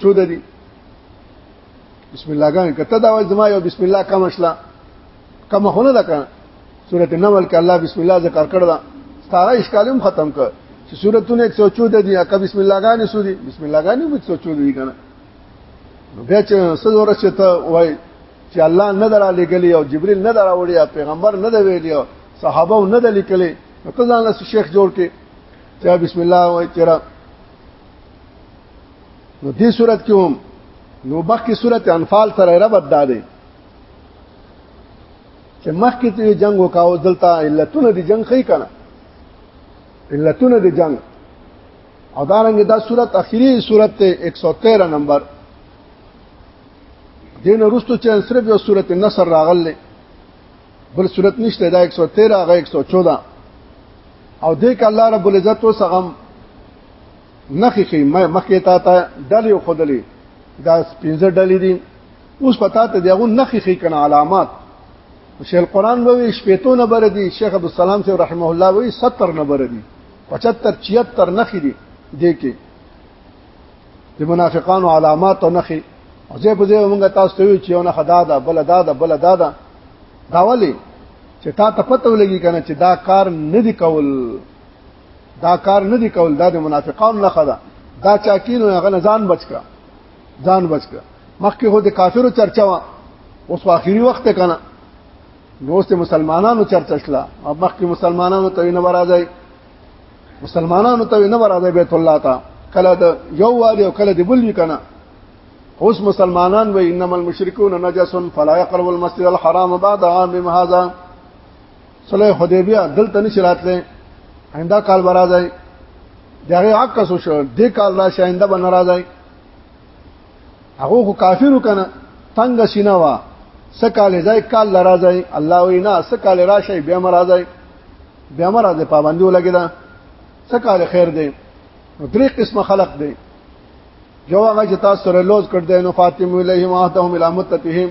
چو دي بسم الله ګان کته دا وای زما یو بسم الله کم اشلا کم خونه دا کنه سورۃ النمل کې الله بسم الله ذکر کړل ستاره اشکالم ختم کړ چې سورتونه 114 دي اکه بسم الله ګان سودي بسم الله ګان 114 دي کنه نو بیا چې سز ورسې ته وای چې الله نه درا لګلی او جبريل نه درا وړي پیغمبر نه دی ویلی او صحابه نه دی لیکلی نو ته ځان له شیخ جوړ کې چې بسم الله وای چې نو دې صورت کې هم نو مخکې صورت انفال سره ربط دادې چې مخکې ته جنگ وکاو دلته علتونه دي جنگ خې کړه علتونه دي جنگ او دا رنګ دا صورت اخیری صورت ته 113 نمبر دین وروسته چې صرف یو صورت نصر راغله بل صورت نشته دا 113 غا 114 او دې ک الله رب العزت وسغم نخې خې مخکې تا ته ډلې او خدلې دا پنځه ډلې دي اوس پتا ته دیغه نخې خې کنه علامات شیخ القران وی شپېتو نمبر دی شیخ عبد السلام صاحب رحمه الله وی 70 نمبر دی 75 76 نخې دي دې کې د منافقانو علامات او نخې او زه په دې موږ تاسو ته وی چې یو نه خدا ده بل دا ده بل دا ده دا ولي چې تا ته پته ولګي کنه چې دا کار نه دی کول دا کار نه دی کول دا د منافقان نه خدا دا چا کینو هغه ځان بچکا ځان بچکا مخکې هو د کافرو چرچا وا اوس اخیری وخت کنه نو ست مسلمانانو چرچا شلا او مخکې مسلمانانو ته نه راځي مسلمانانو ته نه راځي بیت الله ته کله د یو وادي او کله د بل وی کنه اوس مسلمانان و انما المشركون نجس فلا يقربوا المسجد الحرام بعد عامهم هذا صلح حدیبیه دلته نشی راتله آینده کال برازای دغه حق سو شو د کال را شاینده بن راځي هغه خو کافرو کنه تنگ سینه وا سکال ځای کال لراځي الله وینا سکال راشي بیا مرাځي بیا مرাځي پابندو لګیدا سکال خیر دی نو درې قسمه خلق دی جو هغه چې تاسو سره لوز کړ دینو فاطمه الیهم اهتهم الامتتهم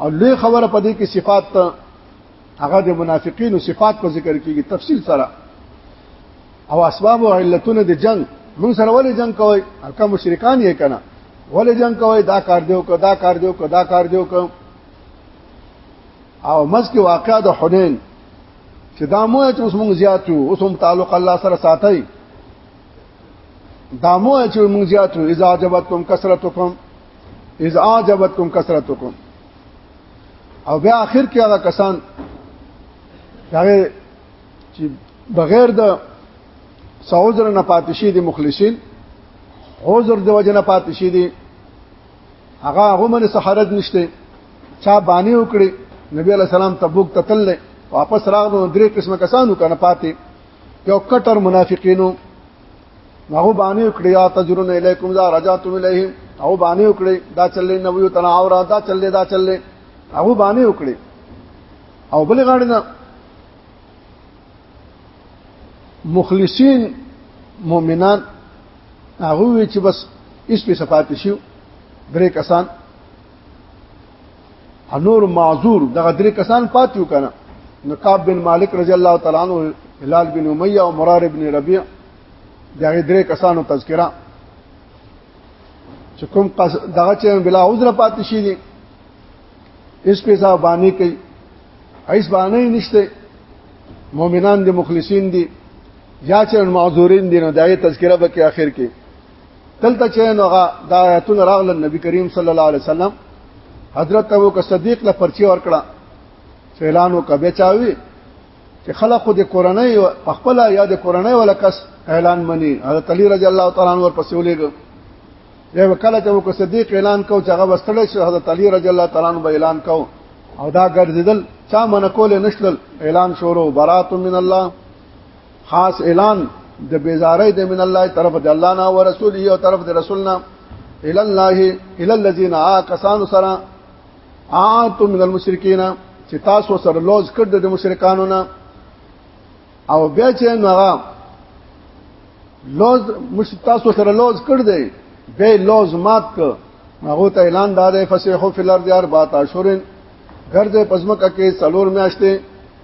او لوی خبره پدې کې صفات ته هغه د منافقینو صفات په ذکر کېږي تفصیل سره او اسباب او علتونه د جنگ موږ سره ولې جنگ کوي هغه مشرکان یې کنه ولې جنگ کوي دا کار دیو کو دا کار دیو کو دا کار دیو کو او مسکه واقعا د حنین چې دا مو چې اوس موږ زیات یو اوس هم تعلق الله سره ساتي دا مو چې موږ زیات یو اذا عجبتکم کثرتکم اذ اعجبتکم کثرتکم او بیا اخر کې هغه کسان هغه چې بغیر د سعوذر نه پاتشي دي مخلصین عذر د وجنه پاتشي دي هغه هغه من سحرج نشته چا باندې وکړي نبی علی سلام تبوک تتل واپس راغلو درې قسمه کسانو کنه پاتې یو کټر منافقینو هغه باندې وکړي یا تجرون الیکم ذا رجاتم الیهم هغه باندې وکړي دا چلې نه ویو تنا اور دا چلې دا چلې هغه باندې وکړي او بل غاړه نه مخلصین مؤمنان هغه چې بس اس په صفات شي درې کسان نور معذور دغه درې کسان پاتیو کنه نو کعب بن مالک رضی الله تعالی عنہ هلال بن امیہ او مرار بن ربیع دغه درې کسانو تذکرہ چې کوم دغه چې بلا عذر پاتې شي دي اس په ځا باندې کوي ایس باندې نشته مؤمنان دي مخلصین دي یا چې معذورین دي نو دغه تذکرہ به کې اخر کې دلته چې نوغه د آیاتونو راغله نبی کریم صلی الله علیه وسلم حضرت ابو بکر صدیق له پرچی ورکړه چې اعلان وکبه چاوي چې خلق د کورنۍ په خپل یا د کورنۍ ولکس اعلان مني حضرت علی رضی الله تعالی عنہ ورپسې ولېګو یو وکاله چې ابو صدیق اعلان کو چې هغه وستل شو حضرت علی رضی الله تعالی عنہ اعلان کو او دا ګرځیدل چا من کول نشل اعلان شروع برات من الله خاص اعلان د بیزارۍ د من الله طرف د الله نه او رسول او طرف د رسولنا ال الله ال الذين عاكسان سرا عاتم من المشرکین چې تاسو سره لوز کړ د مشرکانو نه او بیا چې نوغه لوز مش تاسو سره لوز کړ دی به لوز مات ک هغه ته اعلان داده فسیحو فی الارض اربعه اشهرن ګرځه پزمکه کې څلور میاشتې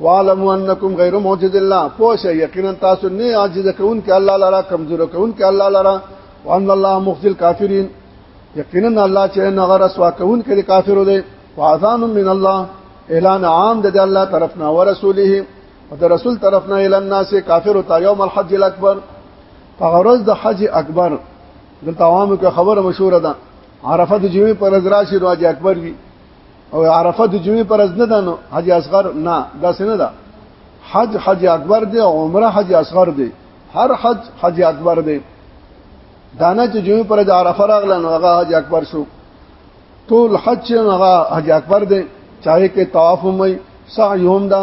وعلم انکم غیر معجز الله پوه شئ یقینا تاسو نه عاجز کون کې الله لرا کمزور کون کې الله لرا وان الله مخزل کافرین یقینا الله چې نه غر اسوا کون کې کافر دی واذان من الله اعلان عام د الله طرفنا ورسوله او د رسول طرفنا اعلان الناس کافر تا یوم الحج الاکبر فغرض د حج اکبر دلته عوامو کې خبره مشهوره ده عرفه د جمعې پر ورځ راشي راځي اکبر وی او عرفه د جمعې پر ورځ نه ده نو حج اصغر نه دا څه نه ده حج حج اکبر دی او عمره حج اصغر دی هر حج حج اکبر دی دانه چې جمعې پر د عرفه راغله نو هغه حج اکبر شو ټول حج چې هغه حج اکبر دی چاهي کې طواف هم وي سعي هم ده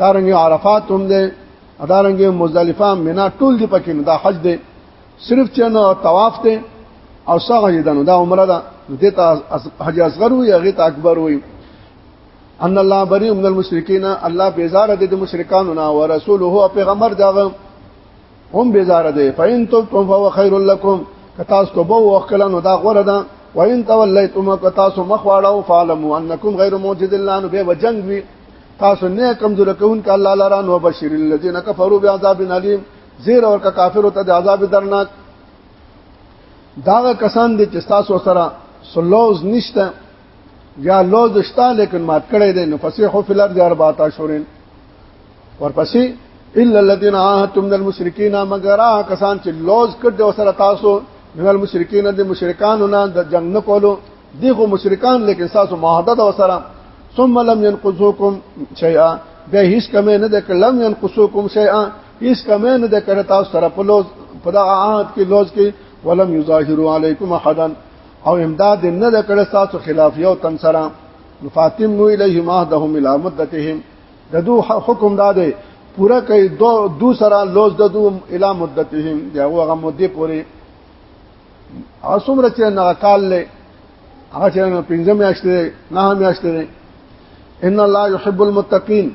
دارنګ عرفات هم ده دارنګ مزدلفه مینا ټول دی پکې دا حج دی صرف چې نو طواف ته او سعی ده نو دا عمره ده نو دې ته حج اصغر وي هغه ته اکبر وي ان الله بری من المشرکین الله بیزار دي د مشرکانو نه او رسول هو پیغمبر داغه هم بیزار دي فین تو تم فهو خیر لكم کتاس تو بو وکړه نو دا غره ده وین تولیتم کتاس مخواړو فعلموا انکم غیر موجد الله نو به وجنګ وي تاسو نه کمزور کون ک الله لرا نو بشیر الذین کفروا بعذاب الیم زیر اور کا کافر ته د عذاب درناک داغه کسان دي چې تاسو سره سلوز نشته یا لوز شته لیکن مات کړي دي نو فسیحو فی الارض اربعه شورین ورپسې الا الذين عاهدتم من المشركين مگر کسان چې لوز کړي او سره تاسو من المشرکین د مشرکانو نه د جنگ نه کولو دغه مشرکان لیکن تاسو معاهده او سره ثم لم ينقذوكم شيئا به هیڅ کمه نه د کلم ينقصوكم شيئا هیڅ کمه نه ده کړې تاسو سره په لوز په دغه عهد کې لوز کې ولم یظاهروا علیکم احدا او امداد نه ده کړې تاسو خلاف یو تن سره فاطم نو الیه ماهدهم الی مدتهم د دو حکم داده پورا کوي دو دو سره لوز د دو الی مدتهم دا هغه مده پوری اسمره چې نه کال له هغه چې نه پنځه میاشتې نه میاشتې ان الله يحب المتقين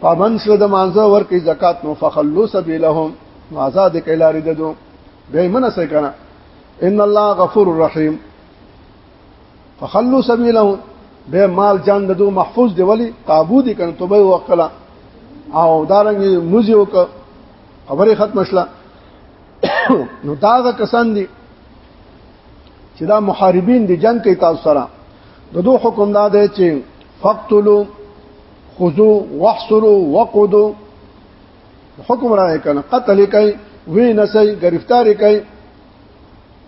پابند شو د مانزه ور کوي زکات نو فخلوا سبيلهم آزاد کلارې ددو به منه سې کنه ان الله غفور رحیم فخلوا سبيلهم به مال جان ددو محفوظ دی ولی قابو دي کنه توبه وکړه او دارنګ موزي وک خبره ختم شله نو داغه کسان دي چې دا محاربین دي جنگ کوي تاسو سره د دوه حکم دا دی چې فقتلوا خذو واحصرو وقودو حکم را کنه قتل کوي وی نسي گرفتاری کوي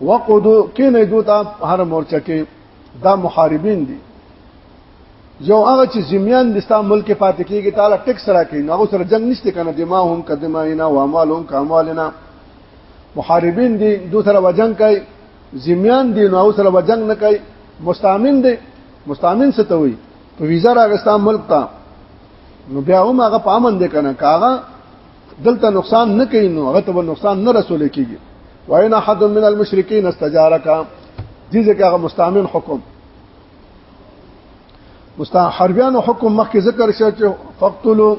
وقودو کې نه دوتا هر مورچه کې دا محاربین دي یو هغه چې زمیان د اسلام ملک پاتې کیږي تعالی ټیکس راکړي نو هغه سره جنگ نشته کنه دما هم قدمه اینا و اعمالهم کامالنا محاربین دي دوی سره وجنګ کوي زمیان دي نو هغه سره وجنګ نه کوي مستامین دي مستامن څه ته وي په ویزا راغستان ملک ته نو بیا هم هغه په امن دي کنه کاغه دلته نقصان نه کوي نو هغه ته نقصان نه رسول کیږي وان احد من المشرکین استجارک دي ځکه هغه مستامن حکم مستحربیانو حکم مخکې ذکر شوی فقتلوا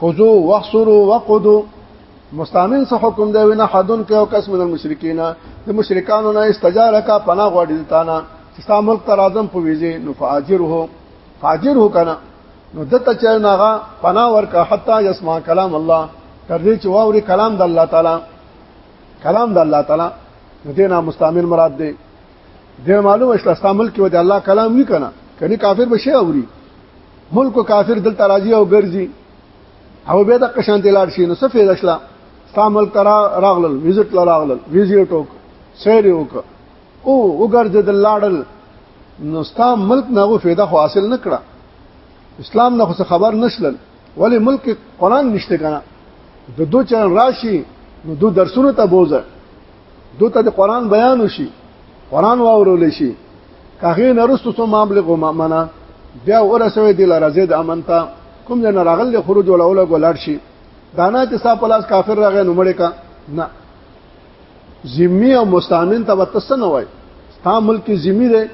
خذو وحصروا وقدو مستعمل څه حکم دی وینا حدن کې او کس من المشرکین د مشرکانو نه استجاره کا پناه غوړی تانا چې ستا ملک تر اعظم په ویزه نو فاجره فاجره کنه نو دته چې ناغه پناه ورکا حتا یسمع کلام الله تر دې چې واوري کلام د الله تعالی کلام د الله تعالی نو دینه مستعمل مراد دی د معلومه اسلام ملک کې د الله کلام نه کنه کني کافر بشي اوري ملک کافر دلته راځي او ګرځي او به د قشان تلار شي نو څه فایده شله استعمال کرا راغلل وزټ لراغلل وزټ وک سیر وک او وګرځید لاړل نو ستا ملک ناغو فایده حاصل نکړه اسلام نه خو خبر نشلل ولی ملک قران نشته کنه د دو چرن راشي نو دو درسونو ته بوزه دوته د قران بیان وشي قران واورول شي کاغه نرستو سو معاملې کو معنا بیا ورسوي د لرزید امن ته کوم جن راغل د خروج ولا ولا ګولار شي دانا چې صاحب پلاس کافر راغی نو مړې کا نه ذمی او مستامن ته وتسن وای ستا ملک ذمی دی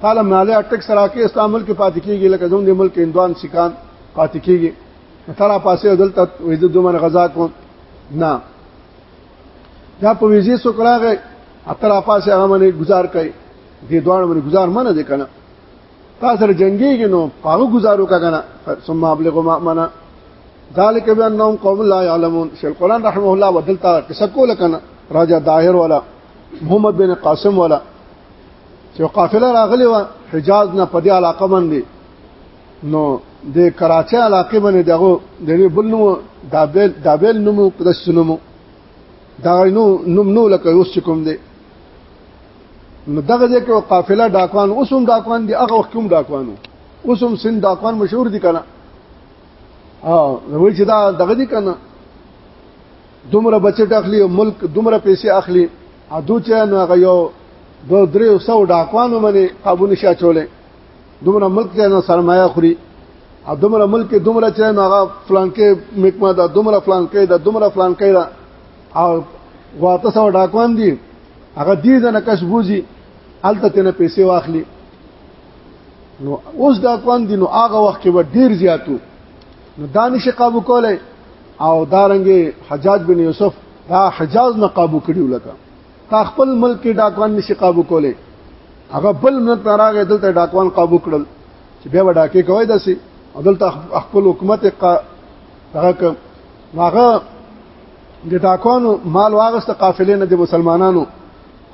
تعالی ماله اٹک سره کې اسلام ملک پاتې کیږي لکه زموږ د ملک اندوان سکان پاتې کیږي ترا پاسه دلته وې د دومره غزا کو نه دا په ویزه سو کړهغه اتر افاس هغه باندې گزار کوي دې دوړ باندې گزار منه دي کنه تاسو سره جنگيږي نو هغه گزارو کا کنه ثم ابلغ ما منا ذالک بانهم قوم لا يعلمون شیخ القران رحمه الله ودلتا قصه کوله کنه راجا داهر والا محمد بن قاسم والا چې قافله راغلی و حجاز نه په دې علاقه باندې نو د کراچۍ علاقې باندې دغه د دې بل نوم دابل دابل نوم د سنمو دا نو نوم نو لکه اوس کوم دی نو دغه ځکه قافله ډاکوان اوس هم ډاکوان دي هغه وخت هم ډاکوانو اوس هم سند ډاکوان مشهور دي کنه ها وای چې دا دغه دي کنه دومره بچټ اخلي ملک دومره پیسې اخلي ا دوی چې نو هغه یو دو درې سو ډاکوانو باندې قابو نشه چولې دومره ملک دی نو سرمایه خوري او دومره ملک دومره چې نو هغه فلان کې مکمه دا دومره فلان کې دا دومره فلان کې دا او غواته سو ډاکوان دي هغه دې ځنه کس بوزي الته تنه پیسې واخلي نو اوس ډاکوان دي نو هغه وخت کې به ډیر زیاتو نو دانش قابو کولای او دارنګي حجاج بن یوسف دا حجاز نه قابو کړی ولکه تا خپل ملک کې ډاکوان نشي قابو کولې هغه بل ملک راغې دلته ډاکوان قابو کړل چې بیا وډا کې کوي داسي دلته خپل حکومت هغه هغه د ډاکوانو مال واغسته قافلې نه د مسلمانانو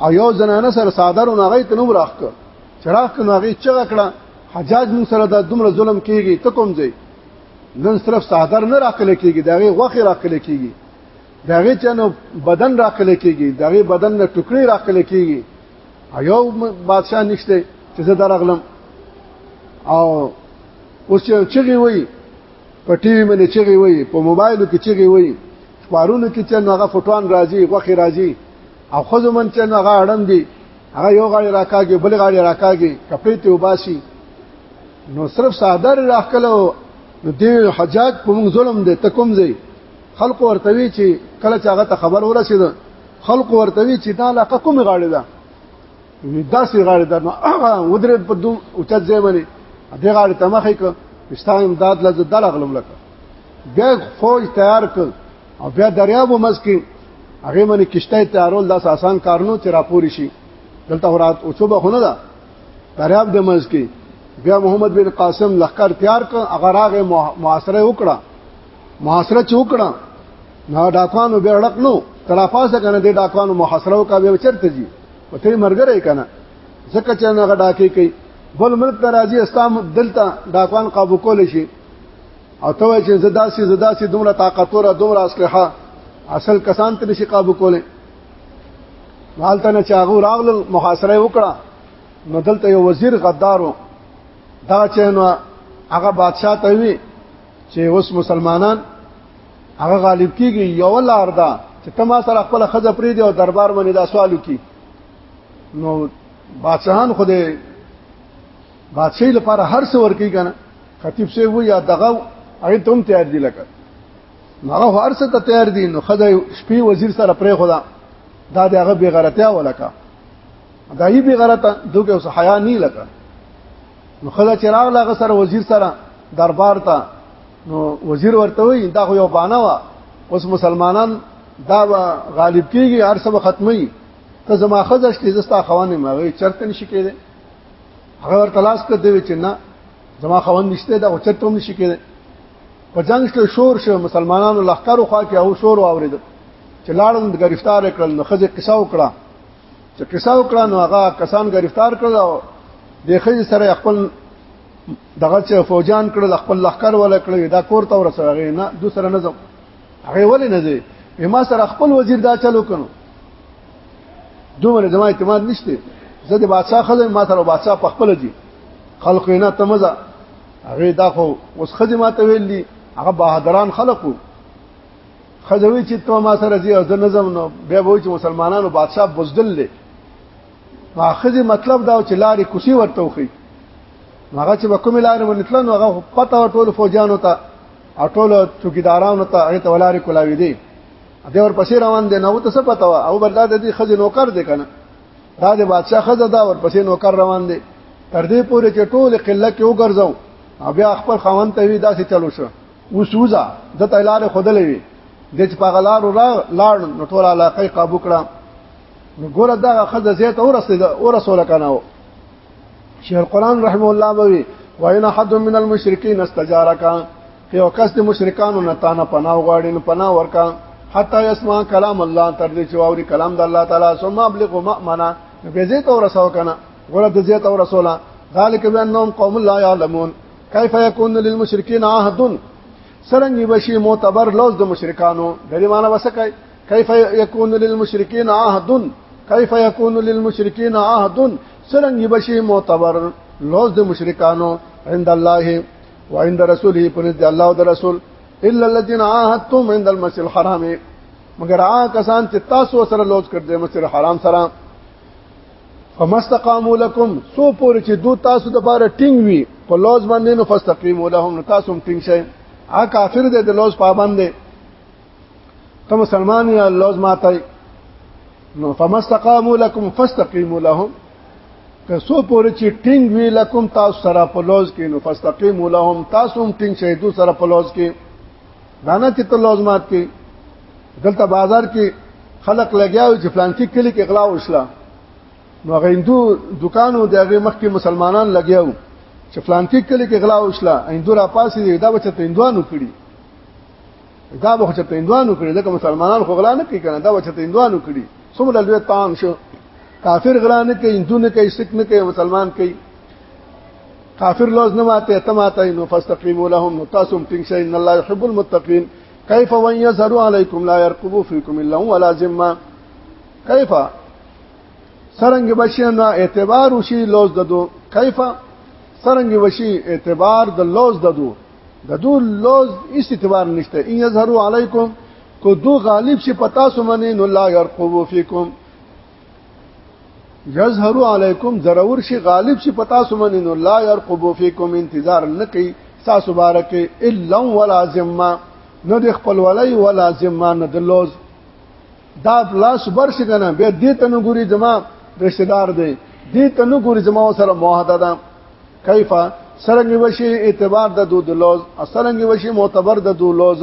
او یو زنانه سره صادر او هغه تنو راخ کړ چراغ کنه هغه چغه کړه حجاج نو سره د دومره ظلم کیږي ته کوم ځای نن صرف صادر نه راکل کیږي دا غي وخت راکل کیږي داغه چنو بدن راخل کیږي داغه بدن نه ټوکړي راخل کیږي ایو بادشاہ نشته چې زه درغلم او اوس چې چغي وای په ټي وي باندې چغي وای په موبایل کې چغي وای خبرونو کې چې هغه فوټوان راځي غوخي راځي او خو زمون چې هغه اړم دي هغه یو غاړي راکاږي بل غاړي راکاږي کپړې ته وباسي نو صرف ساده راخلو نو دی حجاج په موږ ظلم دی ته کوم ځای خلق ورتوي چې کله چې هغه ته خبر ورسید خلق ورتوي چې دا علاقه کوم غاړه ده دا سی غاړه ده ودرې په دوم او چت ځای باندې دې غاړه ته مخې ک پښتا امداد لزه دل غلم لکه بیا فوج تیار ک او بیا دریاب ومس کې هغه باندې کشته تیارول داس آسان کارنو چې راپوري شي دلته ورات او صبح خونه ده دریاب د منځ کې بیا محمد بن قاسم لخر تیار ک هغه راغه محاصره وکړه محاصره چوکړه نه ډاکوانو به اړق نو ترا پاسه کنه د ډاکوانو محاصره وکا به چرته جی وته مرګره کنه ځکه چې هغه ډاکې کوي بل ملک ته راځي اسلام دلته ډاکوان قابو کول شي او ته وایې چې زدا سي زدا سي دومره طاقتور دومره اسلحه اصل کسان ته نشي قابو کوله مالته نه چاغو راغل محاصره وکړه نو دلته یو وزیر غدارو دا چې نو هغه بادشاہ ته وی چې اوس مسلمانان هغه غالب کیږي یو لار ده چې کما سره خپل خزه پری دی او دربار باندې دا سوالو کی نو بادشاہان خو دې بادشاہي لپاره هر څه ورکی کنه خطیب سی وو یا دغه هغه تم تیار دی لکه هغه هر څه ته تیار دي نو خدای شپې وزیر سره پرې خدا دا د هغه بیغرتیا ولکه دایي بیغرته دوی اوس حیا نه لکه نو خدای چراغ لاغه سره وزیر سره دربار ته نو وزیر ورته وی دا خو یو بانه وا اوس مسلمانان دا غالب کیږي هر څه ختمي ته زما خزش کې زستا خوانې ما چرته نشي کېده هغه ورته لاس کړ دی چې نه زما خوان نشته دا چرته هم نشي کېده په جنگ کې شور شو مسلمانانو لخر خو کې او شور واورید چې لاړل گرفتار کړل نو خزه قصه وکړه چې قصه وکړه نو هغه کسان گرفتار کړل او د خځې سره خپل دغه چې فوجان کړل خپل لخر ولا کړل دا کور ته ورسره نه دو سره نه ځم هغه ولې نه ځي ما سره خپل وزیر دا چلو کړو دومره زما اعتماد نشته زه د بادشاہ خزم ما سره بادشاہ په خپل دي خلق نه تمزه هغه دا خو اوس خدمات ویلي هغه بهادران خلقو خزوی چې تو ما سره زی او زه نظم نو بیا وای چې مسلمانانو بادشاہ بوزدل لې ماخذ مطلب دا چې لارې کوسی ورته وخی هغه چې کوم لارې ونتل نو هغه پته ټول فوجانو ته ټول چوکیدارانو ته هغه تولارې کولاوي دي دې ور پسې روان دي نو ته څه پته وا او بل دا د دې خزې نوکر دي کنه دا د بادشاہ خزه دا ور پسې نوکر روان دي تر دې پورې چې ټول قله کې وګرځاو بیا خپل خوان ته وی دا څه چلو شو وسوزا د تلار خودلې وي د چې په غلار را لاړ نو ټول علاقه قابو کړه نو ګوره دا خزه زیت اور رسید اور رسول کنه شیخ القران رحم الله بوي وان حد من المشرکین استجارک که وکاس د مشرکانو نه تانه پناه غواړي نو پناه ورکا حتا يسمع كلام الله تر دې چې واوري کلام د الله تعالی ثم ابلغ مأمنا به زیت اور رسول کنه ګوره د زیت اور رسوله ذالک بانهم قوم لا يعلمون کیف یکون للمشرکین عهد سرنګ بشي معتبر لوز د مشرکانو د دې معنی وسکای کیف یکون للمشرکین عهد کیف یکون للمشرکین عهد سرنګ بشي معتبر لوز د مشرکانو عند الله وعند رسوله پر دې الله او رسول الا الذين عاهدتم عند المسجد الحرام مگر آ کسان چې تاسو سره لوز کړ دې مسجد الحرام سره فمستقاموا لكم سو پورې چې دو تاسو د بار ټینګ وي په لوز باندې نو فاستقیموا لهم تاسو ټینګ شئ ا کافر دې د لوز پابند دي ته مسلمان یا لوز ماته نو فمستقاموا لكم فاستقیموا لهم که سو پورې چې ټینګ وی لکم تاسو سره په لوز کې نو فاستقیموا لهم تاسو ټینګ شئ دو سره په لوز کې دا نه چې ته لازمات کې دلته بازار کې خلق لګیاو چې فلان کې کلی کې اغلا وشله نو هغه هندو دکانو د هغه مخ کې مسلمانان لګیاو چې فلان کې کلی کې اغلا وشله هندو را پاسې دی دا بچ ته هندوانو کړی دا به چې ته هندوانو کړی لکه مسلمانان خو غلا نه کوي کنه دا به چې ته هندوانو کړی څومره لوی تام شو کافر غلا نه کوي هندو نه کوي سکھ نه کوي مسلمان کوي کافر لوز نه ماته ته ماته نو فاستقیموا لهم نو تاسو هم ټینګ شئ ان الله يحب المتقین کیف وان یظهروا علیکم لا يرقبوا فیکم الا ولا ذمه کیف سرنګ بشي نو اعتبار وشي لوز ددو کیف سرنګ وشي اعتبار د لوز ددو ددو لوز هیڅ اعتبار نشته ان یظهروا علیکم کو دو غالب شي پتا سو منه نو لا يرقبوا فیکم یظهر علیکم ضرور شي غالب شي پتا سمن ان الله يرقب فيكم انتظار نه کوي تاسو بارک الا ولا ذمه نه د خپل ولای ولا ذمه نه د لوز دا لاس برش کنه به دې تنو ګوري جما رشتہ دار دی دې تنو ګوري جما سره موحده ده کیفه سرنګ وشي اعتبار د دود لوز سرنګ وشي معتبر د دود لوز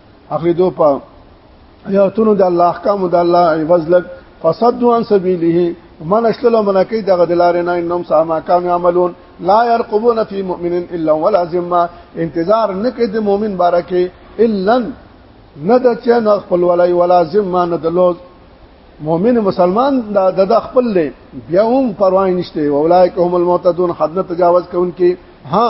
اخلي دو په آیاتونو د الله احکام د الله عوض لګ فسدوا عن سبيله من اشتلو منکی دغه دلارې نه انهم ساما کان عملون لا يرقبون في مؤمن الا ولا ذمه انتظار نکې د مؤمن بارکه الا نه د چا نه خپل ولای ولا ذمه نه د لوز مؤمن مسلمان دا د خپل له بیا هم پروا نشته اولایک هم المعتدون حد نه تجاوز کوونکي ها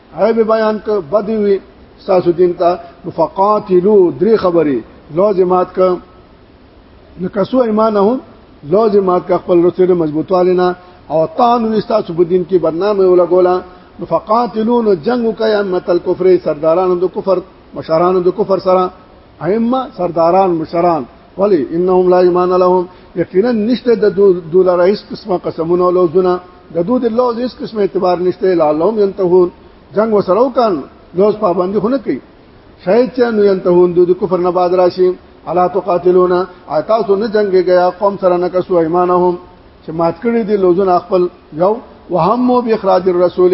عیب بیان ک بدی وی تاسو دین ته فقاتلو درې خبرې لازمات ک نکسو ایمانهم لازمات ک خپل رسول مضبوطواله نه او تان وی تاسو په دین کې برنامه ولګولا فقاتلون جنگ کوي امت الكفر سردارانو د کفر مشرانو د کفر سره ائمه سرداران مشران ولی انهم لا ایمان لهم یقینا نشته د دوله رئیس قسمه قسمونه او لوزونه د دوی د لوز هیڅ قسم اعتبار نشته لعلهم ينتهون جنگ وسره وکړ لوز پابندي خونه کوي شاید چې نو ينتهون دوی د کفر نه بعد راشي الا تقاتلون اتاسو نه جنگي غیا قوم سره نه کسو ایمانهم چې مات کړی دي لوزونه خپل یو وهمو باخراج الرسول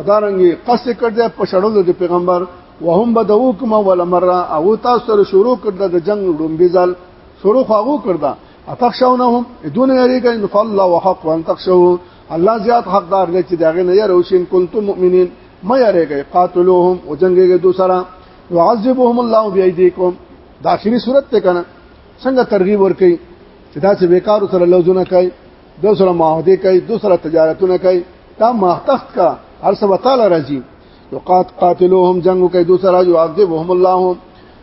ادارنګي قص کړ دې په شړلو د پیغمبر وهم بدوکم ولا مره او تاسو سره شروع کړل د جنگ ډومبي ځل شروع خواغو کړل اتخشونهم دون یریګا ان فالله وحق وان تخشو الله زیات حقدار دی چې داغه نه یره وشین کنتم مؤمنین ما یریګا قاتلوهم او جنگیږي دو سره يعذبهم الله بأيديكم دا اخیری صورت ته کنه څنګه ترغیب ورکي چې دا چې بیکار سره لوزونه کوي دو سره معاهده کوي دو سره تجارتونه کوي دا ماحتخت کا هر څه وتعالى راځي وقات قاتلوهم جنگ کوي دو سره يعذبهم الله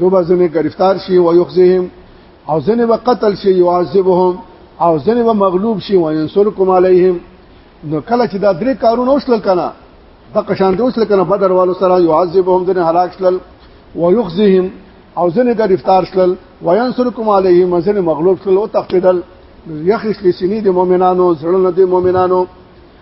دو بزنه گرفتار شي او يخزيهم او زنه وقتل شي يعذبهم او زنه و مغلوب شي و ينصركم عليهم نو کله چې دا درې کارونه وشل کنه د قشان دوس لکنه بدر والو سره يعذبهم دنه هلاک شل و يخزيهم او زنه گرفتار شل و ينصركم عليهم زنه مغلوب شل او تقتدل یخ اسلی سینی د مؤمنانو زړه د مؤمنانو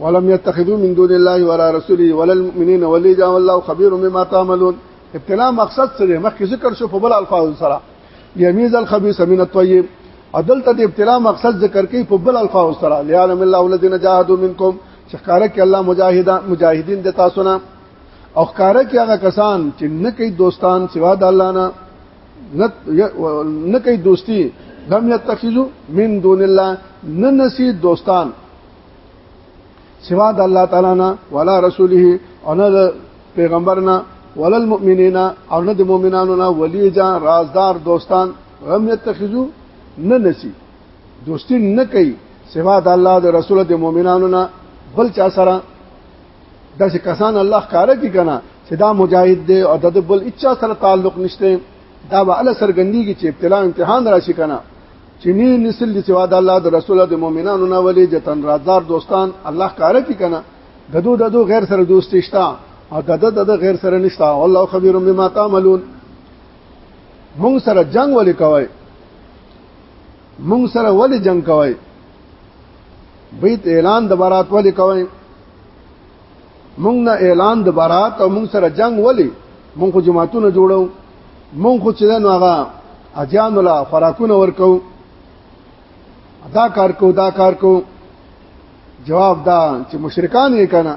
ولم يتخذوا من دون الله ولا رسوله ولا المؤمنين وليجا والله خبير بما تعملون ابتلاء مقصد سره مخکې ذکر شو په بل الفاظ سره يميز الخبيث من الطيب عدل ته ابتلاء مقصد ذکر کوي په بل الفاظ سره لعلم الله الذين جاهدوا منكم چې ښکارا کې الله مجاهدان مجاهدین د تاسو نه او ښکارا کې هغه کسان چې نه کوي دوستان سوا د الله نه نه کوي دوستی لم يتخذوا من دون الله نه نسی دوستان سوا د الله تعالی نه ولا رسوله او نه پیغمبرنا ولل مؤمنین او نه د مؤمنانو نه ولی جان رازدار دوستان غم یتخذو نه نسی دوستی نه کوي سوا د الله د رسول د مؤمنانو نه بل چا سره داسې کسان الله ښکاره کی کنه چې دا مجاهد دی او د بل اچا سره تعلق نشته دا به ال سرګندی کی چې ابتلا امتحان راشي کنه چې نه نسل دي سوا د الله د رسول د مؤمنانو نه ولې جتن رازدار دوستان الله کار کوي کنه ددو ددو غیر سره دوستي شته او ددو ددو غیر سره نشته والله خبير بما تعملون مونږ سره جنگ ولې کوي مونږ سره ولې جنگ کوي بیت اعلان د برات ولې کوي مونږ نه اعلان د برات او مونږ سره جنگ ولی مونږ خو جماعتونه جوړو مونږ خو چې نو هغه اجان ولا خوراکونه ورکو دا کار کو دا کار کو جواب دا چې مشرکان یې کنه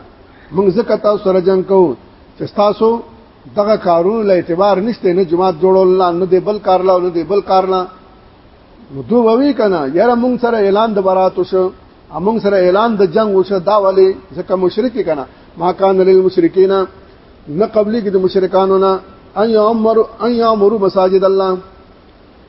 مونږ زکه تاسو سره جنگ کو چې تاسو دغه کارونو له اعتبار نشته نه جماعت جوړول نه نه دی بل کار لا نه دی بل کار نه نو دوی وی کنه یاره مونږ سره اعلان د برات وشو امون سره اعلان د جنگ وشو دا ولی ځکه مشرک کنا ما کان للمشرکین نه قبلی کې د مشرکانو نه ان یامر ان یامر مساجد الله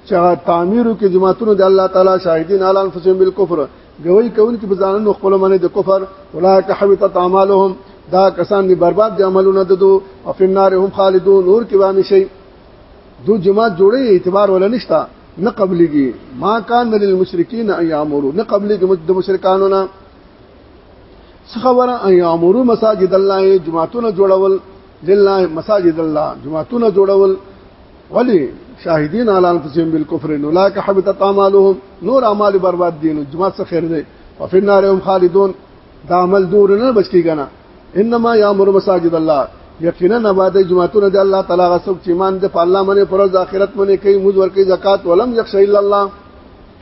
چا تعمیرو کې جماعتونو د الله تعالی شاهدین علی انفسهم بالکفر گوی کون کې بزانن خپل منه د کفر اولئک حبطت اعمالهم دا کسان دی برباد دي عملونه ددو او فنار هم خالدون نور کې وامي شي دو جماعت جوړي اعتبار ولا نشتا نه قبليږي ما کان للمشرکین ان یامرو نه قبليږي د مشرکانو نه خبره ان یامرو مساجد الله جماعتونه جوړول لله مساجد الله جماعتونه جوړول ولی شاهدین علی انفسهم بالکفر اولئک حبطت اعمالهم نور اعمال برباد دین جماعت څخه خیر دی وفي النار هم خالدون دا عمل دور نه بچ کیږي نه انما یامر مساجد الله یقینا نباد جماعتونه د الله تعالی غسوک چې مان د په الله باندې پر ورځ اخرت باندې کوي موږ ورکې زکات ولم یخش الا الله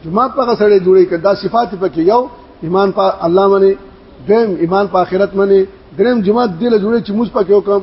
جماعت په غسړې جوړې کړه دا صفات پکې یو ایمان په الله باندې دیم ایمان په اخرت باندې دریم جماعت دې له جوړې چې موږ پکې وکم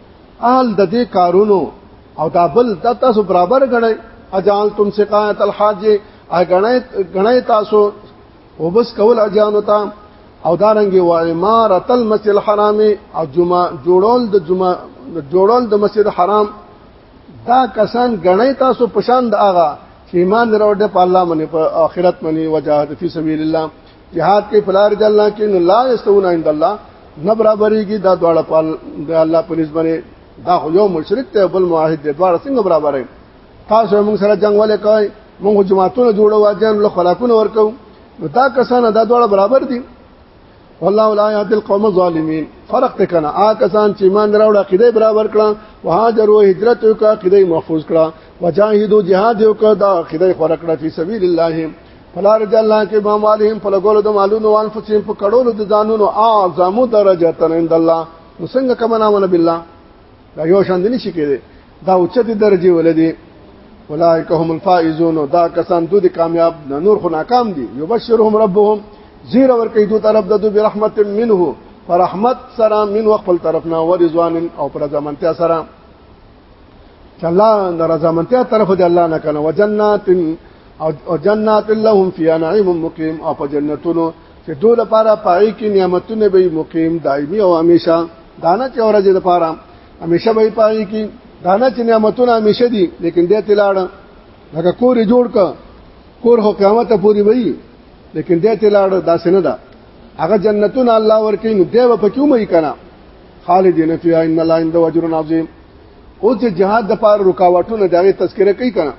اهل د دې کارونو او دا بل دا تاسو برابر غړی اجال تم سقایت الحاج اغړی غړی تاسو وبس کول اجانو ته او دارنګي و امارت المسجد الحرام او جمعه جوړول د جمعه جوړول د مسجد حرام دا کسان غنۍ تاسو پشان د اغا چې ایمان وروړي په الله باندې په آخرت باندې وجاهد فی سبیل الله جهاد کې پلار د الله کې نه لا استونه عند الله نه برابرېږي دا دواړه په الله په نسبت دا خو یو مشرک ته بل موحد دی دواړه څنګه برابرې تاسو موږ سره جنگ ولې کوي موږ جماعتونه جوړو واجن له خلاقونه ورکو نو دا کسان دا دواړه برابر دي والله لا يهدي القوم الظالمين فرق ته کنه آ کسان چې ایمان دراوړ عقیده برابر کړه وهاجروا هجرت وکړه عقیده محفوظ کړه وجاهدوا جهاد وکړه دا عقیده خور کړه په سبیل الله فلا رجال لان کې امام عليهم په لګولو د مالونو وان فسیم په کړولو د ځانونو اعظم درجه تن عند الله نو څنګه کما نامن بالله دا یو شان دي نشي کېده دا اوچته درجه ولدي اولئک هم الفائزون دا کسان دوی د کامیاب نور خو ناکام دي یبشرهم ربهم زیر ور کوي دوی طرف ددو برحمت منه فرحمت سره من وقفل طرفنا ورزوان او پر ځمنتیا سره چې الله د رضامندتیا طرف دی الله نه کنه وجنات او جنات لهم فی نعیم مقیم او په جنتونو چې دوی لپاره پای کې نعمتونه به مقیم دایمي او همیشه دانه چې اورځ لپاره همیشه به پای کې دانه چې نعمتونه همیشه دي لیکن دې تلاړ لکه کور جوړ ک کور هو قیامت پوری وي لیکن دې تلاړ داسې نه ده هغه جنتونه الله ورکې نو دې په کیومې کنا خالدین فیها ان الله عند اجر عظیم او چې جهاد د پاره رکاوټونه دغه تذکرہ کوي کنه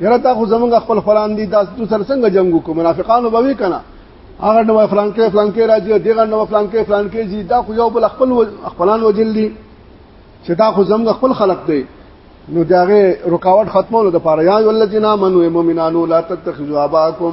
یره تا خو زمونږ خپل فران دي تاسو تو سره څنګه جنگ وکړو منافقانو به وی کنه هغه نو فلان کې فلان کې راځي دغه نو فلان کې فلان کې زی دا خو یو بل خپل خپلان وجل دي چې دا خو زمونږ خپل خلق دی نو داغه رکاوټ ختمولو د پاره یا الذین آمنوا مؤمنانو لا تتخذوا اباکم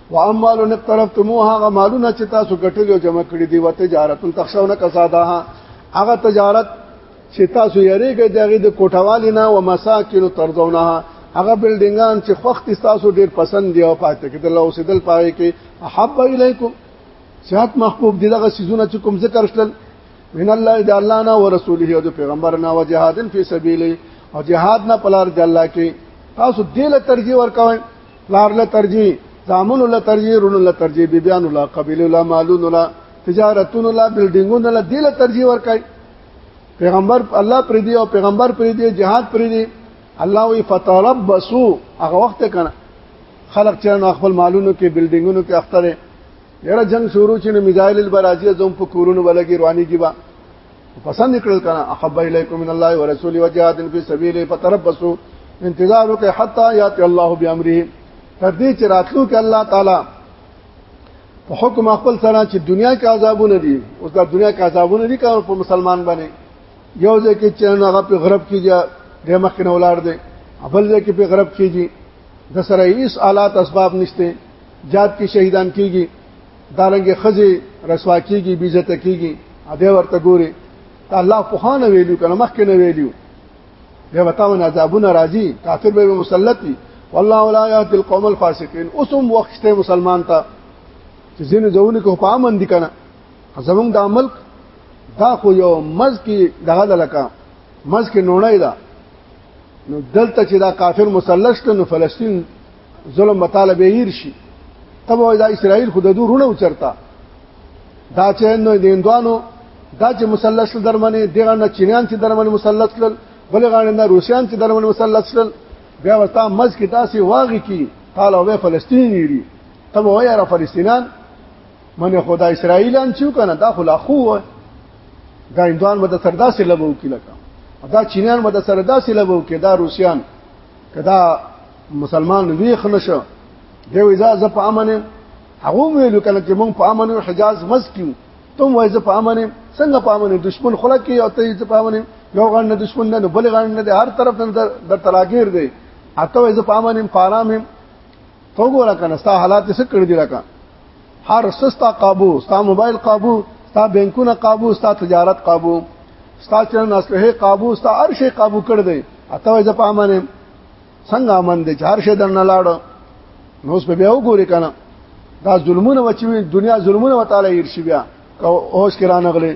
واموال اقترفتموها غمالونه چې تاسو ګټل او جمع کړی دی وته تجارت تخشونه کساده هغه تجارت چې تاسو یریږئ دغه د کوټوالې نه او مساکن ترضونه هغه بلډینګان چې خوخت تاسو ډیر پسند دی او پاتې کېدل او سیدل پاره کې احب الیکم سیات محبوب دی دغه سيزونه چې کوم ذکر شتل من الله د الله نه او رسوله او د پیغمبر نه او جهادن فی سبیل او جهاد نه پلار د الله کې تاسو دله ترجیح ورکوئ پلار له ترجیح زامن له ترجیح رونو له ترجیح بیبیان له قبیله له مالون له تجارتون له بلډینګون له دې له ترجیح ورکړي پیغمبر الله پر دی او پیغمبر پر دی جهاد پر دی الله وی فتربصو هغه وخت کنه خلق چې نو خپل مالونو کې بلډینګونو کې اختره یره جنگ شروع چې میزایل البرازیه زوم په کورونو ولګي رواني کیبا پسند کړل کنه احب الیکم من الله ورسوله وجهاد فی سبیله فتربصوا انتظار وکړئ حتا یات الله بامره تر دې چې راتلو کې الله تعالی په حکم خپل سره چې دنیا کې عذابونه دي اوس دا دنیا کې عذابونه دي کار په مسلمان باندې یو ځکه چې هغه په غرب کې یا د مخ نه ولار دي بل ځکه په غرب کې دي د سره هیڅ آلات اسباب نشته جات کې شهیدان کیږي دارنګه خزي رسوا کیږي بیزت کیږي اده ورته ګوري ته الله په خانه ویلو کنه مخکې نه ویلو بیا وتاو نه عذابونه راځي کافر به مسلط وي والله لا يهدي القوم الفاسقين اوسم وخت مسلمان ته چې زین زونه کو په امن دي کنه زمونږ د عمل دا خو یو مز کې دغه لکه مز کې نوړای دا نو دلته چې دا کافر مسلش کړي نو فلسطین ظلم مطالبه یې شي تب وای دا اسرائیل خود دو رونه وچرتا دا چې نو د هندوانو دا چې مسلط شل درمنه دغه نه چینان چې درمنه مسلط کړل بل غاڼه نه روسیان چې درمنه مسلط شل بیا وتا مز کې تاسو واغی کی قال او فلسطین یری تب وای را فلسطینان من خدا اسرائیلان چې کنه دا خلا خو دا هندوان به د سره داسې لبو کې لکه دا چینیان به د سره داسې لبو کې دا روسیان کدا مسلمان ویخ نشو دی وې ځا په امن هغه ویلو کله چې مونږ په امن او حجاز مز کیو تم وای زه په امن څنګه په امن دشمن خلک کې او ته په امن یو غړ نه دشمن نه بل غړ نه هر طرف نه د تلاګیر دی اته وای زه په امن پارام ته ګوره کنه ستا حالات څه کړی دی راکا هر سستا قابو ستا موبایل قابو ستا بانکونه قابو ستا تجارت قابو ستا چرن اسلحه قابو ستا هر شی قابو کړ دی اته وځه په امانه څنګه امن دي هر شی درنه لاړ نو اوس په بیا وګوري کنه دا ظلمونه وچوي دنیا ظلمونه وتعالى يرشي بیا او اوس کرانغله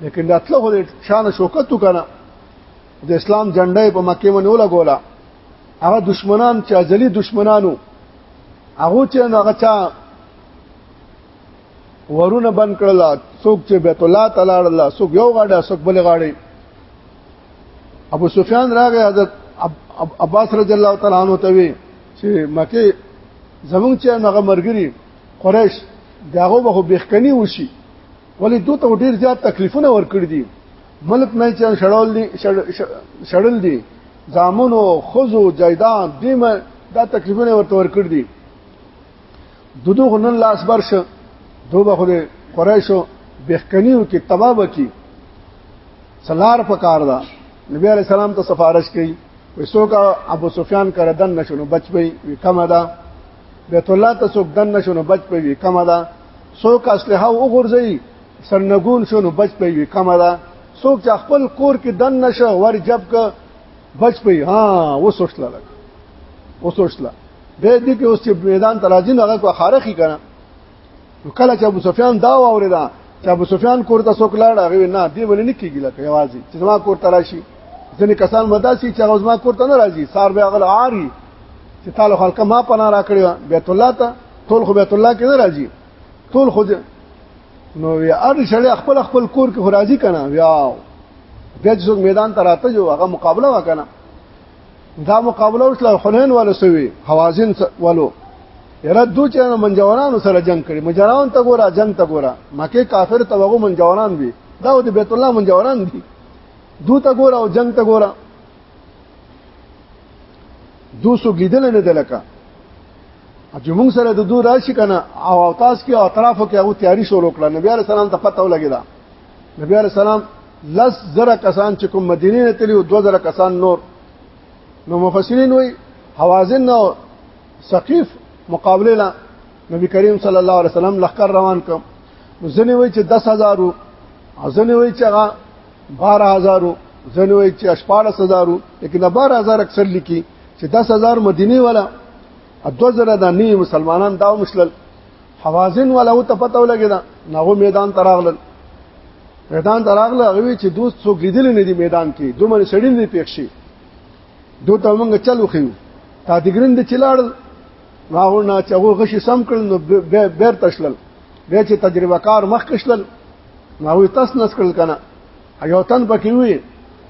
لیکن دا تل خو دې شان شوکت وکنه د اسلام جنډه په مکه باندې ولا ګولا هغه دشمنان چې ازلي دشمنانو هغه چې هغه چا ورونه بند کړل څوک چې بیت الله تعالی الله څوک یو غاډه څوک بل غاډه ابو سفیان راغی حضرت عباس رضی الله تعالی عنہ ته وی چې مکه زمونږ چې هغه مرګري قریش داغه به بخکنی وشي ولی دوی ته ډیر زیات تکلیفونه ورکړي دي ملک نه چې شړول دي شړل دي زامنو خزو جایداد دیمه دا تکلیفونه ورته ورکړ دي دودو غنن لاس برش دوبه خو قریشو بهکنیو کې تباب کی سلار پکار دا نبی علی سلام ته سفارش کړي وسو کا ابو سفیان کړه دن نشونو بچ پي کم ادا بیت الله ته سوک دن نشونو بچ پي کم ادا څوک اسلحه وګرځي سنګون شونو بچ پي وي کما ده څوک چې خپل کور کې دن نشه ور جب ک بچ پي ها وسوشل لګ وسوشل به دې کې اوس چې میدان تراجین هغه کو خارخي کنه کله چې ابو سفیان دا وریدا چې ابو سفیان کور ته څوک لاړ هغه نه دی ولې نه کیږي لکه یوازې چې ما کور ته راشي ځنې کسان مداسي چې هغه ما کور ته نه راځي سار به هغه عاری چې تعالی خلک ما پناه راکړي بیت الله ته ټول خو بیت الله کې نه راځي ټول خو نو وی ار شړې خپل خپل کور کې راځي کنه بیا بیا چې میدان ته راته جو هغه مقابله وکنه دا مقابله وشله حنین والو سوي حوازن والو یره دو چې منجورانو سره جنگ کړي مجران ته ګورا جنگ ته ګورا مکه کافر ته وګو منجوران وي دا د بیت الله منجوران دي دو ته ګورا او جنگ ته ګورا دو سو لیدل نه دلکا چې موږ سره د دوه راشي کنه او اوتاس کې اطرافو کې هغه تیاری شروع کړه نبی عليه السلام ته پته ولګی دا نبی عليه السلام لس زره کسان چې کوم مدینه ته تللی او 2000 کسان نور نو مفسرین وای حوازن نو ثقيف مقابله لا نبی کریم صلی الله علیه وسلم لخر روان کوم ځنه وای چې 10000 او ځنه وای چې هغه 12000 زنه وي چې 14000 لیکن 12000 اکثر لیکي چې 10000 مدینه والا ادو زره د نی مسلمانان دا مشلل حوازن والا او ته پته ولګی دا نغه میدان تراغلل میدان تراغله غوي چې دوست څوک لیدل نه دی میدان کې دومره سړی نه پیښي دوی ته موږ چلو خيو تا دګرند چلاړل راغور نه چغو غشي سم کړل نو بیر تشلل بیا چې تجربه کار مخ کښل ما وی تاس نس کړل کنه یو تن پکې وی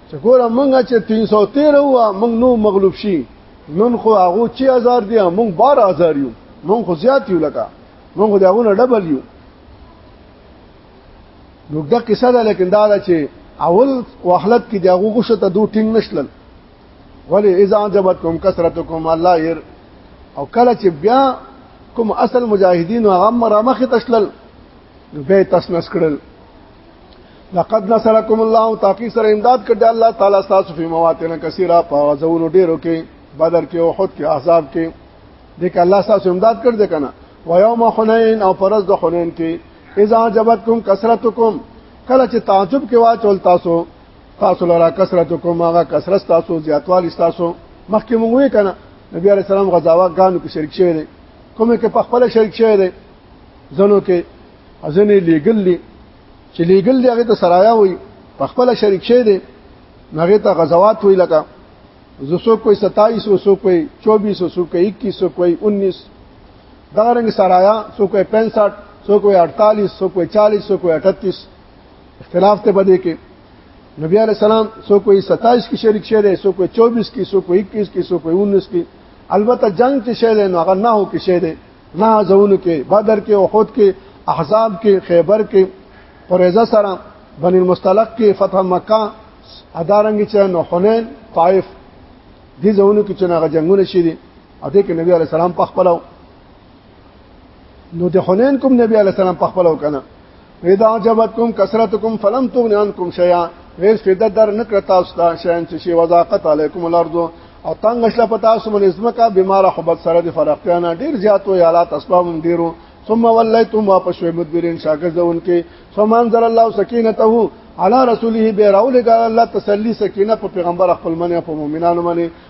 چې ګوره مونږه چې 313 و مونږ نو مغلوب شي نن خو هغه 6000 دی مونږ 12000 یو مونږ خو زیات یو لکه مونږ خو داونه ډبل یو نو دا قصه ده لیکن دا ده چې اول وحلت کې دغه غوښه ته دوه ټینګ نشلل ولی اذا عجبتکم کثرتکم الله ير او کله چې بیا کوم اصل مجاهدین هغه مرامخه تشلل به تسنس کړل لقد نصرکم الله تاکي سره امداد کړ الله تعالی تاسو په مواطن کثیره په غزونو ډیرو کې بدر کې او خود کې احزاب کې دغه الله تاسو امداد کړ دې کنه و یوم حنین او پرز د حنین کې اذا عجبتکم کثرتکم کله چې تعجب کې واچول تاسو تاسو لرا کثرت کوم هغه کثرت تاسو زیاتوال تاسو مخکې مونږ وې کنه نبی عليه السلام غزاوا غانو کې شریک شوی دی کومه کې په خپل شریک شوی دی زنو کې ازنه لیګل دي چې لیګل دي هغه ته سرایا وي په خپل شریک شوی دی هغه ته غزوات وی لکه زسو کوئی 27 وسو کوئی 24 وسو کوئی 21 وسو کوئی 19 دا رنګ سرایا سو کوئی 65 سو کوئی 48 سو کوئی 40 سو کوئی 38 اختلاف ته بده کې نبی علی السلام سو کوئی 27 کې شریک شه دی سو کوئی 24 کې سو کوئی 21 کې سو کوئی 19 کې البته جنگ کې شه دی نو هغه نه هو کې شه دی نه زونو کې بدر کې احد کې احزاب کې خیبر کې قریظه سره بنی المستلق کې فتح مکه ادارنګ چې نو حنین طائف دي زونو کې چې هغه جنگونه شي دي او دې کې نبی علی السلام په خپلو نو د حنین کوم نبی علی السلام په خپلو کنه ودا عجبتکم کثرتکم فلم تغنی عنکم شیئا ویس فیده در نکړه تاسو ته شین چې شی وضاقت علیکم الارض او تنگ شله په تاسو باندې زمکا بیمار حبت سره د فرقیانا ډیر زیات وی حالات اسباب ډیرو ثم ولایتم واپس شوی مدبرین شاګردون کې ثم انزل الله سکینته علی رسوله بیراول الله تسلی سکینه په پیغمبر خپل منه په مؤمنانو باندې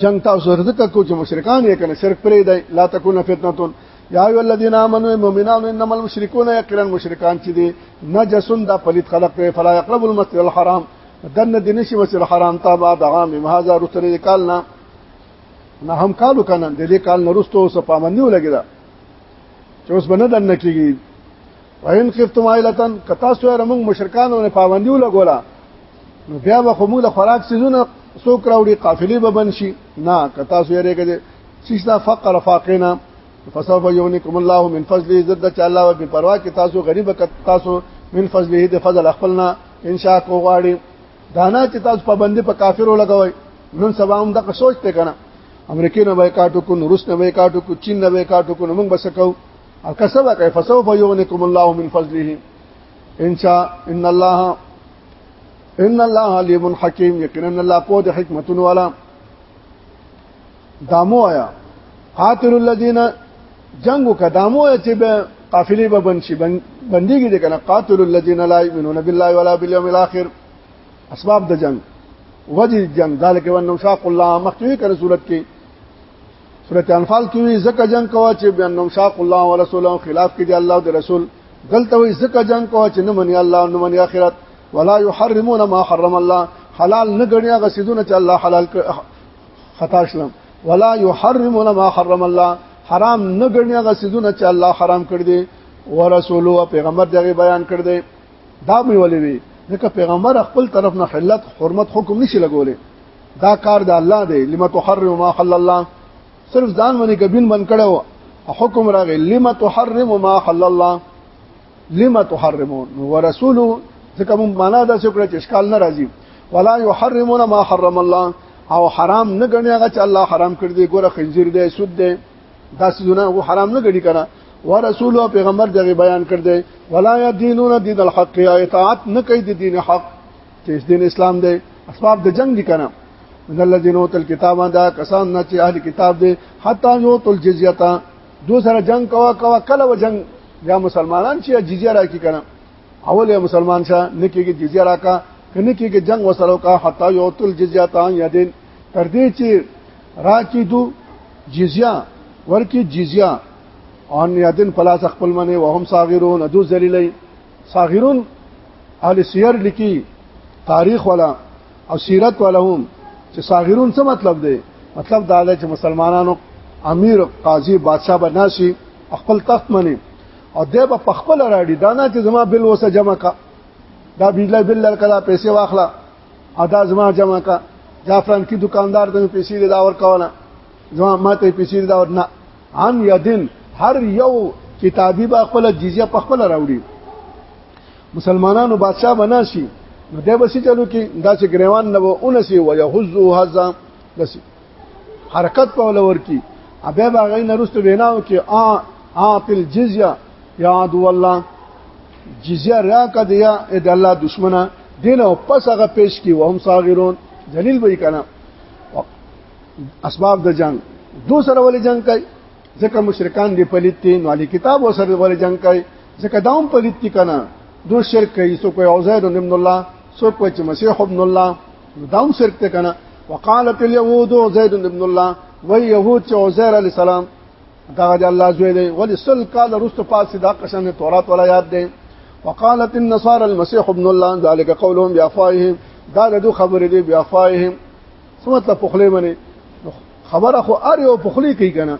جنگ تاسو سره ذکر کو چې مشرکان یې کنه شرک پرې دی لا تکونه فتنه یا ای الذین آمنوا مؤمنان انما المشركون یقینا مشرکان چې دي نجسون دا پلیت خلق په فلا یقرب المسجد الحرام دنه دینه شي مسجد الحرام ته بعد عام هزار رسول کالنا نه هم کالو کنه د دې کال نرستو سپامنی ولګیدا چې اوس بنه دنه کیږي وین خفتم عائلتن کتا سو رمون مشرکانو نه پابندیو لګولا نو بیا به خو موږ د خوراک سيزونه څوک راوړي قافلې به بن شي نه که تاسو یې رېګه چې دا فقر فاقینا فسوف یغنیکم الله من فضله زد چې الله به پروا کې تاسو غریب تاسو من فضله د فضل خپلنا ان شاء کو غواړي دانا چې تاسو پابندي په کافرو لګوي نن سبا هم دغه سوچ ته کنه امریکې نه وای کاټو کو روس نه وای کاټو کو چین نه وای کاټو کو موږ بس کو او کسبه کوي فسوف یغنیکم الله من فضله ان شاء ان الله ان الله علیم حکیم یقینا الله په د حکمتونو والا دامو آیا قاتل الذین جنگ کدامو آیا چې به قافلې به بنشي بنديږي د کنه قاتل الذین لا یؤمنون بالله ولا بالیوم الاخر اسباب د جنگ وجه جنگ ذالک وانه شاق الله مخکې کړه صورت کې سورۃ انفال کې وی زکه جنگ کوا چې بنم شاق الله ورسوله خلاف کې دی الله او رسول دلته وی زکه جنگ کوا چې نه منی الله نه منی اخرت ولا يحرمون ما حرم الله حلال نه غنی هغه سيزونه چې الله حلال خطا شلم ولا يحرمون ما حرم الله حرام نه غنی هغه سيزونه چې الله حرام کړ دي ورسول او پیغمبر دغه بیان کړ دي دا مې ولې وی ځکه پیغمبر خپل طرف نه حلت حرمت حکم نشي لګولې دا کار د الله دی لم تحرم ما حل الله صرف ځان باندې کبین من کړو حکم راغی لم تحرم ما حل الله لم تحرم ورسول ځکه مون معنا دا چې کړه چې اشکال نه راځي ولا يحرمون ما حرم الله او حرام نه غني هغه چې الله حرام کړ دی ګوره خنزیر دی سود دی دا سونه هو حرام نه غړي کنه ورسول او پیغمبر دغه بیان کړ دی ولا يدينون دين الحق اطاعت نه کوي د دین حق چې دین اسلام دی اسباب د جنگ دي کنه من الذين اوتل کتاب دا کسان نه چې اهل کتاب دي حتا یو تل جزیه تا دو سره جنگ کوا کوا کله و جنگ یا مسلمانان چې جزیه راکی کنه اول یا مسلمان شه نه کېږي جزیه راکا کنه کېږي جنگ وسره کا حتا یو تل جزیه تا یا دین تر دې چې راکی دو جزیه ورکی جزیه ان یادن پلاس خپل منه وهم صاغرون دو ذلیلای صاغرون اهل سیر لیکي تاریخ ولا او سیرت ولا هم چې صاغرون څه مطلب دی مطلب دا دی چې مسلمانانو امیر قاضي بادشاہ بناسي خپل تخت منی او دی به په خپل راړي دا نه چې زما بل وسه جمع کا دا بجلی بل لکه پیسې واخلا ادا زما جمع کا دا فلان کی دکاندار ته پیسې دا ور کوله زما ماته پیسې دا ور نه عن یدن هر یو کتابی با خپل جزیه په خپل راوړي مسلمانانو بادشاہ بناسي نو دی بسی چلو کې دا چې ګریوان نه و اونسي و یحزو حزا دسی حرکت په ولور کې ابه باغې نرست ویناو کې ا عاطل جزیه یا عدو الله جزیه را کدیا د الله دشمنه دین او پس هغه پیش کی وهم صاغرون ذلیل به کنا اسباب د جنگ دو سره ولې جنگ کوي ځکه مشرکان دی پلیت دي نو علي کتاب وسره ولې جنگ کوي ځکه داوم پلیت دي کنه دو شرک کوي سو کوي عزیر ابن الله سو کوي چې مسیح ابن الله داوم شرک ته کنه وقالت اليهود زيد ابن الله وای يهود چې عزیر علی السلام دا د الله زوی دی ولې سل کال وروسته پاسې دا قسم تورات ولا یاد دی وقالت النصارى المسيح ابن الله ذلك قولهم بافواههم دا د خبرې دی بافواههم څه مطلب په خلی باندې خبره خو ار یو په خلی کوي کنه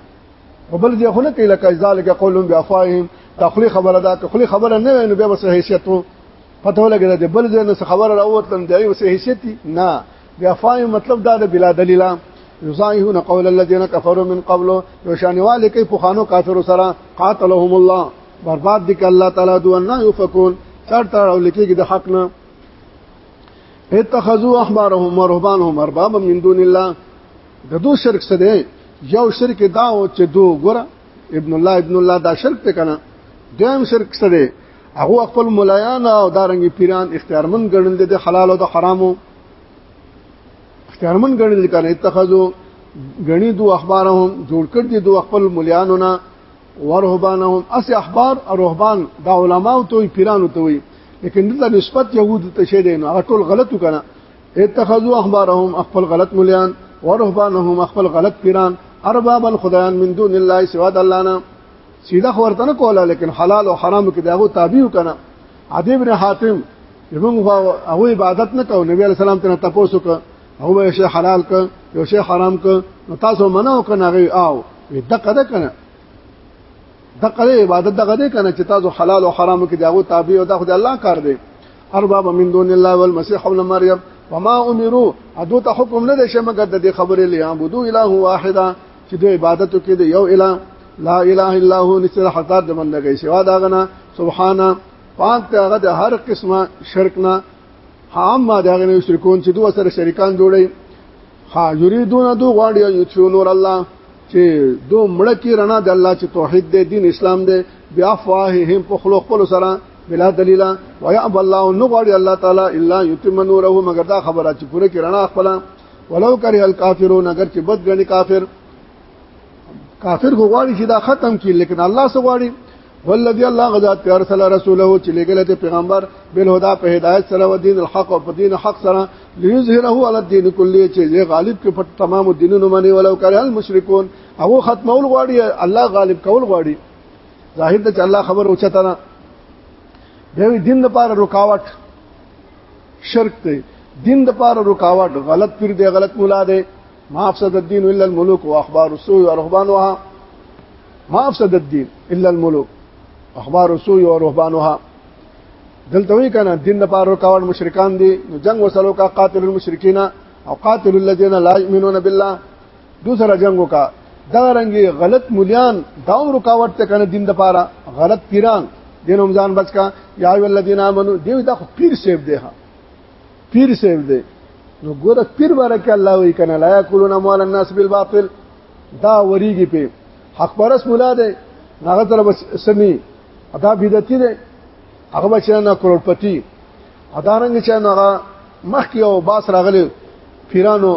په بل ځای خو نه کوي لکه ذالک قولهم بیافاهم دا خلی خبره ده که خلی خبره نه وي نو بیا به حیثیت پته ولګی دا بل ځای نه خبره راوتل دی وسه حیثیت نه بیا فای مطلب دا د بلا دلیل یصایحون قول الذين كفروا من قبل روشانواله کوي پخانو کافر سره قاتلهم الله برباد دي ک الله تعالی دوه نه یفكون تر تر او لکیږي د حق نه اتخذوا احبارهم ورهبانهم اربابا من دون الله د دو شرک څه دی یو شرک دا او چې دو ګره ابن الله ابن الله دا شرک ته کنه دویم شرک څه دی هغه خپل ملایان او دارنګي پیران اختیارمن ګڼل دي د حلال او د حرامو اختیارمن ګڼل دي کنه اتخذوا غنی دو اخبارهم جوړ کړ دي دو خپل مليانو نه ورهبانهم اس احبار او رهبان دا علما او توي پیرانو توي لیکن دلته نسبت يهود ته شه دي نو ټول غلط وکنه اتخذوا احبارهم خپل غلط مليان ورهبانهم خپل غلط پیران ارباب الخدایان من دون الله سوا د الله نه سیده خورته نه کوله لیکن حلال او حرام کې داغه تابع وکنه عدی ابن حاتم یمن هو عبادت نه کو نبی علیہ السلام ته تاسو کو او به شي حلال ک یو شي حرام ک نو تاسو منو کنه غي او دقه ده کنه دقه عبادت دغه ده کنه چې تاسو حلال او حرام کې داغو تابع او دا خدای الله کار دی ارباب من دون الله والمسيح ابن مريم وما امروا ادو ته حکم نه دشه مګر د دې خبرې لیعبدو اله واحده چې د عبادت کې د یو اله لا اله الا هو نسل حقات د بندګۍ سوا داغنا سبحانه پاک ته هغه د هر قسمه شرک نه هم ما دا غنه شرکون چې دوه سره شریکان جوړي ها یریدون دو غواړي یو نور الله چې دو مړکی رڼا د الله چې توحید دی دین اسلام دی بیا فواههم په خلق خپل سره بلا دلیلا ويعب الله نو غواړي الله تعالی الا یتم نوره مگر دا خبره چې پوره کې رڼا خپل ولو کرے الکافرون اگر چې بد غني کافر کافر خو غواړي چې دا ختم کړي لیکن الله سو غواړي والذي الله غزاد پر ارسل رسوله چې لګل ته پیغمبر بل هدا په هدایت سره و دین الحق او په دین حق سره ليظهره على الدين كله چې غالب کې په تمام دینونو باندې ولو کړه المشرکون او ختمول غواړي الله غالب کول غواړي ظاهر د الله خبر او چته نه به دین لپاره رکاوټ شرک دی دین لپاره رکاوټ غلط پیر دی غلط مولا دی ما افسد الدين الا الملوك واخبار السوء ورهبانها ما افسد الدين الا الملوك اخبار السوء ورهبانها دلته وی کنه دین نه پاره کاوړ مشرکان دي نو جنگ وسلو کا قاتل المشرکین او قاتل الذين لا يؤمنون بالله دوسرا جنگو کا دا رنګي غلط مليان داوم رکاوټ ته کنه دین د پاره غلط پیران دین هم ځان بچ کا یا ای الذین امنو دیو دا خو پیر سیب دی ها پیر صاحب دی نو ګوره پیر برکه الله وی کنه لا یاکلون اموال الناس بالباطل دا وریږي په حق پرس مولا دی هغه تر بس سمي ادا بدعتي دی هغه بچا نه کروڑپتی ادا رنګ چې نه هغه مخ کې او باس راغلی پیرانو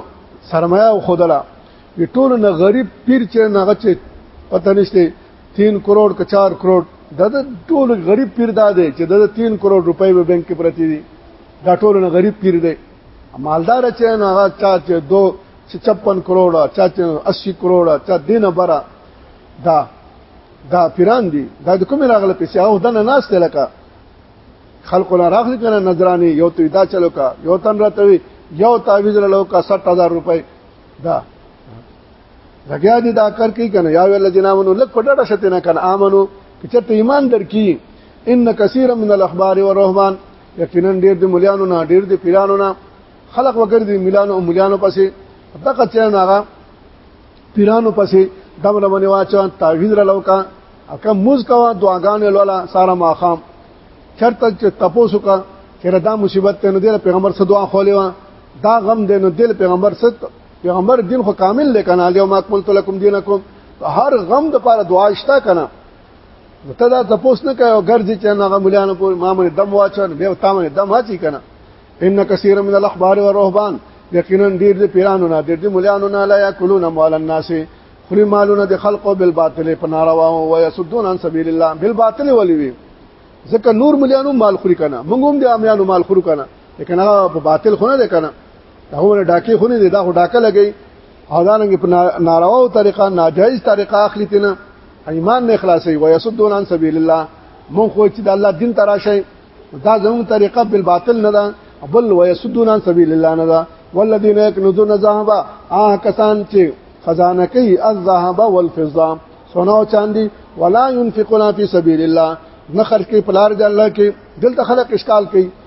سرمایه او خودلا وی ټول نه غریب پیر چې نه هغه چې پته نشته 3 کروڑ که 4 کروڑ دا د ټول غریب پیر دا دی چې د 3 کروڑ روپۍ به بانک کې پرتی دي دا ټول نه غریب پیر دی مالدار چې نه هغه چا چې دو چې 56 کروڑ چا چې 80 کروڑ چا دینه برا دا دا پیران دي دا د کوم راغله پیسې او دنه ناس ته لکه خلکو نه راغلي کنه نظرانی یو ته دا چلو کا یو تن راته یو تعویذ لوکا 60000 روپۍ دا لګیا دي دا کار کوي کنه یا ول جنا منو لک پټړه شته نه کنه امنو چې چرته ایمان درکې ان کثیر من الاخبار والرهبان یقینا ډیر د مليانو نه ډیر د پیرانو نه خلق وګرځي ملانو او مليانو پسې دغه چا نه هغه پیرانو پسې دمر باندې واچو تعویذ را لوکا اکه موز کوا دعاګان لولا سارا ماخام چرته چې تپوسو کا چیرې دا مصیبت ته نو د پیغمبر صدوا خولې وا دا غم دې نو د پیغمبر صد پیغمبر دین خو کامل دی کنه الیوم اکملت لکم دینکم هر غم د پاره دعا شته کنه ته دا تپوس نه کوي ګرځي چې هغه مليانو پور ما مې دم واچن به تا مې دم هاتي کنه ان کثیر من الاحبار والرهبان یقینا ډیر د پیرانو نه ډیر د مليانو نه لا یاکلون مال الناس خوري مالونه د خلقو بالباطل په ناروا او یسدون عن سبیل الله بالباطل ولي وي ځکه نور مليانو مال خوري کنه موږ هم د امیانو مال خورو کنه لیکن هغه په باطل خونه ده کنه هغه ډاکې خو نه دی دا خو ډاکه لګي او دا نن په ناروا طریقه ناجایز طریقه اخلي تنه ایمان نه خلاصي و يسدون عن سبيل الله مون خو چې د الله دین تراشي دا زموږ طریقه بل باطل نه ده بل و يسدون عن سبيل الله نه ده والذین یکنزون الذهب آه کسان چې خزانه کوي الذهب والفضه سونا او چاندي ولا ينفقون في سبيل الله نه خرج کوي پلار د الله کې دلته خلک اشکال کوي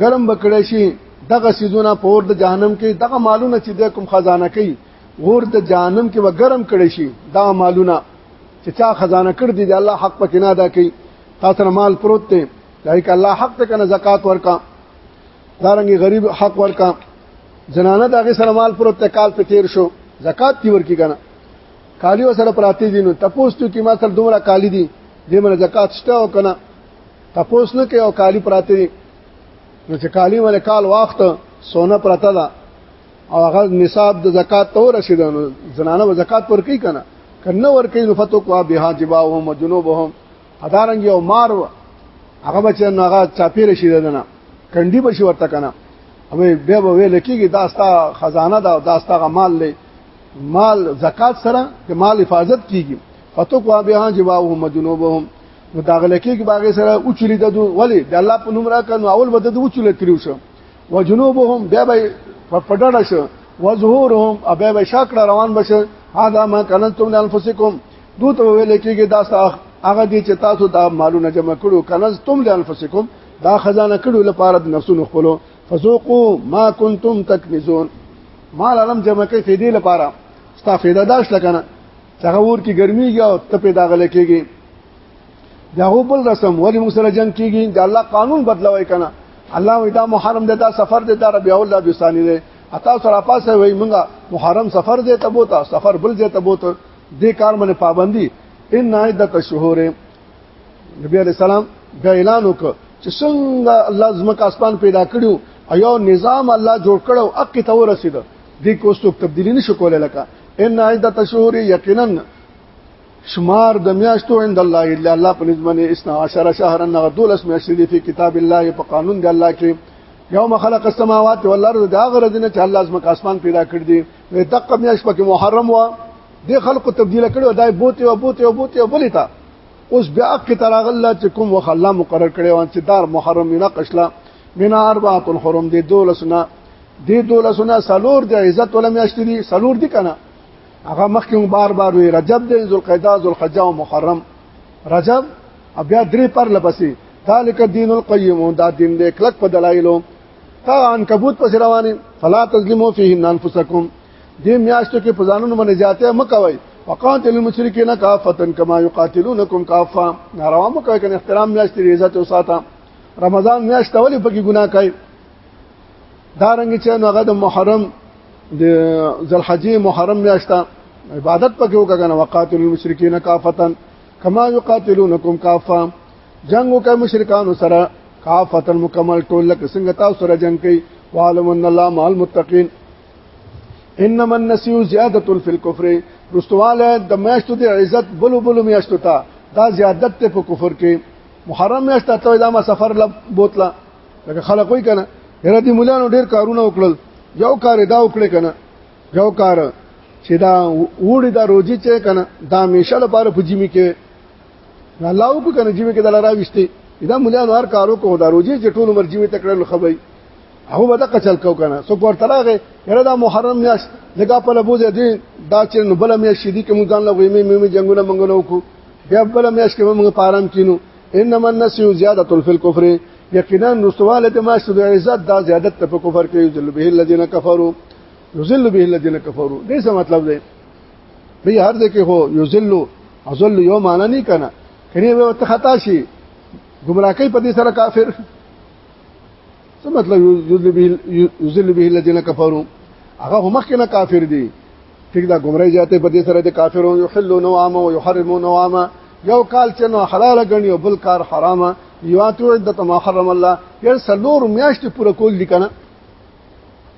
ګرم بکړې شي دغه سيزونه په اور د جهنم کې دغه مالونه چې د کوم خزانه کوي غور د جهنم کې به ګرم کړي شي دا مالونه چې چا خزانه کړ دي د الله حق پکې نه ادا کوي تاسو نه مال پروت دی لایک الله حق ته کنه زکات ورکا دارنګي غریب حق ورکا زنانه دغه سره مال پروت ته کال په تیر شو زکات دی ورکی کنه کالیو سره پراتی دي نو تپوس ته کی ما سره دومره کالی دي دې من زکات شته او کنه تپوس نه کوي او کالی پراته دي نو چې کالی ولې کال وخت سونه پراته ده او هغه نصاب د زکات ته رسیدنو زنانه و زکات پر کوي کنه کنه ور کوي نو فتو کو به جباهم وجنوبهم ادارنګ یو مار هغه بچ نه هغه چاپی رسیدنه کندی بشي ورته کنه او به به ویل کیږي دا ستا خزانه ده دا ستا مال لې مال زکات سره د مال حفاظت کیږي فتو کو به جباهم وجنوبهم مداخله کېږي باغې سره او چلی ددو ولی د الله په نوم راکنو اول به ددو چلی تریو شو وجنوبهم بیا به په ډډه شو وظهورهم ابه به شاکړه روان بشه هاذا ما کنتم لانفسکم دو ته ویل کېږي دا هغه دي چې تاسو دا مالونه جمع کړو کنزتم لانفسکم دا خزانه کړو لپاره د نفسونو خپلو فذوقوا ما کنتم تکنزون مال علم جمع کوي فیدې لپاره ستا فیده داش لکنه هغه ور کې ګرميږي او ته پیدا غل کېږي دا هو بل رسم ولی موږ سره جنگ کېږي دا الله قانون بدلوي کنه الله وی دا محرم دی دا سفر دی دا ربيع الله د ثاني دی اتا سره پاسه وی موږ محرم سفر دی ته بوته سفر بل دی ته بوته دې کار باندې پابندي ان عدت الشهور نبی عليه السلام دا اعلان وکړ چې څنګه الله زمکه اسمان پیدا کړو ایو نظام الله جوړ کړو اق ته ورسید دې کوستو تبدیلی نشو کولای لکه ان عدت الشهور یقینا شمار د میاشتو عند الله الا الله په نظم نه 12 شهرا غدولس میاشتې دي په کتاب الله په قانون د الله کې یوم خلق السماوات والارض دا غره دینه چې الله زمک اسمان پیدا کړ دي وې دقه میاش پکې محرم وا د خلکو تبديل کړو دای بوته او بوته او بوته بلی تا اوس بیا کې تراغله چې کوم وخلا مقرر کړي وان چې دار محرم نه قشلا من اربعه الحرم دې دولسنا دې دولسنا سلور د عزت ولا میاشتې دي سلور دي کنه هغه مخکې بار بار وي رجب دې ذوالقعده ذوالحجه او محرم رجب بیا درې پر لپسې ذالک الدین القیم دا دین دې کلک په دلایلو تا ان کبوت پس روانه فلا تظلموا فیهن انفسکم دې میاشتو کې پزانونو باندې زیاته مکوي وقاتل المشرکین کافتا کما یقاتلونکم کافا ناروا مکوي کنه احترام میاشتې عزت او ساته رمضان میاشت ولې پکې ګناه کوي دا رنګ چې نو هغه د محرم د ذلحجې محرم میاشت عبادت پکې وکړنه وقاتل المشرکین کافتن کما یقاتلونکم کافا جنگ وکړ مشرکان سره کافتن مکمل ټول لکه څنګه تاسو سره جنگ کوي وعلم ان الله مع المتقین انما النسيو زیادت فی الكفر رستواله د میاشتو د عزت بلو بلو میاشتو ته دا زیادت ته په کفر کې محرم میاشت ته دا ما سفر لا بوتلا لکه خلک وای کنه هر دې مولانو ډیر کارونه وکړل یو کار دا وکړي کنه یو کار چې دا وړي دا روزي چې کنه دا همیشه لپاره پجیمی کې الله وکړه کنه جیمی کې دلاره وشته دا مولانو هر کارو کو دا روزي چې ټول عمر جیمی تکړه خبري هغه به دغه چل کو کنه سو پر تلاغه یره دا محرم میاش لګا په لبوزه دي دا چې نو بل میاش شدي کوم ځان لوي مې مې جنگونه منګونه وکړو بیا بل میاش کې موږ پارم کینو انما النسي زياده في الكفر یقینا نستواله د ماشو د عزت دا زیادت په کفر کې یذل به الذين كفروا یذل به الذين كفروا دې څه مطلب دی به هر ځکه هو یذل ازل یو معنی نه کنه کني به خطا شي گمراهی په دې سره کافر څه مطلب یذل به الذين كفروا هغه هم کنه کافر دي ټیک دا گمراهی جاته په دې سره د کافرو یحلون وعما ويحرمون وعما یو کال چې نو حلال غني او بل کار حرامه یواتو عدت ما حرم الله یل سلور میاشت پوره کول دي کنه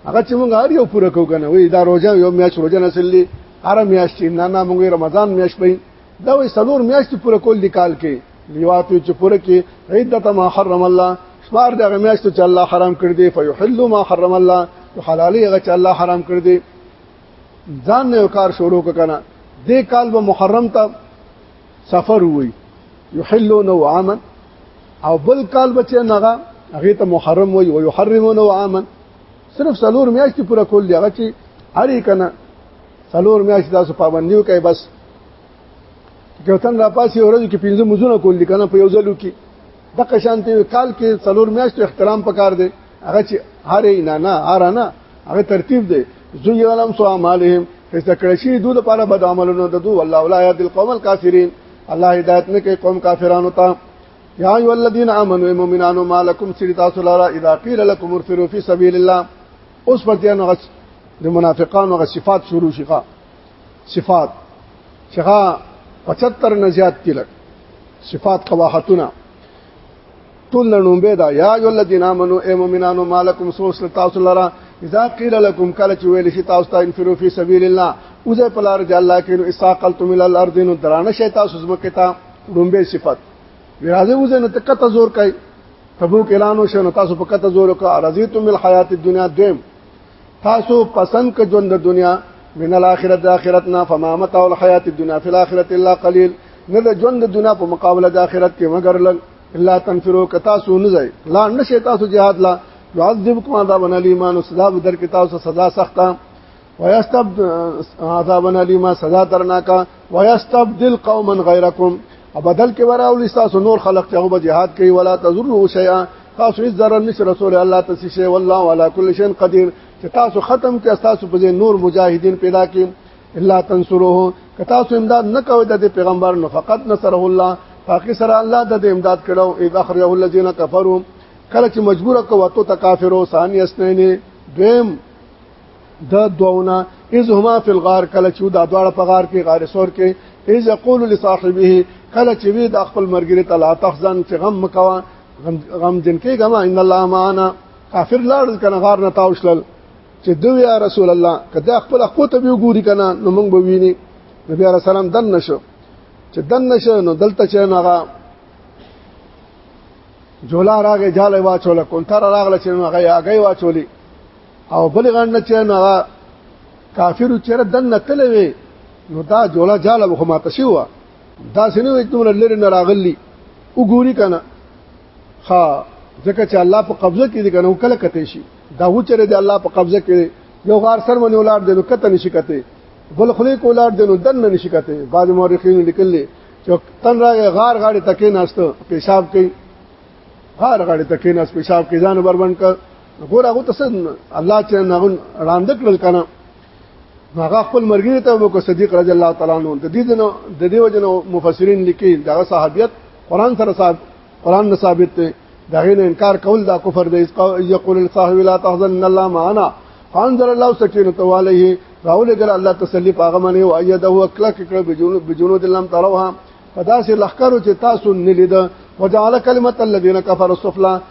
هغه چې موږ هر یو پوره کو کنه وې دا روزه یو میاشت روزه نسلی هر میاشت نه نه موږ رمضان میاشت پي دا وې سلور میاشتې پوره کول دي کال کې لیواتو چې پوره کې عدت ما حرم الله شمار دغه میاشتو چې الله حرام کړ دي فیحل ما حرم الله حلالي هغه چې الله حرام کړ دي ځان نه کار شروع ککنه دې کال به محرم ته سفر وي یحلون عاما او بل کال به چې نغه هغه ته محرم وي او یحرمون عاما صرف سلور میاشتې پوره کول دي هغه چې هر کنه څلور میاشتې تاسو پابندي وکړئ بس که تن را پاسې ورځ کې پنځه مزونه کول دي کنه په یو ځلو کې د قشانتي کال کې څلور میاشتې احترام پکار دی هغه چې هر نه نه هر نه هغه ترتیب دی زو یعلم سو اعمالهم فیصله کړی شي دوی لپاره بد عملونه د دوی والله ولا یاد القوم الکافرین الله هدایت نه کوي قوم کافرانو ته یا ایو الذین آمنوا مؤمنانو مالکم سری تاسو لرا اذا قیل لكم ارفروا فی سبیل الله اوس په دې نو د منافقانو غ صفات شروع شيخه صفات شيخه 75 نه زیات دي لک صفات قواحتونه ټول نوم به دا یا ایو الذین آمنو ای مومنانو مالکم سوس تاسو لرا اذا قیل لكم کله چې ویل شي تاسو ته انفرو فی سبیل الله اوزه پلار دی الله کینو اساقلتم الى الارض نو درانه شي تاسو زمکه ته رومبه صفات راځي وځه نه تکته زور کوي تبوک اعلان وشو نو تاسو په کته زور وکړه رضیتم الحیات الدنیا دویم تاسو پسند ک ژوند د دنیا من الاخرت اخرتنا فما متاع الحیات الدنیا فی الاخرت الا قلیل نه د ژوند د دنیا په مقابله د اخرت کې مگر لګ الا تنفرو ک تاسو نه ځای لا نشه تاسو jihad لا يعذبكم عذابا الیمان سزا بدر ک تاسو سزا سخته ويستب عذابا الیما سزا درناکا ويستبدل قوما غيركم بدل کې وراول تاسو نور خلق ته به jihad کوي ولا تزرو شيئا تاسو هیڅ ضرر نشي رسول الله تاسو شي والله على كل شيء قدير چې تاسو ختم کې تاسو په نور مجاهدین پیدا کړي الا تنصروه که تاسو امداد نه کوئ د پیغمبر نو فقط نصره الله فقط سره الله د امداد کړو اذا خرجه الذين كفروا کله چې مجبور کو وته تکافرو ثاني اسنین دویم دا دوونه اذ هما فی الغار کله چې دا دواړه په غار کې غار سور کې اذ یقول لصاحبه کله چې وی د خپل مرګری ته لا تحزن چې غم مکوا غم غم جن کې غم ان الله معنا کافر لاړ کنه غار نه تاوشل چې دوی یا رسول الله کدا خپل خو ته به ګوري کنه نو موږ به ویني نبی علیہ السلام دن نشو چې دن نشو نو دلته چې نغه جولا راغې جاله واچول کونتر راغله چې نغه یاګي واچولې او بل غنډ چې نو هغه کافر چې دن نتلې وي نو دا جوړه جاله به ما تشي و دا سينو چې دومره لری نه راغلی وګوري کنه ها ځکه چې الله په قبضه کې دي کنه کله کته شي دا و چې د الله په قبضه کې یو غار سر باندې ولار دی نو کته نشي کته بل خلی کولار دی نو دن نه نشي کته بعض مورخین لیکل چې تن راغی غار غاړي تکې ناشته پیشاب کوي غار غاړي تکې ناس پیشاب کوي ځان بربند کړ ګور هغه ته الله چې نغون وړاندې کړل کنه هغه خپل مرګري ته ابو صدیق رضی الله تعالی عنہ د دې جنو د دې وجنو مفسرین لیکي دا صحابیت قران سره صاحب قران نه ثابت دی دا غین انکار کول دا کفر دی یقول الصاحب لا تحزن ان الله معنا فانزل الله سکینته علیه راول ګل الله تسلی پاغه منی او ایده هو کلک کړ بجونو بجونو دلم تروها پداسې لخرو چې تاسو نه لید وجعل کلمت الذين كفروا السفلى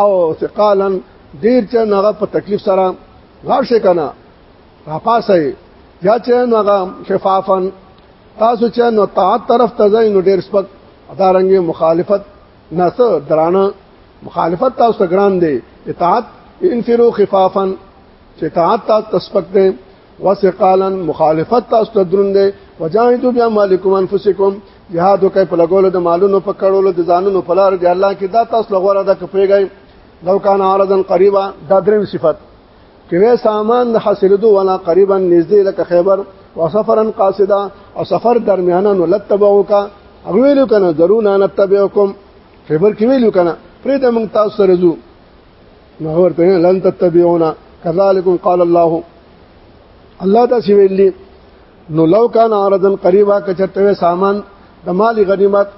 او ثقالا ډیر چې هغه په تکلیف سره غاړ شي کنه را پاسه یا چې هغه خفافن تاسو چې نو طاعت طرف ته ځئ نو ډیر سپک ادارنګي مخالفت نه څه درانه مخالفت تاسو ته ګران دی اطاعت انفرو خفافا چې اطاعت تاسو ته سپک دی وسقالا مخالفت تاسو ته دروند دی وجاهدوا باموالکم انفسکم جهاد کوي په لګولو د مالونو په کړولو د ځانونو په لار دی الله کې دا تاسو لغوره ده کپېږئ لو کان عرضا قریبا دا دریم صفت کوي سامان د حاصلېدو ولا قریبا نږدې لکه خیبر وسفرا قاصدا او سفر درمیانا ولتبعو کا اغویلو کنه ضرور نه نتبعکم خیبر کې ویلو کنه پرې د موږ تاسو سره زو نو ورته لن تتبعونا كذلك قال الله الله دا سی ویلی نو لو کان عرضن قریبا کچرته سامان د مال غنیمت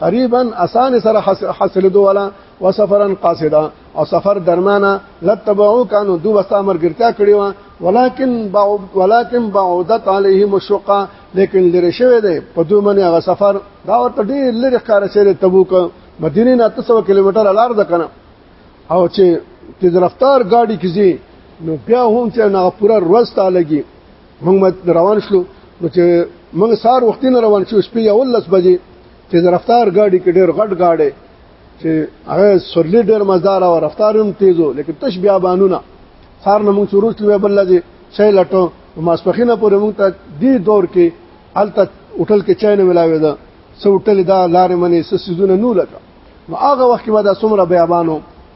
قریبا اسان سره حاصل دو ولا وسفرا قاصدا او سفر درمانه لتبعو کانو دو وستا امر ګرتا کړی و ولکن بعد ولکن بعدت علیهم الشقه لیکن لری شوی دی په دوه منی هغه سفر دا ورته ډیر لری ښکار شوی تبوک مدینه نه 300 کیلومتر لار ده کنه او چې تیز رفتار گاډي کیږي نو بیا هم چې نه پورا ورځ تا لګي موږ روان شلو نو چې موږ سار وختي نه روان شو شپې یو لس بجې چې رفتار ګاډي کې ډېر غټ ګاډي چې هغه سرلی ډېر مزدار او رفتار هم تیزو لیکن تش بیا بانونه سار نه موږ شروع شلو بل لږه شي لټو ماسپخینه پورې موږ ته دې دور کې الته هوټل کې چای نه ملاوي ده سو هوټل دا لارې منې سسیزونه نو لکه نو هغه وخت کې به دا څومره بیابانو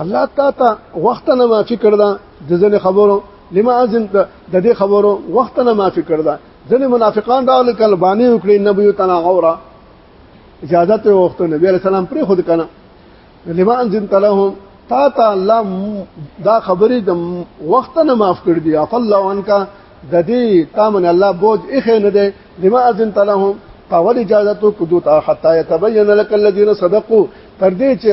الله تا ته وخت نه معافي کړدا د ځنې خبرو لما ازن د دې خبرو وخت نه معافي کړدا ځنې منافقان راول کله باندې وکړي نبی تعالی غورا اجازه ته وخت نبی عليه السلام پر خود کنه لما ازن تلهم تا ته الله دا خبرې د وخت نه معاف کړ دي اف الله عنکا د دې تامن الله بوج اخه نه ده لما ازن تلهم قاول اجازه تو کدو تا حتا يتبين لك الذين صدقوا تر دې چې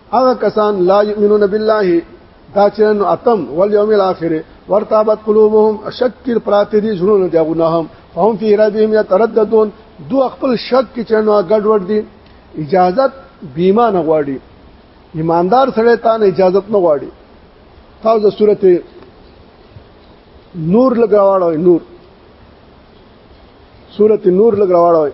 هغه کسان لا یؤمنون بالله دا چې نو اتم والیوم الاخر ورتابت قلوبهم شکر پراته دي زړونه دی غنهم فهم فی ربهم یترددون دو خپل شک کې چې نو ګډ وډ دي اجازت بیمه نه غواړي ایماندار سره تا نه اجازت نه غواړي تاسو د سورته نور لګاوړوي نور سورته نور لګاوړوي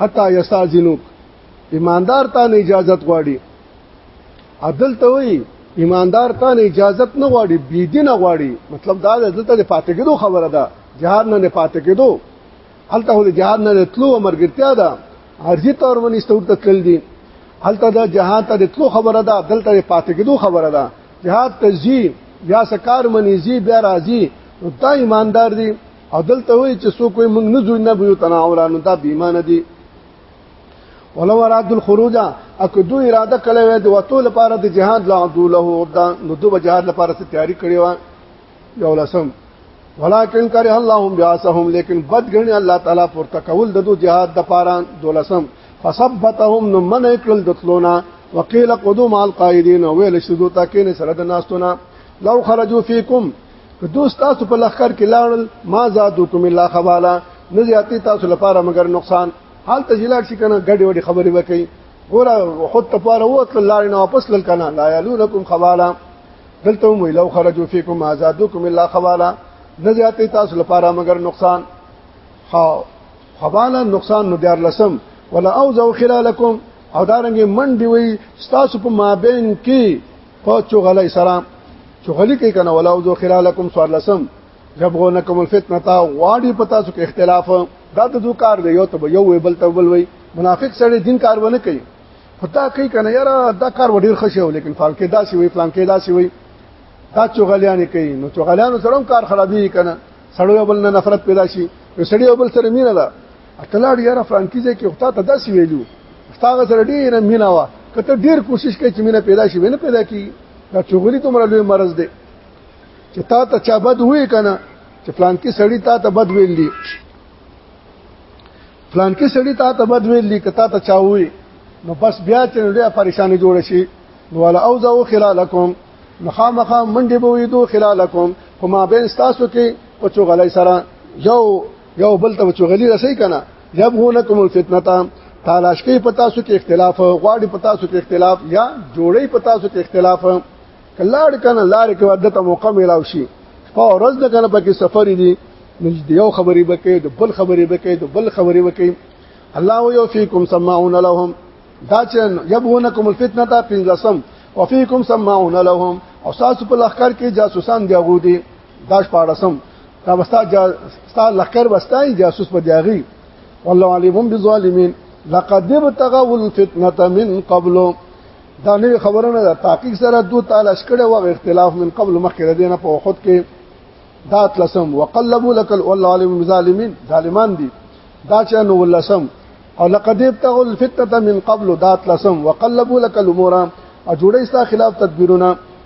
حتا یستاذنوک ایماندار ته نه اجازه غواړي عدل ته وایي ایماندار ته نه اجازه نه غواړي بی دین غواړي مطلب دا ده دلته د پاتې کېدو خبره ده جهاد نه نه پاتې کېدو هلته د جهاد نه تلو مرګرتیا ده ارزي تور باندې ستور ته تل دي هلته د جهاد ته تلو خبره ده دلته د پاتې کېدو خبره ده جهاد ته زی بیا سکار منی زی بیا راځي نو دا ایماندار دي او دلته وی چې سو کوئی موږ نه جوړ نه بيو تناورانو دا بیمانه دي ولو اراد الخروج اکه دوی اراده کړې وې د وتو لپاره د جهاد لا عدو له دا نو دوی جهاد لپاره څه تیاری کړې و یو لسم ولکن کرے الله بیاسهم لیکن بد غنی الله تعالی پر تکول د دو جهاد د پاره دولسم فثبتهم نو من کړل دتلونا وقيل قدوم القائدين ویل شدو تاکین سره د ناستونه لو خرجوا فيكم که دوست تاسو په لخر کې لاړل ما زادوکم الا خبالا نه زیاتی تاسو لپاره مگر نقصان حال ته جلاړ شي کنه ګډي وډي خبرې وکړي ګور خود تفاره وته لارې نه واپس لل کنه لا یلونکم خبالا دلته مو لو خرجو فیکم آزادکم الا خبالا نه زیاتې تاسو لپاره مگر نقصان ها خبالا نقصان نو دیار لسم ولا اوزو خلالکم او دارنګ من دی وی تاسو په مابین کې په چغله اسلام چغلی کوي کنه ولا ذو خلالکم سوار لسم یبغونکم الفتنه تا واډی پتا سو کې اختلاف دا د دو کار دی یو ته یو بل ته بل وي منافق سره دین کار ونه کوي پتا کوي کنه یار دا کار وډیر خوشی و لیکن فال کې داسي وي پلان کې داسي وي دا چغلیان کوي نو چغلیان سره کار خرابي کنه سړی بل نه نفرت پیدا شي سړی بل سره مینه ده اتلاړ یاره فرانکی ځای کې وخته ته داسې ویلو ستاغه سره ډیره مینا وا کته ډیر کوشش کوي چې مینا پیدا شي ونه پیدا کی دا چغلی تمره لوی مرز دی چې تا ته چا بد وې کنه چې پلان کې سړی تا ته بد ویل دي پلان کې سړی تا ته بد ویل دي کته ته چا وې نو بس بیا چې ډیره پریشانی جوړ شي نو ولا اوزو خلالکم مخامخه منډه بوې دو خلالکم کومه بین تاسو کې پچو غلای سره یو یو بل ته چغلی رسي کنه یبغونکم الفتنه تالاش کوي پتا سو کې اختلاف غواړي پتا سو کې اختلاف یا جوړي پتا سو کې اختلاف کلاړ کنه لار کې ودته موقع ملاو شي په ورځ د کنه پکې سفر دي نږدې یو خبرې بکې د بل خبرې بکې د بل خبرې بکې الله یو فیکم سماعون لهم دا چې یبغونکم الفتنه تا پنځم وفیکم سماعون لهم او تاسو په لخر کې جاسوسان دی غو دي دا شپارسم دا وستا جا ستا لخر وستای جاسوس په دیاغي والله علیم بالظالمین لقد ابتغوا الفتنه من قبل دا نوې خبره نه ده تحقیق سره دوه تعالی شکړه او اختلاف من قبل مخکې دینه په وخت کې دا تلسم وقلبوا لك والله عليم بالظالمين ظالمان دي دا چې نو ولسم او لقد ابتغوا الفتنه من قبل دا تلسم وقلبوا لك الامور او جوړې ستا خلاف تدبیرونه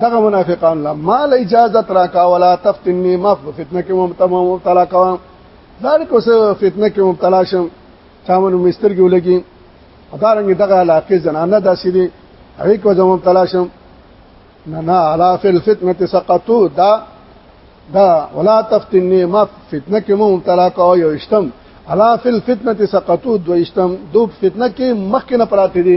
دغه منافقان لا مال اجازه ترا کا ولا تفتنی ما فتنه کې مبتلا کوم ځان کو سه فتنه کې مبتلا شم چامن مستر کې ولګي ادارنګ دغه علاقه زنانه داسې دي هغه کو زمو مبتلا شم نه نه علا فی الفتنه سقطو دا دا ولا تفتنی ما فتنه کې مبتلا کو یو اشتم علا فی الفتنه سقطو دو اشتم دو فتنه کې مخکې نه پراته دي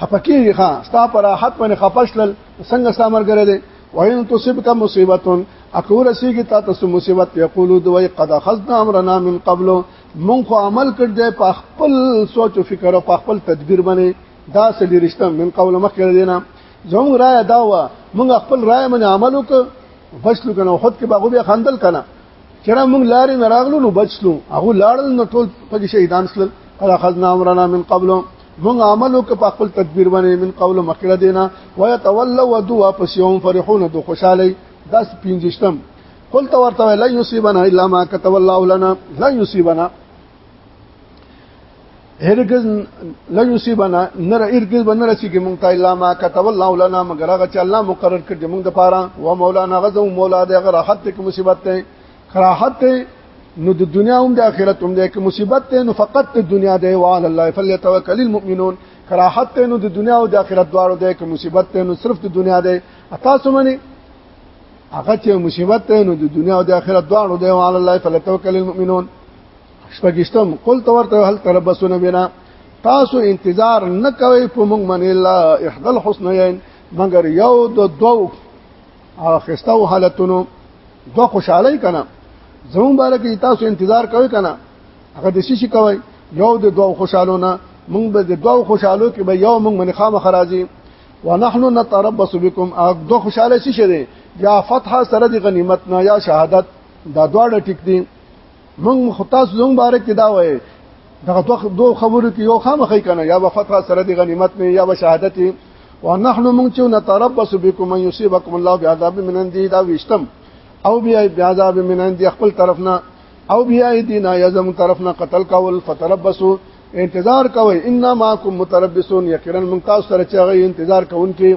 خپکیږي ښا ستا پر راحت باندې خپشل څنګه ستا مرګره دي وین تصبک مصیبتون اکور سیږي تا ته مصیبت یقولو دوی قد خذنا امرنا من قبل مونږ خو عمل کړ دې په خپل سوچ او فکر او په خپل تدبیر باندې دا سړي رښتم من قول مخکې دینا زموږ رائے دا و مونږ خپل رائے باندې عمل وکړ فصل کنه خود کې باغو بیا خندل کنه چرا موږ لارې نه راغلو نو بچلو هغه لاړل نو ټول پکې شهیدان شول قد اخذنا امرنا من قبل موږ عمل وک په خپل تدبیر باندې من قبل مخکړه دینا وای تولوا ودو واپس یوم فرحون دو خوشاله داس پینځشتم قل تو ورته لا یصيبنا الا ما كتب الله لنا لا یصيبنا هرگز لا یصيبنا نر هرگز بن رسی کی مونږ ته الا ما كتب الله لنا مگر هغه چې الله مقرر کړ مونږ د پاره و مولانا غزو مولا د هغه راحت ته مصیبت ته راحت ته نو د دنیا هم د آخرت هم د کې مصیبت ته نو فقط د دنیا دی وعلى الله فليتوکل المؤمنون کراحت ته نو د دنیا او د آخرت دواړو د کې مصیبت ته نو صرف د دنیا دی تاسو منی هغه چې مصیبت ته نو د دنیا او د آخرت دواړو دی وعلى الله فليتوکل المؤمنون شپږشتم قل تورته هل تربسون بنا تاسو انتظار نه کوي په موږ باندې الا احد الحسنین مگر یو د دوو اخستو حالتونو دو خوشحالي کنه زمون باره کې تاسو انتظار کوي کنه هغه د شي کوي یو د دوو خوشحالو نه موږ به د دوو خوشحالو کې به یو موږ باندې خامخ راځي ونحن نتربص بكم هغه دو خوشحاله شي شه یا فتح سره د غنیمت نه یا شهادت دا دواړه ټیک دي موږ مختص زوم باره کې دا وایي دغه دوه دوه خبرو کې یو خامخې کنه یا به فتح سره د غنیمت نه یا به شهادت ونحن موږ چې نتربص بكم ان يصيبكم الله بعذاب من عنده دا وشتم او بیا بعذاب من عنده خپل طرفنا او بیا دینا یزم طرفنا قتل کول فتربصوا انتظار کوي ان معكم متربصون یقینا موږ تاسو سره چې انتظار کوونکي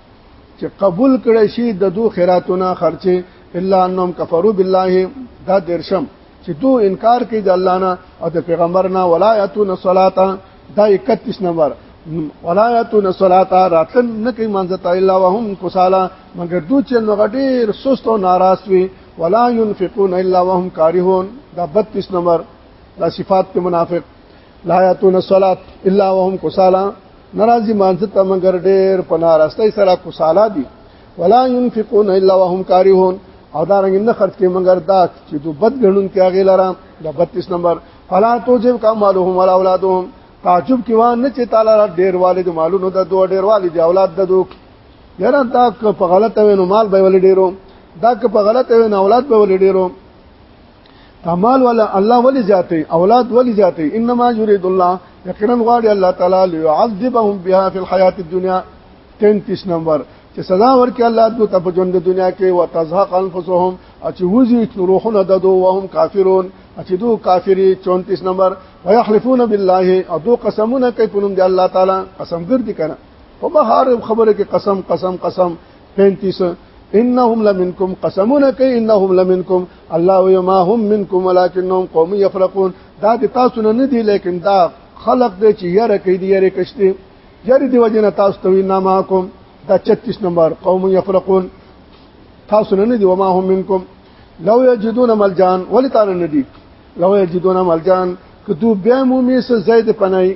چې قبول کړي شي د دو خیراتونه خرچه الا انهم کفروا بالله دا درشم چې دو انکار کوي د الله نه او د پیغمبر نه ولایتون الصلاه دا 31 نمبر ولایتون الصلاه راتن نه کوي مانځه ته الا وهم کوسالا مگر دو چې نو غډیر سست او ناراض وي ولا ينفقون الا وهم کارهون دا 32 نمبر دا صفات منافق لا یاتون الصلات الا وهم کسالا ناراضي مانځ ته مگر ډېر په ناراستۍ سره کسالا دي ولا ينفقون الا وهم کارهون او دا رنګ نه خرج کې مگر دا چې دو بد غنون کې هغه لاره د 32 نمبر فلا توجب کمالهم ولا اولادهم تعجب کې وان نه چې تعالی را ډېر والد مالونو د دوه ډېر والد اولاد د دوه یاره دا په غلطه وینو مال به ولې ډېرو دا که په غلطه وینو اولاد به ولې ډېرو مال ولا الله ولی زیاتې اولاد ولی زیاتې انما یرید الله یقینا غواړي الله تعالی ليعذبهم بها فی الحیات الدنیا 33 نمبر چې سزا ورکړي الله دوی ته په ژوند دنیا کې وتزهق انفسهم او چې وزي روحونه د دوه وهم کافرون چې دوه کافری 34 نمبر ويحلفون بالله او دوه قسمونه کوي په نوم د الله تعالی قسم ګرځي کنه په بهر خبره کې قسم قسم قسم 35 انهم لمنکم قسمونه کوي انهم لمنکم الله وما هم منکم ولکنهم قوم يفرقون دا د تاسو نه دي لیکن دا خلق دې چې یره کوي دې یره کشته یره دی وجنه تاسو ته نه ماکم دا 36 نمبر قوم يفرقون تاسو نه دي وما هم منکم لو یجدون ملجان ولی تعالی نه دي لو یجدون ملجان کدو بیا مومي سه زید پنای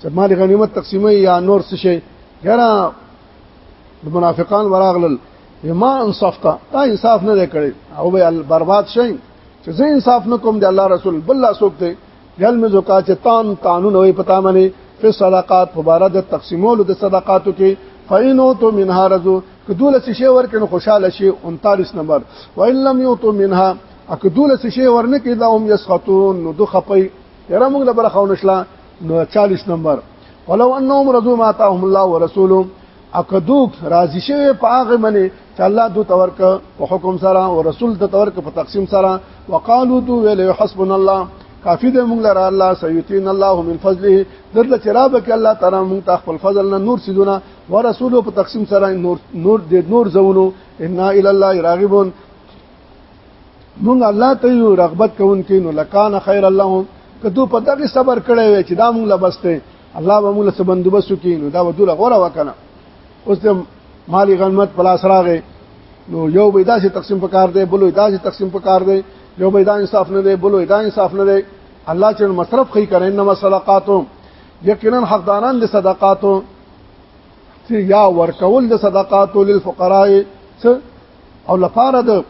چې مال غنیمت تقسیمه یا نور څه شي یاره د منافقان وراغلل ما انصاف تا تا انصاف نه کړی او به برباد شي چې زه انصاف نه کوم د الله رسول بل لا سوک دی یل مې زکا چې تان قانون وي پتا منی په صدقات مبارک د تقسیمولو د صدقاتو کې فینو تو منها رزو کدول څه شی ورکنه خوشاله شي 39 نمبر و ان لم یوتو منها اکدول څه شی ورنه کې دا هم یسقطون نو دو خپي یره موږ له برخه ونشلا نو 40 نمبر ولو انهم رضوا ما تاهم الله ورسوله اکدوک راضی شوی په هغه منی چې الله دو تورک په حکم سره او رسول د تورک په تقسیم سره وقالو تو ویل حسبنا الله کافی د موږ لره الله سیتین الله من فضله درل چراب کې الله تعالی موږ ته خپل فضل نه نور سيزونه ورسول په تقسیم سره نور نور د نور زونو ان الى الله راغبون مونږ الله ته یو رغبت کوونکې نو لکان خیر اللهم که دوی په دغه صبر کړی وي چې دا مونږ له بسته الله به مونږ له بندوبست وکړي نو دا به دوی غوړه وکنه اوس د مالی غنمت په لاس راغی نو یو به داسې تقسیم پکار دی بلو داسې تقسیم پکار دی یو به دا انصاف نه دی بلو دا انصاف نه دی الله چې مصرف خې کړي انما صدقاتو یقینا حقداران د صدقاتو یا ورکول د صدقاتو للفقراء او لپاره د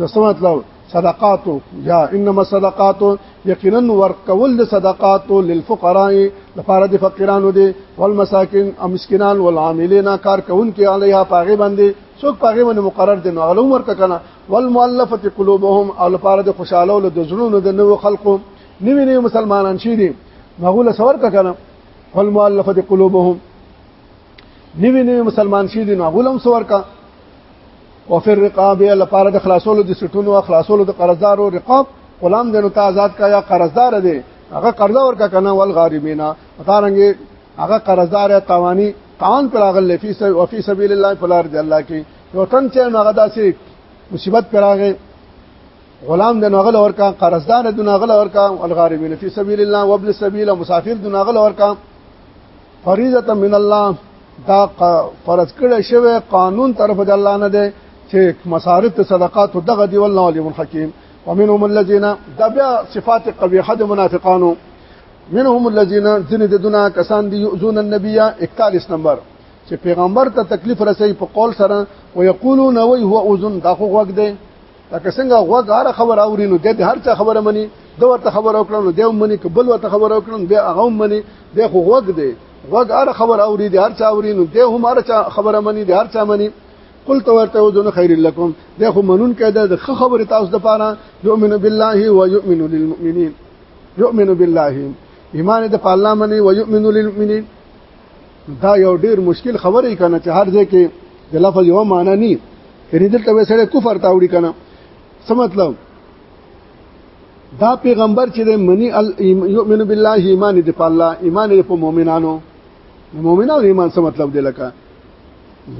د سمات لو صدقات یا انما صدقات یقینا ورکول د صدقات للفقراء لپاره د فقیرانو دي والمساکین او مسکینان والعاملین کار کوونکي علیها پاغه باندې څوک پاغه باندې مقرر دي نو علوم ورک کنه والمؤلفه قلوبهم او لپاره د خوشاله او د زړونو د نو خلقو نوی نوی مسلمانان شي دي مغول سور کنه والمؤلفه قلوبهم نوی نوی مسلمان شي دي ناغولم سور کا او فر رقاب لپاره د خلاصولو د سټونو او خلاصولو د قرضدار او رقاب غلام دینو ته آزاد کا یا قرضدار دی هغه قرض ورکا کنه ول غاریبینا دارنګ هغه قرضدار توانی تاوان پر هغه لفی او فی سبیل الله فلار دی الله کې یو تن چې هغه داسې مصیبت پر هغه غلام د نغل ورکا قرضدار د نغل ورکا والغارمین فی سبیل الله وابن السبیل مسافر د نغل ورکا فریضه من الله دا فرض کړی شوی قانون طرف د الله نه دی چې مصارف ته صدقات او دغه دی والله علیم حکیم ومنهم الذين دبیا صفات قبیحه د منافقانو منهم الذين ذن ددنا کسان دی یؤذون النبی 41 نمبر چې پیغمبر ته تکلیف رسي په قول سره ويقولون وي هو اذن دا خو وګ دی لکه څنګه غوږ هر خبر اوري نو د هر څه خبره مني د ورته خبر او کړنو دیو مني کبل ورته خبر او کړنو بیا هغه مني د خو غوږ دی غوږ هر خبر اوري د هر څه اوري نو د هم هر څه خبره مني د هر څه مني قلت ورته ودون خير لكم د خو منون کده د خبر تاسو د پاره يؤمن بالله ويؤمن للمؤمنين يؤمن بالله ایمان د پالنا مني ويؤمن للمؤمنين دا یو ډیر مشکل خبره ای کنه چې هر ځای کې د لفظ یو معنی نه یعنی دلته وسره کفر تا وړي کنه څه مطلب دا پیغمبر چې منی یؤمن بالله ایمان دی په الله ایمان دی په مؤمنانو مؤمنانو ایمان څه مطلب دی لکه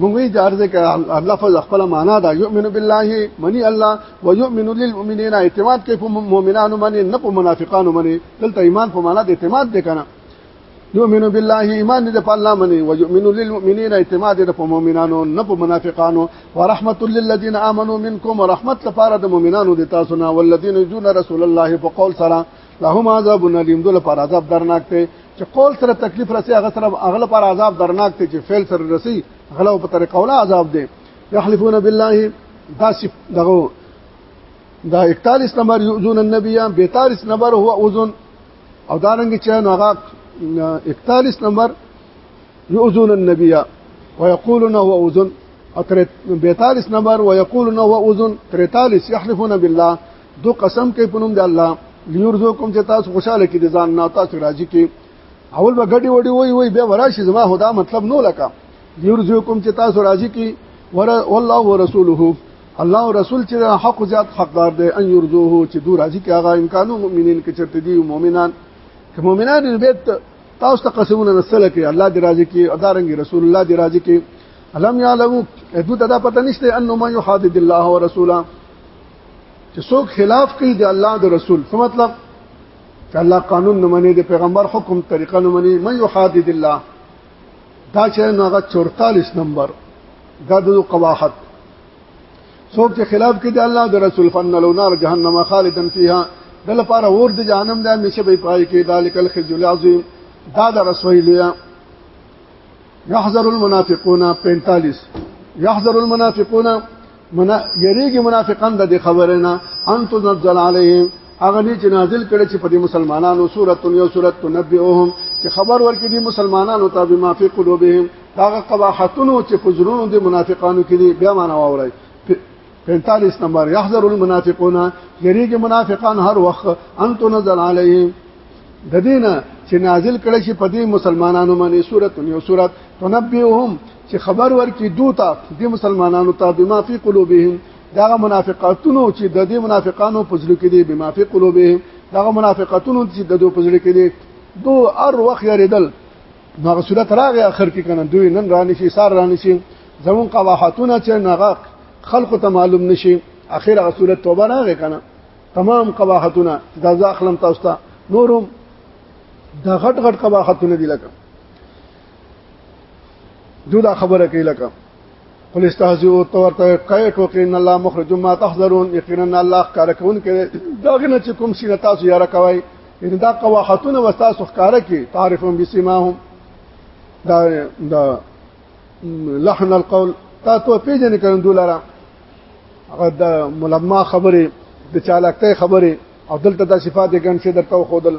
موږ وی جارځه ک الله فز خپل معنا دا یؤمن بالله منی الله و یؤمن للمؤمنین اعتماد کوي په مؤمنانو باندې نه په منافقانو باندې دلته ایمان په معنا د اعتماد دی کنه یؤمنو بالله ایمان دې په الله منی او یؤمنو للمؤمنین اعتماد دې په مؤمنانو نه په منافقانو ورحمت للذین آمنو منکم ورحمت لپاره د مؤمنانو د تاسو نه والذین یجون رسول الله په قول سره لهم عذاب الیم دل پر عذاب درناک ته چې قول سره تکلیف رسي هغه سره اغله پر عذاب درناک ته چې فعل سره رسي غلو په طریقه ولا عذاب دی یحلفون بالله دا صف دغه دا 41 نمبر یؤذون النبی 42 نمبر هو اذن او دا رنګ چې نو هغه 41 نمبر یؤذون النبی ويقولون هو اذن او 42 نمبر ويقولون هو اذن 43 يحلفون بالله دو قسم کوي پنوم د الله ليرزوکم چې تاسو خوشاله کې ځان نه تاسو راضي کې اول به غډي وډي وای وای بیا وراشي زما هدا مطلب نو لکه ليرزوکم چې تاسو راضي کې والله ورسوله الله او رسول چې حق زیات حقدار دی ان يرزوه چې دو راضي کې هغه امکانو مؤمنین کې چرته دي مؤمنان که مؤمنان دې بیت تاسو ته قسمونه نسل کې الله دې راضي کې ادارنګ رسول الله دې راضي کې علم يعلمو دو ته دا پته نشته انه ما يحادد الله ورسوله چې څوک خلاف کوي د الله د رسول څه مطلب چې الله قانون نه مني د پیغمبر حکم طریقه نه مني مې يحادد الله دا چې هغه 44 نمبر دا د قواحت څوک چې خلاف کې د الله د رسول فنلو نار جهنم خالدن فیها د لپاره اور د جهنم د همیشه به پای کې ذالک الخزي العظیم دا د رسول لویا يحذر المنافقون 45 يحذر المنافقون منا یریږي منافقان د خبره نه ان تنزل علیهم هغه نه چې نازل کړي چې په دې مسلمانانو سورۃ یو سورۃ تنبئهم چې خبر ورکړي دي مسلمانانو ته به مافي قلوبهم هغه قباحتونو چې په زړونو د منافقانو کې دي بیا معنا واوري 45 نمبر يحذر المنافقون یریږي منافقان هر وخت ان تنزل علیهم د دینه چې نازل کړي شي په دې مسلمانانو باندې صورت یو صورت تنبيهم چې خبر ورکړي دوته د مسلمانانو ته بما فی قلوبهم دا منافقتونو چې د دې منافقانو په ځل کې دي بما فی قلوبهم دا منافقتونو چې د دوی په ځل کې دي دو ار وخت یریدل نو صورت راغی اخر کې کنه دوی نن رانی شي سار رانی شي زمون قواحتونه چې نغاق خلق ته معلوم نشي اخر هغه صورت توبه راغی کنه تمام قواحتونه دا ځخلم تاسو ته نورم دا غټ غټ قواحتونه دي لکه دوی دا خبره کوي لکه قل استهزئوا تورته کای ټوکې ان الله مخرج ما تحذرون یقینا الله کار کوون کې دا غنه چې کوم سینه تاسو یاره کوي ان دا قواحتونه وستا سخکاره کې تعرفون بسماهم دا دا لحن القول تا تو پیژنې کړم دولاره هغه د ملما خبره د چالاکته خبره او دلته د صفات ګڼ شي درته خودل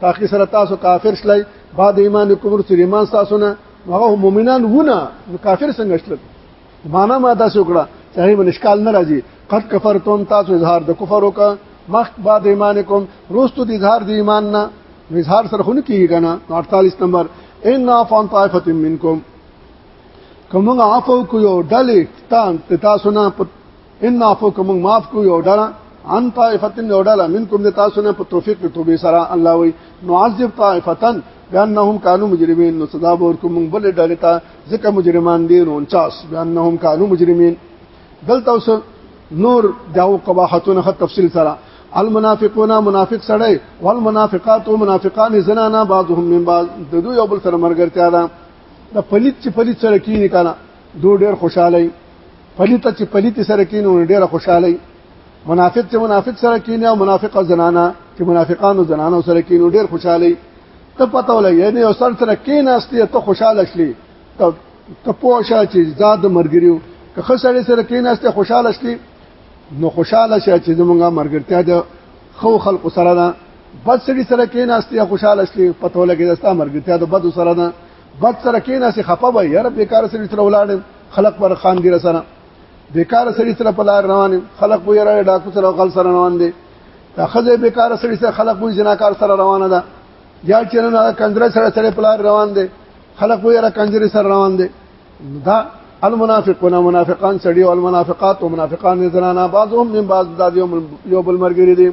تاخی سره تاسو کافر شلای بعد ایمان کوم رسول ایمان تاسو نه هغه مؤمنان ونه نو کافر څنګه شل معنا ما تاسو کړه چې هیڅ مشکل نه راځي قد کفرتم تاسو اظهار د کفر وک مخ بعد ایمان کوم روستو د اظهار د ایمان نه اظهار سره خونه کیږي کنه 48 نمبر ان عفوا طائفه منکم کومه عفو کو یو ډلې تان تاسو نه ان عفو کوم معاف کو یو ډله ان طائفتن یو ډله منکم د تاسو نه په توفیق د توبې سره الله وی نعذب طائفتن بانهم كانوا مجرمين نو سزا ورکوم بل ډله ته ځکه مجرمان دي 49 بانهم كانوا مجرمين دلته اوس نور داو قباحتونه خط تفصیل سره المنافقون منافق سړی والمنافقات منافقان زنانا بعضهم من بعض د دوی یو بل سره مرګرتیا ده د پلیت چې پلیت سره کینی کنه دوی ډیر خوشاله پلیت چې پلیت سره کینو ډیره خوشاله منافق چې منافق سره کینې او منافقه زنانه چې منافقانو زنانه سره کینو ډیر خوشاله ته پته ولګي نه یو سر سره کیناستې ته خوشاله شلې ته ته پوښه چې زاد مرګریو که خسړې سره کیناستې خوشاله شلې نو خوشاله شې چې زمونږه مرګرتیا ده خو خلق سره ده بد سړي سره کیناستې خوشاله شلې پته ولګي دستا مرګرتیا ده بد سره ده بد سره کیناستې خپه وي یاره بیکار سړي سره ولاړم خلق پر خان ګیر سره بیکار سړی سره په لار روان خلق وې را ډاکو سره غل سره روان دي دا خزه بیکار سړی سره خلق وې جناکار سره روانه ده یا چې نه کندره سره سره په لار روان دي خلق وې را کندره سره روان دي دا المنافقون منافقان سړي او المنافقات او منافقان زنانا بعضهم من بعض دادیو یو بل مرګري دي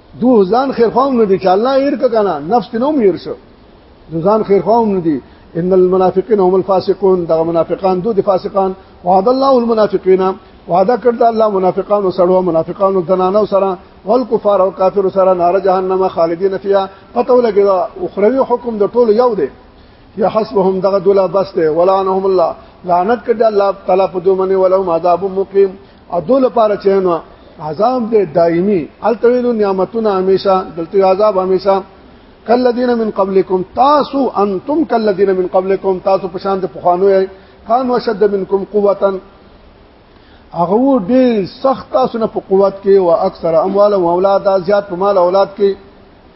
دو ځان خیر خواهم نه دي چې الله ير کنه نفس ته نوم ير شو دو ځان خیر خواهم نه دي ان المنافقين هم الفاسقون دا منافقان دو دي فاسقان وعد الله المنافقين وعده کړد الله منافقان او سړو منافقان او دنانو سره والکفار او کافر سره نار جهنم خالدین فیها پته ولګي دا اخروی حکم د ټولو یو دی یا حسبهم دغه دولا بس دی ولعنهم الله لعنت کړد الله تعالی په دومنه ولهم عذاب مقیم او دول لپاره چې نو عذاب دې دایمي التویل نعمتونه همیشه دلته عذاب همیشه کلذین من قبلکم تاسو انتم کلذین من قبلکم تاسو په شان د پخوانو یې کان وشد منکم قوتا هغه ډېر سخت تاسو نه په قوت کې او اکثر اموال او اولاد زیات په مال اولاد کې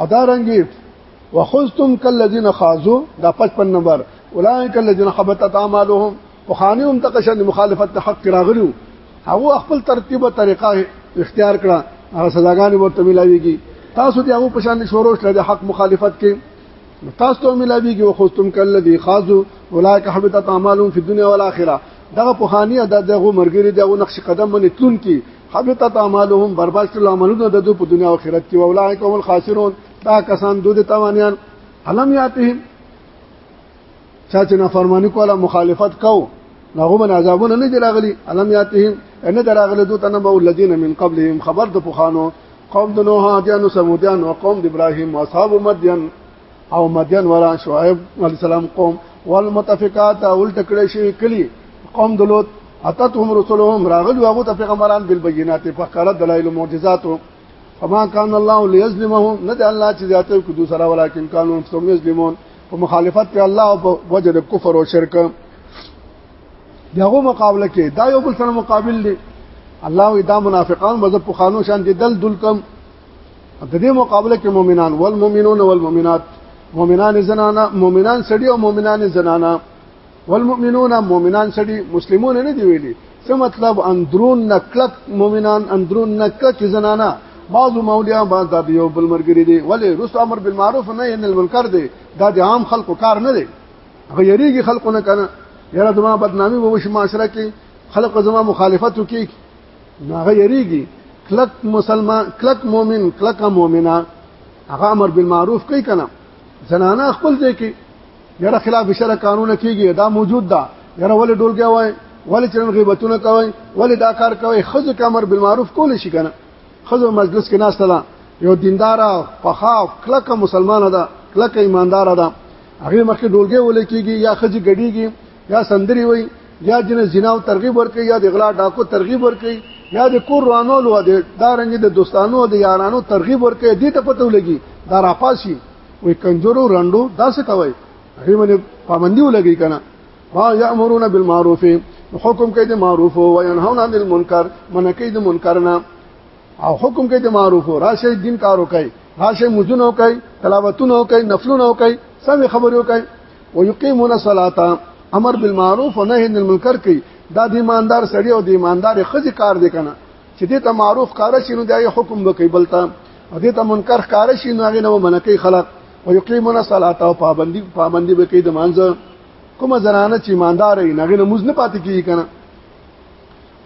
او دا رنګي وخذتم كالذين خاضوا دا 55 نمبر اولئک الذين حبطت اعمالهم وخانی هم تقشن مخالفت حق راغلو هغه خپل ترتیبه طریقه اختیار کړه هغه سزاګانې ورته ملاويږي تاسو دی هغه په شان شوروش لري حق مخالفت کې تاسو ته ملاويږي او خوستم کله دی خاصو اولایک حبطت اعمالهم فی الدنيا والآخرة دغه په خاني د دغه مرګري دغه نقش قدم باندې تلون کې حبطت اعمالهم برباد شول عملونه د دوی په دنیا او آخرت کې اولئک هم الخاسرون دا کسان دوی د توانیان علم یاتهم چا چې نافرمانی کوله مخالفت کو ناغو من عذابونه نه دراغلی علم یاتهم ان دراغلی دوی تنبه الذين من قبلهم خبر د پخانو قوم د نوح عادیان او ثمودیان او قوم د ابراهیم او اصحاب مدین او مدین ولا شعیب علی السلام قوم والمتفقات اول ټکړې شي کلی قوم دلوت اتتهم رسلهم راغلوا هغه ته پیغمبران بالبينات فقره دلائل معجزات فما كان الله ليظلمهم نه د الله چې ذاته کو دوسرا ولکن كانوا انفسهم يظلمون په مخالفت کې الله او وجه د کفر او شرک دغه مقابله کې دا یو بل سره مقابل دي الله دا منافقان مذهب په خانو شان دي دل دل کم د دې مقابله کې مؤمنان والمؤمنون والمؤمنات مؤمنان زنانا مؤمنان سړي او مؤمنان زنانا والمؤمنون مؤمنان سړي مسلمون نه دی ویلي څه مطلب اندرون نکلک مؤمنان اندرون نکلک زنانا بعض مولیا بعض د یو بل مرګري دي ولی رسو امر بالمعروف نه ان المنکر دي دا د عام خلکو کار نه دی غیریږي خلکو نه کنه یاره دما بدنامي وو شي معاشره کې خلک زما مخالفت وکي نو هغه یریږي کلک مسلمان کلک مؤمن کلک مؤمنه هغه امر بالمعروف کوي کنه زنانه خپل ځای کې یره خلاف شرع قانون کیږي دا موجود ده یره ولې ډولګه وای ولې چرن غیبتونه کوي ولې دا کار کوي خزه کمر بالمعروف کول شي کنه خزه مجلس کې ناشته ده یو دیندار فخاف کلک مسلمان ده کلک ایماندار ده هغه مخکې ډولګه ولې کیږي یا خزه ګډیږي یا سندري وای یا جن زنا او ترغیب ورکړي یا د غلا ډاکو ترغیب ورکړي یا د کور روانو لو د دارنګ د دوستانو د یارانو ترغیب ورکړي دې ته پته ولګي دا راپاسي وي کنجرو رندو دا څه کوي هغه باندې پابندي ولګي کنه وا یامرون بالمعروف حکم کوي د معروف او ينهون عن المنکر منع کوي د منکر نه او حکم کوي د معروف راشه دین کارو کوي راشه مزونو کوي تلاوتونو کوي نفلونو کوي سم خبرو کوي ويقيمون الصلاه امر بالمعروف و نهي عن المنکر کوي دا د ایماندار سړی او د ایماندار خځې کار دی کنه چې دې ته معروف کار شي نو دای حکم وکي بلته او دې ته منکر کار شي نو هغه نو منکې خلق او یقیمون الصلاه او پابندي پابندي وکي د مانځ کومه زنانه چې ایماندار نه هغه نماز نه پاتې کیږي کنه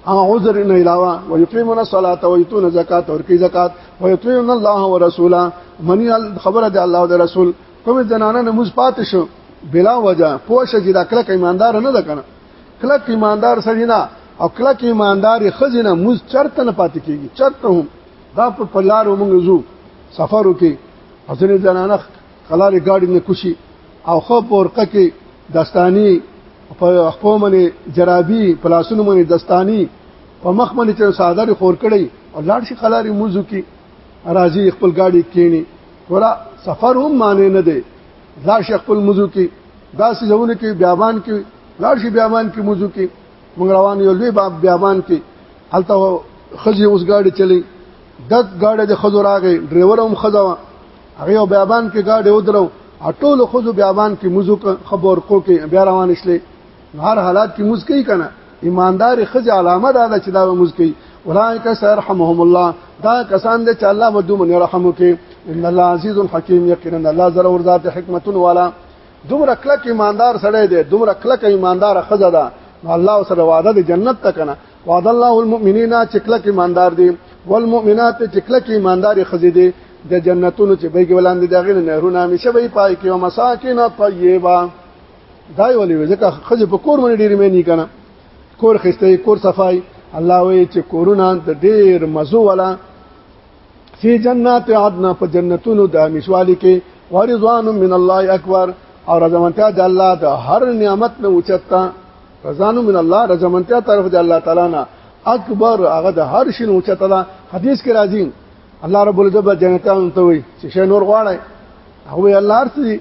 هغه عذر نه علاوه او یقیمون الصلاه او یتون زکات او کی زکات او یطیعون الله ورسوله منی خبره د الله او د رسول کوم زنانه نماز پاتې شو بلا وجه پوه شي دا کلک ایماندار نه ده کنه کلک ایماندار سړی نه او کلک ایماندار خزینه موز چرته نه پاتې کیږي چرته هم دا په پلار موږ زو سفر وکي ځنې زنانه خلارې ګاډي نه کوشي او خو پورقه کې دستانی په خپل منې جرابي پلاسونو منې دستانی په مخ منې چې ساده خور کړي او لاړ شي خلارې موزو کې راځي خپل گاډي کینی ورا سفر هم معنی نه دی لا شي خپل موضوع کې دا سيزونه کې بیابان کې لا شي بیابان کې موضوع کې موږ روان یو لوی باب بیابان کې هلته خزي اوس گاډي چلی د گاډي د خزو راغې ډرایور هم خزا هغه بیابان کې گاډي ودرو اټول خزو بیابان کې موضوع خبر کو کې بیا روان شلې هر حالات کې مسکی کنه ایماندار خځه علامه ده چې دا مسکی اولئک سرحمهم الله دا کسان دې چې الله ودوم نه رحم وکي ان الله عزیز حکیم یقینا الله زره ور ذات حکمت والا دومره کلک ایماندار سره دی دومره کلک ایماندار خزه ده نو الله سره وعده د جنت ته کنه وعد الله المؤمنین چې کلک ایماندار دي والمؤمنات چې کلک ایماندار خزه دي د جنتونو چې بیګ ولاندې دغه نهرونه همیشه به پای کې او مساکن طیبه دا ولې ځکه خځه په کور باندې ډېر مې نه کنه کور خسته کور صفای الله وی چې کورونه د ډېر مزو ولا فی جنات عدن په جنتونو د مشوالی کې ورضوان من الله اکبر او رضامنتیا د الله د هر نعمت نه اوچتا رضوان من الله رضامنتیا طرف د الله تعالی نه اکبر هغه د هر شي نه اوچتا ده حدیث کې راځي الله رب العزت جنتان ته وي چې نور غواړي هغه الله ارسي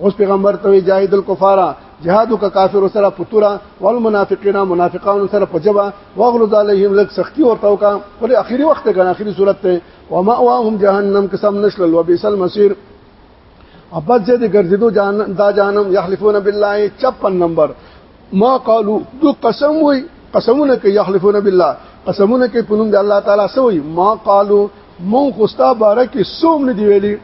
اوس پیغمبر ته جاهد الکفاره جهاد وک کافر سره پتورا والمنافقین منافقان سره پجبا واغلظ علیهم لک سختی ورته وکا ولې اخیری وخت کنه اخیری صورت ته و ماواهم جهنم قسم نشل و بیس المصير ابد زه دې ګرځیدو جهنم دا جهنم یحلفون بالله 56 نمبر ما قالو دو قسم وي قسمونه کوي یحلفون بالله قسمونه کوي پونم د الله تعالی سوې ما قالو مون خوستا بارکه سوم نه دی ویلي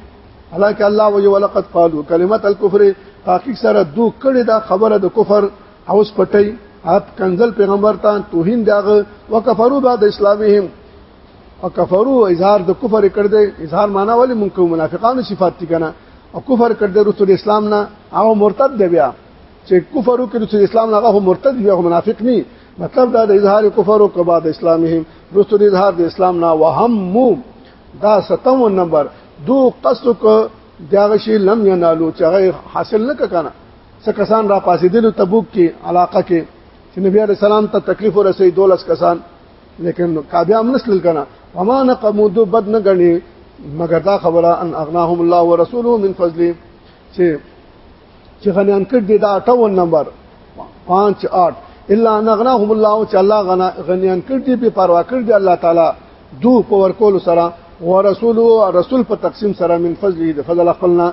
حالانکه الله وی ولقد قالوا کلمه الكفر تحقیق سره دو کړي دا خبره د کفر اوس پټي اپ کنزل پیغمبر ته توهین داغه وکفروا بعد اسلامهم وکفروا اظهار د کفر کړ دې اظهار معنا ولی مونږ کو منافقانو صفات دي کنه او کفر کړ دې رسول اسلام نه او مرتد دی بیا چې کفر وکړي رسول اسلام نه هغه مرتد بیا منافق نه مطلب دا د اظهار کفر او کبا د اسلامهم رسول اظهار د اسلام نه وهم مو دا ستم نمبر دو قصد کو داغه شی لم ینالو چې حاصل نه کنه څه کسان را پاسېدل تبوک کې علاقه کې چې نبی عليه السلام ته تکلیف ورسې دولس کسان لیکن کامیاب نسل کنا وما نقمو دو بد نه غني مګر دا خبره ان اغناهم الله ورسوله من فضله چې چې غنیان کړ دي دا 58 نمبر 5 8 الا نغناهم الله چې الله غنا غنیان کړ دي په پروا کړ دي الله تعالی دوه په ورکول سره ورسول او رسول په تقسیم سره من فضله د فضل خپلنا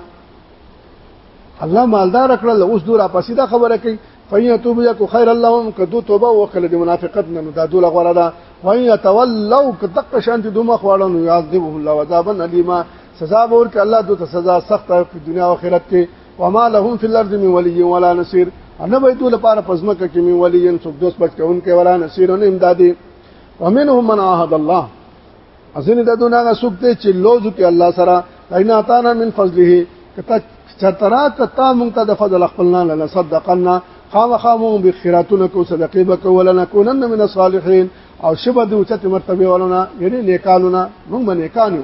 الله مالدار کړل اوس دورا پسې دا خبره کوي فیتوب یکو خیر اللهم کدو توبه وکړه د منافقت نه نو دا دوله غوړه ده وای یتولوا کتق شانت دومه خواړه نو یعذبه الله عذابا الیما سزا ورک الله دوته سزا سخت په دنیا او آخرت کې وما لهم فی الارض من ولی ولا نصير ان به دوله لپاره پزمکه کې من ولی ان څوک دوست بچ کون کې ولا نصير نه امدادي ومنهم من عهد الله ازنه د دونه هغه څوک دی چې لوځو کې الله سره اين اتانا من فضله کته چترا کته مونږ ته د فضل خپلنا لنا صدقنا خامخا مونږ به خیراتونه کو صدقې به کول نه کونن من الصالحین او شبه د اوچت مرتبه ولنا یعنی نیکانونه مونږ به نیکانو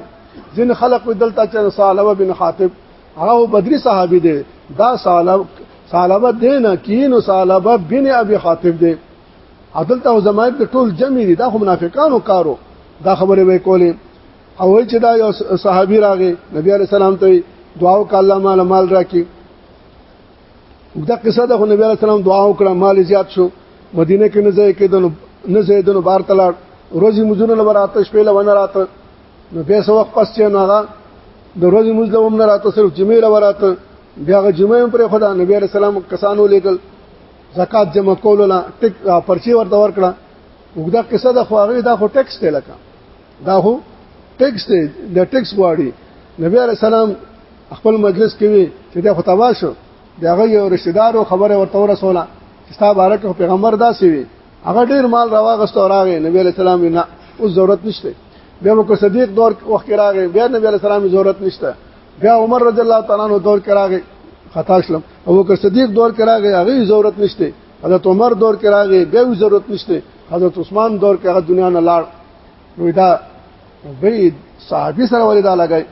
ځین خلق دلته چې صالحه بن خاطب هغه بدري صحابي دی دا صالحه صالحه دینه کینو صالحه بن ابي خاطب دی عدل ته زمایب د ټول جمع دي دا خو منافقانو کارو دا خبره وې کولې او وای چې دا یو صحابي راغی نبی علی سلام ته دعا وکړه الله مال مال راکې دا قصه ده نبی علی سلام دعا وکړه مال زیات شو مدینه کې نه ځای کې دنو نه ځای دنو بار تلاړ روزي مزونه لور آتش په لور نه راته نو به سو وخت پس چې نه هغه د روزي مزله هم نه راته صرف جمعې لور راته بیا جمعې پر خدا نبی علی سلام کسانو لګل زکات جمع کولو لا ټیک پرچی ورته ورکړه وګدا قصه د خواغلی دا خو ټیکس دی لکه دا هو ټیکس دی د ټیکس غواړي نبی علی السلام خپل مجلس کوي چې دا خطابه شو دا غي یو رشتہ دار او خبره ورته ورسوله چې ستا بارک پیغمبر داسې وي هغه ډیر مال راوغست او راغی نبی علی السلام نه اوس ضرورت نشته بیا مکو صدیق دور وخت کې راغی بیا نبی علی السلام ضرورت نشته بیا عمر رضی الله تعالی عنہ دور کې راغی خطا شلم ابو بکر صدیق دور کې راغی هغه ضرورت نشته حضرت عمر دور کې راغی بیا ضرورت نشته حضرت عثمان دور کې هغه دنیا نه لاړ نو دا به صحابي سره ولې دا لګای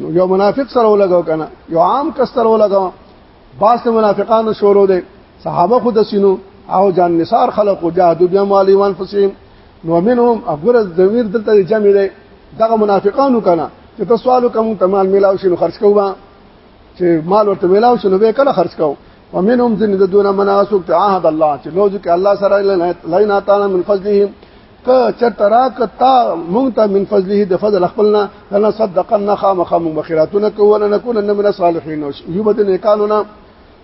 نو یو منافق سره ولګاو کنه یو عام کس سره ولګاو باس منافقانو شروع دي صحابه خود سينو او جان نثار خلق او جهادو بیا ماليوان فسیم نو منهم اګور ضمیر دلته جمع دي دغه منافقانو کنه چې تاسو سوالو کوم تمام ملاو شنو خرج کوو چې مال ورته ویلاو شنو به کله خرج کاو ومنهم ذن دون مناسک تعهد الله چې لوځ کې الله سره لینا تعالی من فضله که چترا کتا مونږ ته من فضله د فضل خپلنا لنا صدقنا خامخ مونږ بخیراتونه کوونه نكون من الصالحین یو بدن کانونا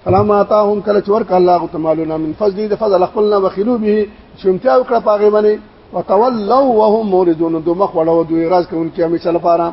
فلما اتاهم کله چور ک الله تعالینا من فضله د فضل خپلنا بخیلو به شمتیا وکړه پاغه باندې وتولوا وهم موردون دو مخ وړو دوی راز کوونکی همیشه لپاره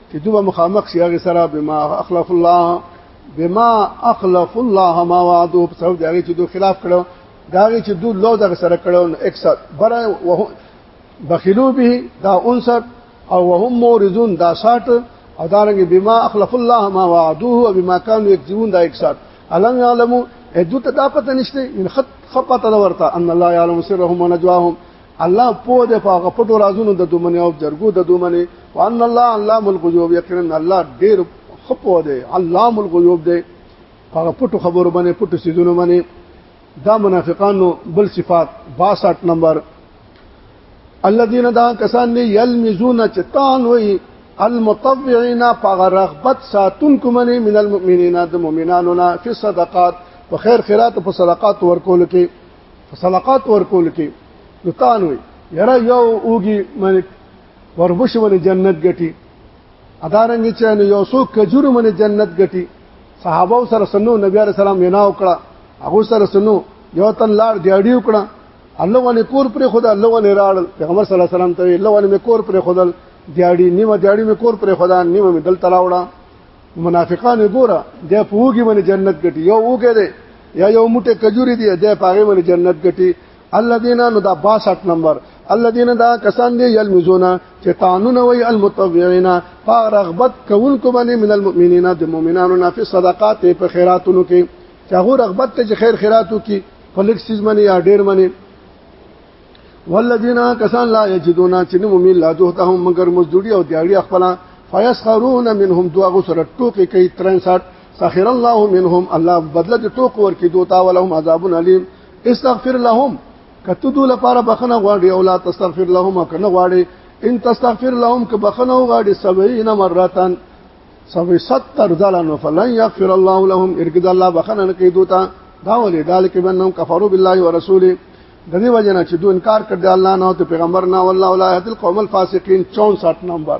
چې دوه مخامخ شي هغه سره بما اخلف الله بما اخلف الله ما وعده په سبب دغه چې دوی خلاف کړو داغه چې دوی لو دغه سره کړو 61 بر وه بخلو به دا 69 او وهم مورزون دا 60 او دارنګ بما اخلف الله ما وعدوه او بما كانوا يكذبون دا 61 علم يعلمو دوی ته دا پته نشته ان خط خپته ورته ان الله يعلم سرهم ونجواهم الله په دې په هغه پټو رازونو د دومنه او جرګو د دومنه وان الله علام الغیوب یقینا الله ډیر خپو دی علام الغیوب دی هغه پټو خبرو باندې پټو سيزونو باندې دا منافقانو بل صفات 62 نمبر الذين دا کسان نه یلمزون چتان وي المطوعين فغ رغبت ساتون کومنه من المؤمنین د مؤمنانو نه فی صدقات په خیر خیرات په صدقات ورکول کې په صدقات ورکول کې نو تانوي یره یو اوږي من وربش من جنت ګټي ادارنګ چې نو یو څوک کجور من جنت ګټي صحابه سره سنو نبی عليه السلام وینا وکړه هغه سره سنو یو تن لار دی اړی وکړه الله ولې کور پر خدا الله ولې راړ پیغمبر صلی الله علیه وسلم ته الله ولې کور پر خدل دیاړي نیمه دیاړي مې کور پر خدا نیمه مې دل تلاوړه منافقان ګوره د پوګي باندې جنت ګټي یو وګه دی یا یو موټه کجوري دی د پاغه باندې جنت ګټي الذين نو دا 62 نمبر الذين دا کسان دي يلمزون چې قانون وي المتطوعين فرغبت کون کو باندې من المؤمنين د مؤمنانو نه په صدقات په خیراتونو کې چې هغه رغبت ته خیر خیراتو کې فلکس سیز باندې یا ډیر باندې والذین کسان لا یجدون چې نو مومن لا جوهتهم مگر مزدوری او دیاړي خپل فیسخرون منهم دواغه سره ټوکی کوي 63 سخر الله منهم الله بدله د ټوک ورکی دوتا ولهم عذاب الیم استغفر لهم کته دو لپاره بخنه غواړي او لا تستغفر لهم کنه غواړي ان تستغفر لهم که بخنه غواړي 70 مرتان سوي 70 ځلانو فلن يغفر الله لهم ارګد الله بخنه نه کوي دوتا دا ولې ذالک بنهم کفروا بالله ورسوله د دې وجه نه چې دوی انکار کړ د الله نه او د پیغمبر نه والله ولا يهد القوم الفاسقين 64 نمبر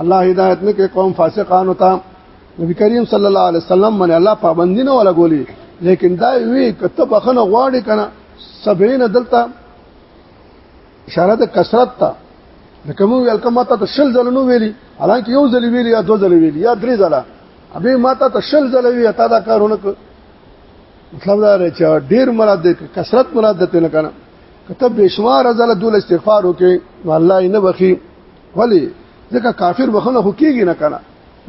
الله هدایت نه کوي قوم فاسقانو ته نبی کریم صلی الله علیه وسلم باندې الله پابندی نه ولا ګولي لیکن دا وی کته بخنه غواړي کنه سبعین دلته اشاره د کثرت ته لکه مو ویل کومه ته شل ځله نو ویلي حالانکه یو ځل ویلي یا دو ځله ویلي یا درې ځله ابي ماته ته شل ځله وی اتا دا کارونه مطلب دا دی چې ډیر مراد دی کثرت مراد دی نه کنه کته بشمار ازل دول استغفار وکي نو الله یې نه بخي ولی ځکه کافر بخنه خو کیږي نه کنه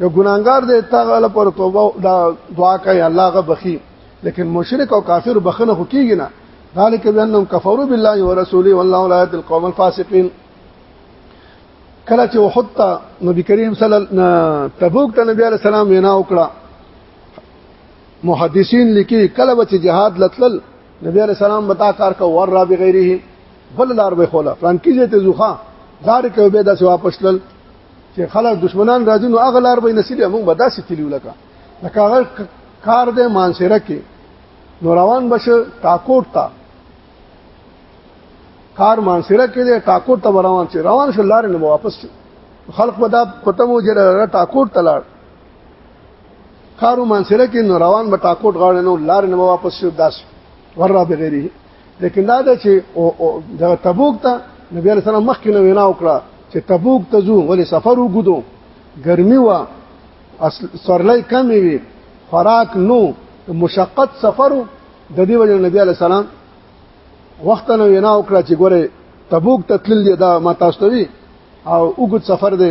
یو ګناګار دی تاغله پر توبه دا دعا کوي الله غ بخي لیکن مشرک او کافر بخنه خو کیږي نه ذالک بانهم کفروا بالله ورسوله والله لا يهدي القوم الفاسقين کله چې وحد ته نبی کریم صلی الله تبوک ته نبی علی السلام وینا وکړه محدثین لیکي کله به چې جهاد لتل نبی علی سلام بتا کار کو ور را بغیره بل لار به خوله فرانکیزه ته زوخه دار کې به داسې واپس لل چې خلک دشمنان راځي نو هغه لار به نصیب موږ به داسې تلیو لکه لکه هغه کار دې مانسره کې نو روان بش ټاکوټ تا کار مانسره کې دې ټاکوټ ته روان شي روان شو لار نه واپس شي خلق به دا پته مو جره ټاکوټ تلاړ کارو مانسره کې نو روان به ټاکوټ غاړه نو لار نه واپس شو داس ور را بغیره لیکن دا ده چې د تبوک ته نبی علی سلام مخکې نو وینا وکړه چې تبوک ته ځو ولې سفر وګدو ګرمي وا اصل سورلای کمی وي خوراک نو مشقت سفر د دې وجه نبی علی سلام وخت نو وینا وکړه چې ګوره تبوک ته تلل دا ما تاسو ته او وګد سفر دی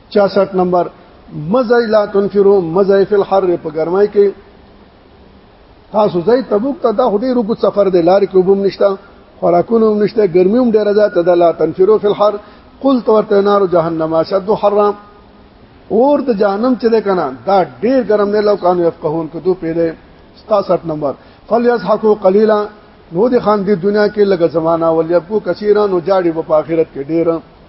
66 نمبر مزای لا تنفرو مزای فی الحر په ګرمای کې تاسو ځای تبوک ته دا هډې رکو سفر دی لار کې وبم نشتا خوراکونه هم نشته ګرمي هم ډیره ده ته لا تنفرو فی الحر قلت ورته نار جهنم اشد حرام اور د جهنم چې ده کنه دا ډیر ګرم نه لو کانو يفقهون کو دو پیله 67 نمبر فلیضحکوا قلیلا نو د خان دی دنیا کې لګ زمانہ ولیبکو کثیرا نو جاړي په آخرت کې ډیر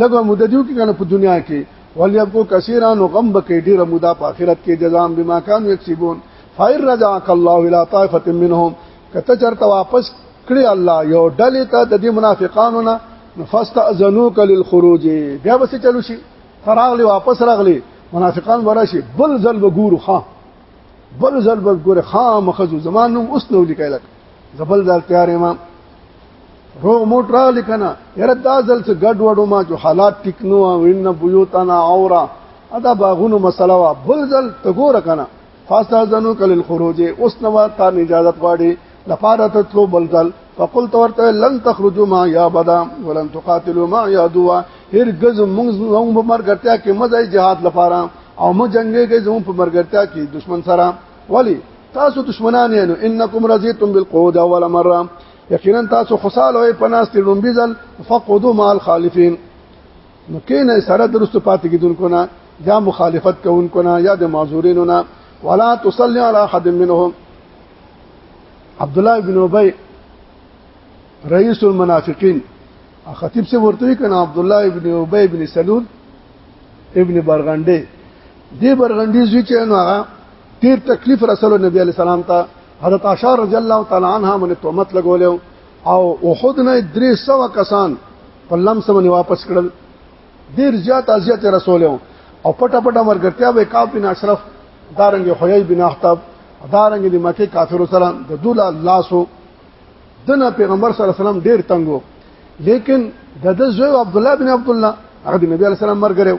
لګو مده دیو کې کنه په دنیا کې وليبقوا كثيرا غم بکې ډیره مودا په آخرت کې جزام بما كانوا يكسبون فإن رجعك الله إلى طائفة منهم کته چرته واپس کړی الله یو ډلې ته د دې منافقانو نه فاستأذنوك للخروج بیا بس چلو شي فراغلی واپس راغلی منافقان ورشي بل ځل وګورو خان بل ځل وګوره خامخزو زمانو اوس نو لیکای لکه زبل دار تیار امام رو موټر لیکنا یره دا ځل څه ګډ وډو ما جو حالات ټیک نو وین بيوتنا اورا ادا باغونو مسله وا بل ځل ته ګور کنه فاستاذنو کل الخروج اوس نو تا اجازه غواړي لپاره ته تلو بل ځل فقلت ورته لن تخرجوا ما يا بدا ولن تقاتلوا ما يا دوا هرگز موږ نو په مرګتیا کې مزه جهاد لپاره او مو جنگي کې زمو په مرګتیا کې دشمن سره ولی تاسو دشمنان یې نو انکم رضیتم بالقعود اول مره یقینا تاسو خوشاله وي په ناس تیرون بيزل فقدوا مع الخالفین نو کینه سره درست پاتې کیدونکو نه یا مخالفت کوونکو نه یا د معذورینو نه ولا تصلي على احد منهم عبد الله بن ابي رئيس المنافقين خطیب سے ورته کنا عبد الله ابن ابي ابن سلول ابن برغنده دې برغندې زوی چې نو هغه ډیر تکلیف رسول نبی علی سلام ته حضرت عائشہ رضی الله تعالی عنها باندې تهمت لګولیو او احد نه درې سو کسان په لمس باندې واپس کړل ډیر زیات اذیت رسول او پټه پټه مرګرتیا به کعب بن اشرف دارنګ حیی بن احتاب دارنګ د مکه کافرو سره د دوله لاسو دنه پیغمبر صلی الله علیه وسلم ډیر تنګو لیکن د د زوی عبد الله بن عبد الله هغه د نبی علیه السلام مرګره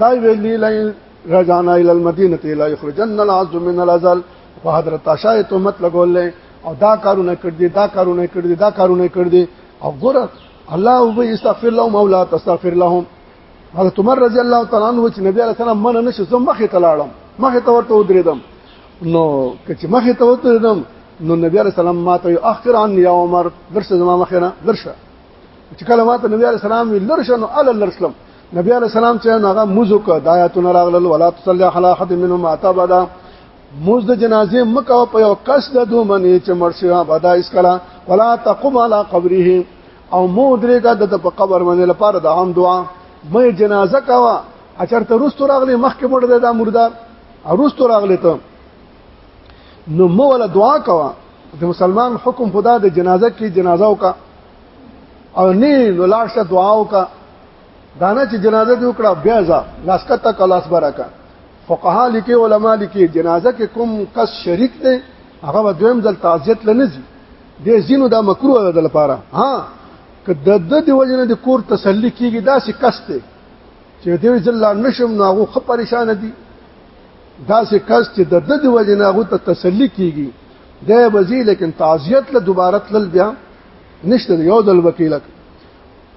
دا ویلی لئن رجانا الى المدینه لا یخرجن العز من الازل په حضرت عائشہ ته مت لګولې او دا کارونه کړ دي دا کارونه کړ دي دا کارونه کړ دي او ګوره الله او به استغفر لهم او لا تستغفر لهم حضرت عمر رضی الله تعالی عنہ چې نبی علیہ السلام من نه شزم مخه تلاړم مخه ته ورته ودریدم نو کچ مخه ته ودریدم نو نبی علیہ السلام ما ته اخر عن یا عمر درس زما مخه نه درشه چې کله ما ته نبی علیہ السلام لرشه نو ال لرسلم نبی علی السلام چې هغه موزو کا دایاتونه راغلل ولا تصلی علی احد منهم مات ابدا موز د جنازې مکو په یو کس د دوه منی چې مرشي ابدا اس کلا ولا تقم علی قبره او مو درېګه د په قبر باندې لپاره د عام دعا مې جنازه کوا اچر ته روستو راغلی مخکې مړ دی دا مردا روستو راغلی ته نو مو ولا دعا کوا د مسلمان حکم خدا د جنازه کې جنازه وکا او نه نو لاشه دعا وکا دانا چې جنازه دی وکړه بیا ځه لاسکت تک لاس برکا فقها لیکي علما لیکي جنازه کې کوم کس شریک دی هغه به دویم ځل تعزیت لنځي د زینو دا مکروه ده د لپاره ها که د د دی وجنه د کور تسلی کیږي دا سې کس دی چې دوی ځل نشم نو هغه خپ پریشان دي دا سې کس چې د د دی وجنه هغه ته تسلی کیږي دا بزی لیکن تعزیت له دوباره تل بیا نشته یو دل وکیلک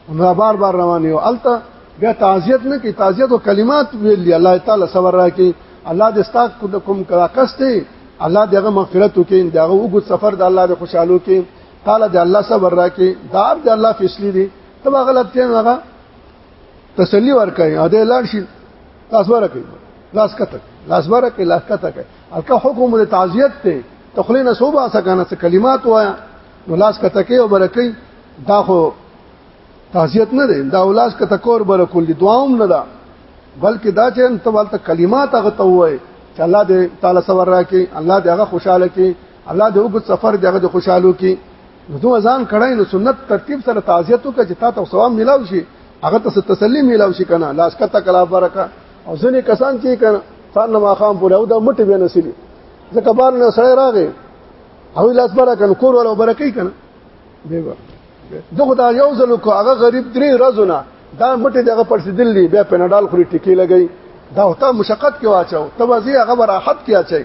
نو بار بار روان یو الته بیا تعزیت نه کی تعزیت او کلمات ویلی الله تعالی صبر راکې الله دې ستاک کوم کرا کسته الله دغه مغفرت وکړي دغه وګت سفر د الله د خوشحالو کې تعالی د الله صبر راکې دار د الله فیصله دي تبا غلط کین هغه تسلی ورکړي ا دې لاړ شي تاسو ورکړي لاس کته لاس ورکړي لاس کته کوي الکه حکم د تعزیت ته تخلینه صوبه سکنه کلمات وایا نو لاس کته کې او برکې دا خو تعزیت نه دی دا اولاس که تکور بر کول دي دعاوم نه ده بلکې دا چې انت والته کلمات هغه ته وای چې الله دې تعالی صبر راکې الله دې هغه خوشاله کې الله دې وګت سفر دې هغه خوشاله کې نو دوه ځان کړای نو سنت ترتیب سره تعزیت وکړه چې تا ته ثواب ملاو شي هغه ته تسلی ملاو شي کنه لاس کته کلا برکه او ځنې کسان چې کنه څان ما خام پورې او دا مټ به نسلی ځکه بار نه سړی راغی او لاس برکه کور ولا برکه کنه دی به دغه دا یو ځل کو هغه غریب درې ورځونه دا مټه دغه پړسیدل دی بیا پنډال خوري ټکی لګی دا هوتا مشقت کې واچو توازی هغه راحت کې اچي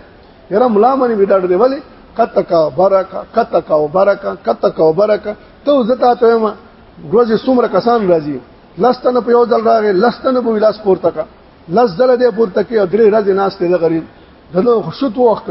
یره ملا منی وډړ دی ولی کتکا برکا کتکا برکا کتکا برکا ته زتا ته ما ورځې څومره کسان راځي لستنه په یو ځل راغی لستنه په ولاس پورته کا لس ځله دې پورته کې او درې ورځې ناس ته غریب دلو خوشت وخت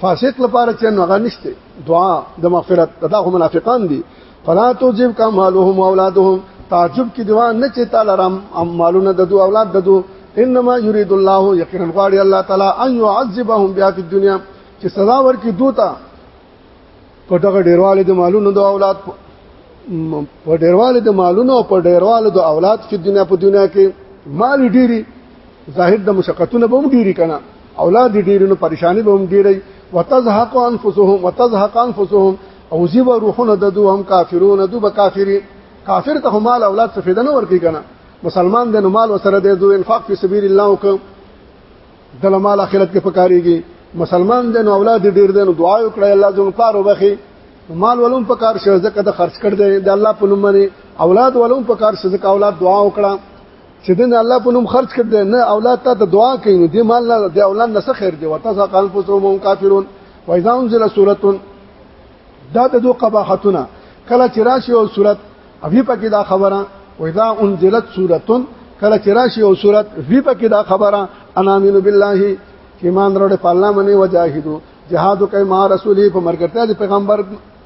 فاسق لپاره چې نو هغه نشته دعا د مغفرت دا هم منافقان دي فلا توجب کا مالهم اولادهم تعجب کی دیوا نه چې تعالی رام مالونه د دو اولاد د دو انما یرید الله یقینا غواړي الله تعالی ان يعذبهم بیا په دنیا چې سزا ورکړي دوته په دغه ډیرواله د مالونو د اولاد په ډیرواله د مالونو او په ډیرواله د اولاد په دنیا په دنیا کې مال ډیری ظاهر د مشقتونه به هم ډیری کنه اولاد ډیری نو پریشانی به هم ډیری وتزهق انفسهم وتزهق انفسهم او زیب روحونه د دوه هم کافرون دوه به کافری کافر ته مال اولاد څه فایده نه ورکی کنه مسلمان د نو مال وسره د دوه انفاق فی سبیل الله وک د مال اخرت کې پکاريږي مسلمان د نو اولاد ډیر د دعا وکړي الله زموږ پلار وبخي مال ولوم په کار شوه ځکه د خرج کړ دی د الله په نوم باندې اولاد ولوم په کار شوه ځکه اولاد دعا وکړه چې دین الله په نوم خرج کړ نه اولاد ته د دعا کوي نو دې مال نه د اولاد نه څه خیر دی ورته ځکه قال فسرهم کافرون واذا انزل سوره دا د دوه قباحتونه کله چې راشي او سوره ابي پکې دا خبره واذا انزلت سوره کله چې راشي او سوره وی پکې دا خبره انا مين بالله ایمان وروړي په الله باندې وجاهدو جهاد کوي ما رسولي په مرګ ته پیغمبر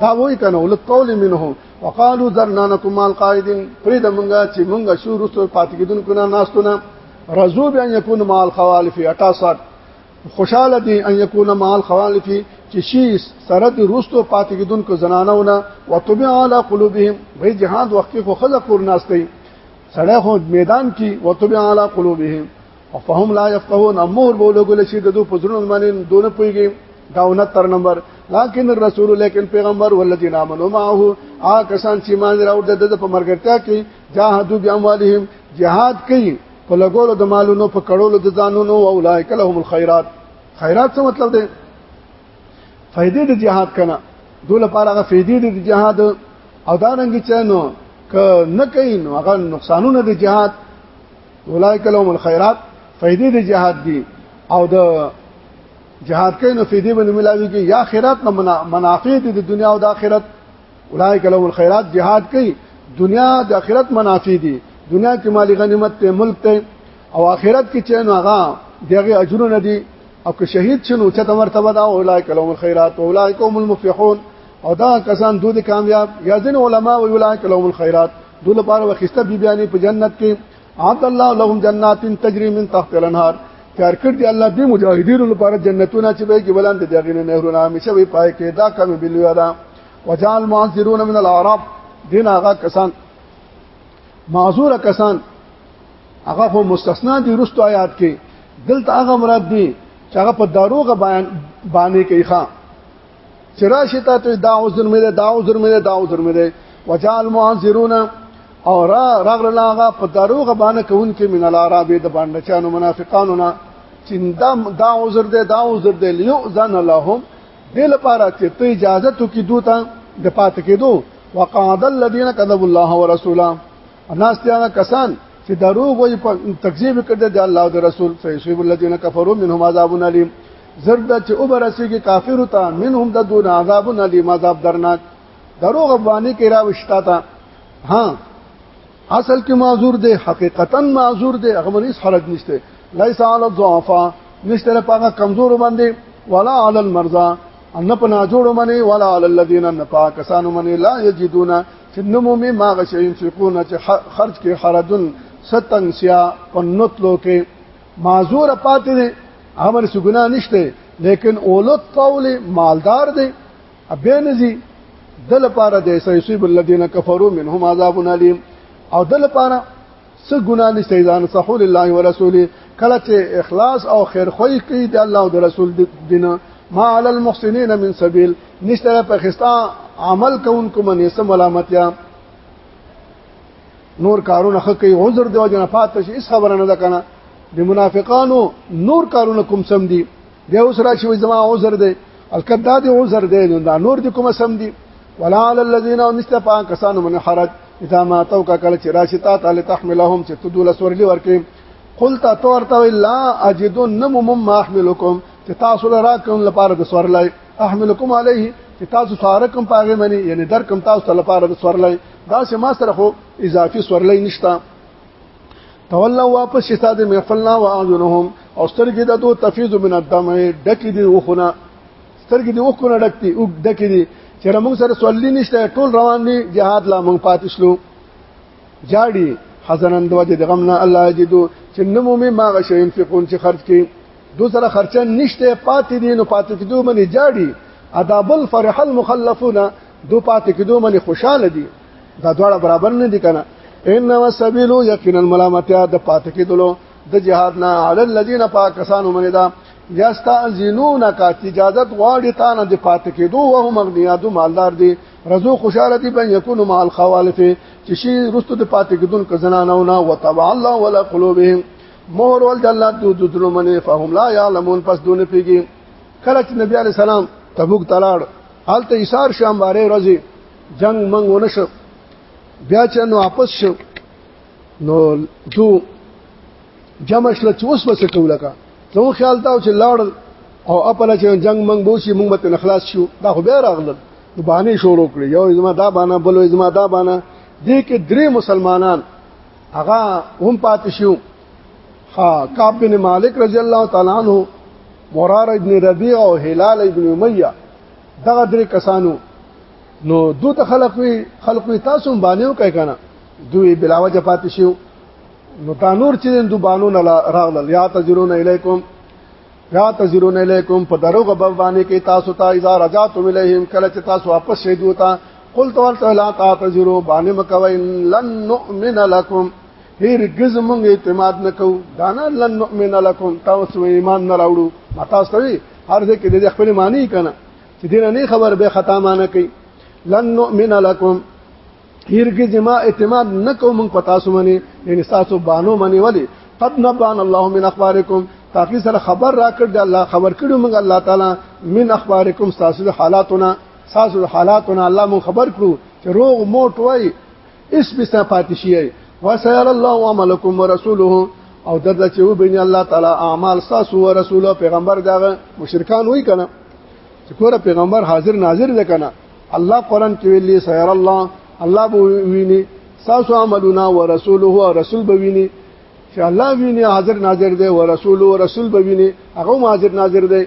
دا وای کنه ول طول منهم وقالو درنا نکم مال قائدین پرې د مونږه چې مونږه شو رسو پات کېدون کنه ناستونه رزو بیا یکون مال خوالف 68 خوشاله دي ان یکون مال خوالف چې شي سره د رسو پات کېدون کو زنانونه وتبع علی قلوبهم وای جهاد وخت خو خزه کور ناستي سړی خو میدان کې وتبع علی قلوبهم او فهم لا يفقهون امور بولګل شي د دو پزړو باندې دونه پويږي دا 69 نمبر لكن الرسول لكن پیغمبر والذین آمنوا معه آ کسان چې مان راوړ د د په مرګرتیا کې جاهدوا باموالهم جهاد کوي په لګولو د مالونو په کړولو د ځانونو او اولایک لهم الخيرات خیرات څه مطلب دی فائدې د جهاد کنه دوله لپاره هغه فائدې د جهاد او دا رنګ چې نو ک نه کوي نو هغه نقصانونه د جهاد اولایک لهم الخيرات فائدې د جهاد دي او د جهاد کوي نو فائدې باندې ملاوي کې یا خیرات نه منافع دي د دنیا او د آخرت اولایک لهم الخيرات جهاد کوي دنیا د آخرت منافع دي دنیا کې مالی غنیمت ته ملک ته او آخرت کې چې نو هغه دغه اجرونه دي او که شهید شنو چې مرتبه دا اولایک لهم الخيرات اولایک هم المفلحون او دا کسان دوی کامیاب یا ځین علما وی ولایک لهم الخيرات دوی لپاره وخسته بی بیانې په جنت کې عاد الله لهم جنات تجري من تحت الانهار تیار کړ دی الله دې مجاهدینو لپاره جنتونه چې به کې بلند دي هغه نهرونه همیشه وي پای کې دا کم بلیو دا وجال معذرون من الاعراب دین هغه کسان معذور کسان هغه هم مستثنا دي رستو آیات کې دلته هغه مراد دي چې هغه په داروغه بیان باندې کوي ښا چې راشي تا ته دا عذر مې ده دا عذر مې ده دا عذر مې ده وجال معذرون او را راغله لاغه په دروغ باندې کون کې من العرب د باندې چانو منافقانو نه چې دا دا عذر ده دا عذر ده ليؤذن لهم دل لپاره چې ته اجازه تو کې دوته د پات کې دو وقعد الذين كذبوا الله ورسوله الناس تیانا کسان چې دروغ وي په تکذیب کړي د الله او د رسول فیصيب الذين كفروا منهم عذاب الیم زرد چې او برسېږي کافر ته منهم د دون عذاب الیم عذاب درناک دروغ افغاني کې راوښتا تا ها اصل کې معذور دی حقیقتا معذور دی هغه باندې هیڅ حرج نشته ليس على الضعفاء نشته په کمزور باندې ولا على المرضى ان په ناجوړ باندې ولا على الذين ان پاکستان باندې لا يجدون چې نمومي ما غشین چې کو نه چې خرج کې حرجن ستنسیا په نوتلو کې معذور پاتې دي عمل سو ګناه نشته لیکن اولت طول مالدار دي ابه نزي د لپاره د سيسيب الذين كفروا منهم عذاب اليم او د لپاره څه ګناه نشته ځان صحول الله ورسوله کله چې اخلاص او خیرخوي کوي د الله او د رسول دینه ما علی المحسنین من سبیل نشته په خستا عمل کوونکو منې سم ملامتیا نور کارونه خکې عذر دی وجنه فاتش هیڅ خبره نه ده کنه د منافقانو نور کارونه کوم سم دي بیا اوس را شوی زما عذر دی الکدا دی عذر دی نو دا نور دی کوم سم دي ولا علی الذین مثل پاکستان من حرج اذا ما توکا کله چې راشي تا تعالی تحملهم چې تدول سورلی ورکې قلت تورته لا اجد نم مما احملکم چې تاسو لرا کوم لپاره د سورلای احملکم علیه چې تاسو سوار کوم پاغه منی یعنی در کوم تاسو لپاره د سورلای دا سه ما سره خو اضافي سورلې نشتا تولوا واپس شتا د محفلنا واعذنهم او سترګې د دوه تفیز من الدم ډکې دي وخونه سترګې دي وخونه ډکې دي او ډکې دي چې موږ سره سولې نشته ټول روان دي جهاد لا موږ پاتې شلو جاړي حزنن د وجه د غم نه الله جدو چې نمو می ما غش انفقون چې خرج کړي دو سره خرچه نشته پاتې دي نو پاتې کېدو منې جاړي ادابل فرح المخلفون دو پاتې کېدو باندې خوشاله دي دا دواړه برابر نه دي کنه انما السبيل يقينا الملامتيا د پاتې کېدلو د جهاد نه علی الذين پاکستان ومنه دا یستاذنون کا اجازت غواړي تا نه د پاتې کېدو او هم اغنیا دو مالدار دي رزو خوشاله دي بن يكون مع الخوالف چې شي رستو د پاتې کېدون ک زنانه نه وتبع الله ولا قلوبهم مهر ول د الله د دلو منه فهم لا يعلمون پس دونه پیږي کله چې نبی عليه السلام تبوک تلاړ حالت ایثار شام باره ورځې جنگ منګ ونشو بیا چې نو واپس شو نو دو جمع شل چې اوس بس کوله کا زمو خیال دا چې لاړ او خپل چې جنگ منګ بوشي موږ به نخلاص شو دا خو بیا راغلل نو باندې شروع کړی یو زما دا باندې بل زما دا باندې دې کې درې مسلمانان هغه هم پاتې شو ها کعب بن مالک رضی الله تعالی عنہ مرار ابن ربيع او هلال ابن اميه دغه درې کسانو نو دو ته خلق وی خلق وی تاسو باندې کوي کنه دوی بلاوه جفات شو نو تا نور چې دو بانو نه راغل یا تجرون الیکم یا تجرون الیکم په دروغ باندې کې تاسو ته اذا رجعتم الیهم کله چې تاسو واپس شې دوی ته قل تو لا تعتذروا باندې مکوئ لن نؤمن لكم هرګز مونږ اعتماد نکو دانا لن نؤمن لكم تاسو ایمان نه راوړو متا سوي هر ځکه د خپل معنی کنه چې دین نه خبر به خطا معنی کوي لن نؤمن لكم هرګز ما اعتماد نکو مونږ پتا سو منی یعنی تاسو بانو منی ولی قد نبان الله من اخبارکم تاکي سره خبر راکړ د الله خبر کړو موږ الله تعالی من اخبارکم تاسو حالاتنا تاسو حالاتنا الله مون خبر کړو چې روغ موټ وای اس بستا پاتې شي وسير الله عملكم ورسوله او درته چې وبیني الله تعالی اعمال تاسو او رسول او پیغمبر دغه مشرکان وای کنه چې کور پیغمبر حاضر ناظر ده کنه الله قران کې ویلي سير الله الله به ویني تاسو عملونه او رسوله او رسول به ویني چې الله ویني حاضر ناظر ده او رسول او رسول به ویني هغه حاضر ناظر ده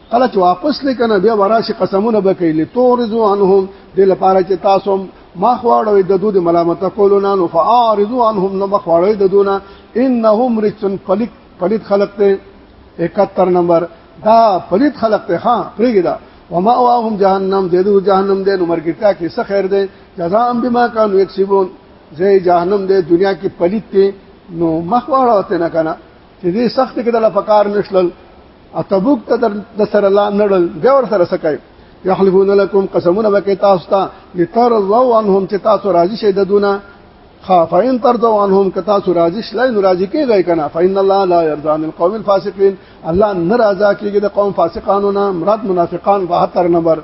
کله چې واپس لیکنه بیا وراشي قسمونه بکې لتورزو عنهم د لپاره چې تاسو ما خواړوي د دوی ملامت کولو نه نو فاعرضوا عنهم نو مخواړوي د دوی نه انهم رجسن پلیت پلیت خلق ته 71 نمبر دا پلیت خلق ته ها پریګی دا وما واهم جهنم دې دوی جهنم دې نو مرګتا کې څه خیر دې جزاء بما كانوا يكسبون زه جهنم دې دنیا کې پلیت ته نو مخواړوته نه کنه چې دې سخت کې دله پکار نشلل اتبوک ته د سره الله نړل بیا ور سره سکای یحلفون لكم قسمنا وکي تاسو ته لتر الله عنهم چې تاسو راضي شئ د دونه خافین ترضوا عنهم که تاسو راضي شئ نه راضي کېږئ کنه فإن الله لا يرضى عن القوم الفاسقين الله ناراضه کېږي د قوم فاسقانو نه مراد منافقان 72 نمبر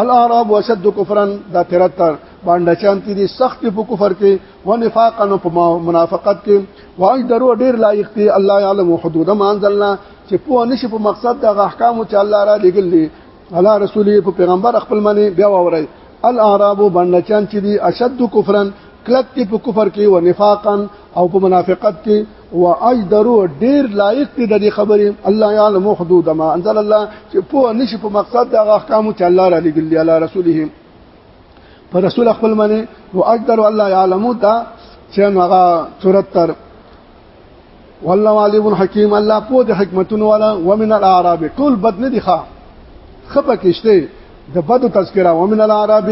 الاعراب وشد کفرا دا ترتر باندې چانتی دي سخت په کفر کې و نفاقا او په منافقت کې وای درو ډیر لایق دي الله يعلم حدود ما انزلنا چې په نشي په مقصد د احکام چې الله را لګل دي الله رسول په پیغمبر خپل منی بیا ووري الاعراب باندې چانتی دي اشد کفرا کلک په کفر کې و نفاقا او په منافقت کې و اجدرو ډیر لایق دی د دې خبرې الله یعلم حدود ما انزل الله چې په نشي په مقصد د احکام چې الله را لګل دی الله رسوله پر رسول خپل منه و اجدر الله یعلم دا چې هغه صورت تر والله علیم حکیم الله په د حکمتونو والا ومن الاعراب ټول بد نه دی ښه خپه کېشته د بدو تذکرہ ومن العرب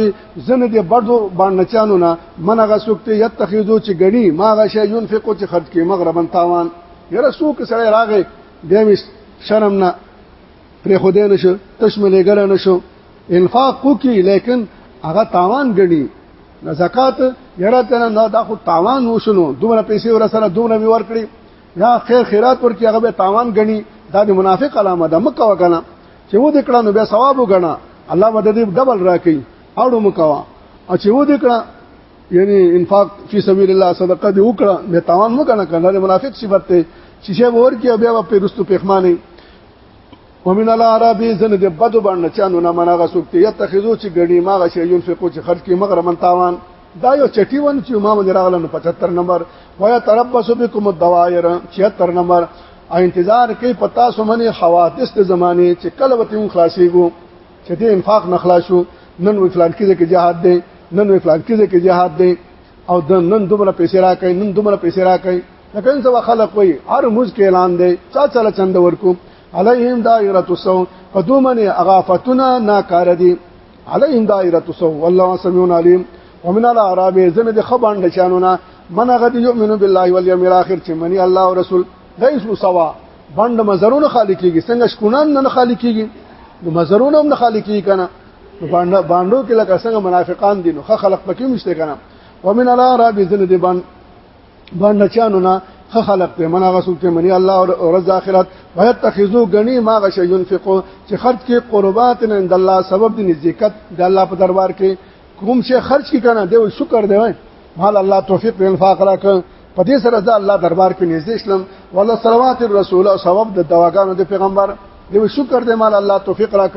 زن د بدو باندې چانو نه من غسوکته یتخذو چې غنی ما غشه ينفقو چې خرج کې مغربن تاوان یره سوک سره راغې بیا مې شرم نه پر خدای نشو تشملې ګل نشو انفاق کوکی لیکن هغه تاوان غنی نه زکات یره تنه نه دا خو تاوان وشنو دومره پیسې ور سره دومره می ورکړي یا خیر خیرات ورکی هغه به تاوان غنی دا د منافق علامه ده مکه وکنه چې و دې کړه نو بیا ثواب وګڼه الله به دې ډبل راکړي اړو مکوا او چې و دې کړه یعنی انفاق فی سبیل الله صدقه دې وکړه به تاوان مکنه کنه منافق صفت ته چې شه ور کې بیا په رستو پیغمانه ومن العرب زن دې بدو باندې چانو نه منغه سوکته یتخذو چې غړي ماغه شی ينفقو چې خرج کې مغرمن تاوان دا یو چټي ون چې ما باندې راغله نو 75 نمبر ويا تربص بكم الدوائر 76 نمبر او انتظار کوي پتا سمنه حوادث د زمانه چې کله وته خلاصيګو چې دې انفاق نخلاصو نن وی فلان کیږي کې جهاد دی نن وی فلان کیږي کې جهاد دی او د نن دومره پیسې راکې نن دومره پیسې راکې لکه ان سبا خلق وي هر موز کې اعلان دی چا چاله چند ورکو علیهم دائره السو فدومن اغافتنا ناکار دي عليهم دائره سو والله سميع عليم ومن الاعراب زنه د خبان د چانونه من غد يؤمن بالله واليوم الاخر چې مني الله او رسول ليس سوا بند مزرونه خالقيږي څنګه شکونان نه خالقيږي نو مزرونه هم نه خالقيږي کنه باندو کې لکه څنګه منافقان دي نو خلق پکې مشته کنه ومن الاعراب زنه د باندې باندې چانو نه خلق په منا رسول کې منی الله او ورځ اخرت وایت تخذو غنی ما غش ينفقو چې خرج کې قربات نه عند الله سبب دې نزدېکت د الله په دربار کې کوم شي خرج کې کنه دی شکر دی وای مال الله توفیق په انفاق راک په دې سره د الله دربار کې نږدې شلم ولا صلوات الرسول او ثواب د دواګانو د پیغمبر دی شکر دی مال الله توفیق راک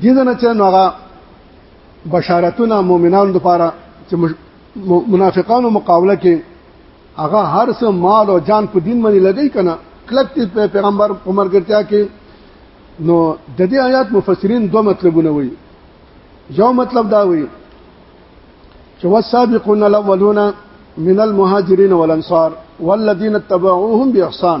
دې نه چې نو هغه بشارتونه مؤمنانو لپاره چې منافقانو مقابله کې هغه هر څه مال او جان په دین باندې لګی کنه کلک په پیغمبر عمر ګرتیا کې نو د دې آیات مفسرین دوه مطلبونه وایي یو مطلب دا وایي چې والسابقون الاولون من المهاجرين والانصار والذين اتبعوهم باحسان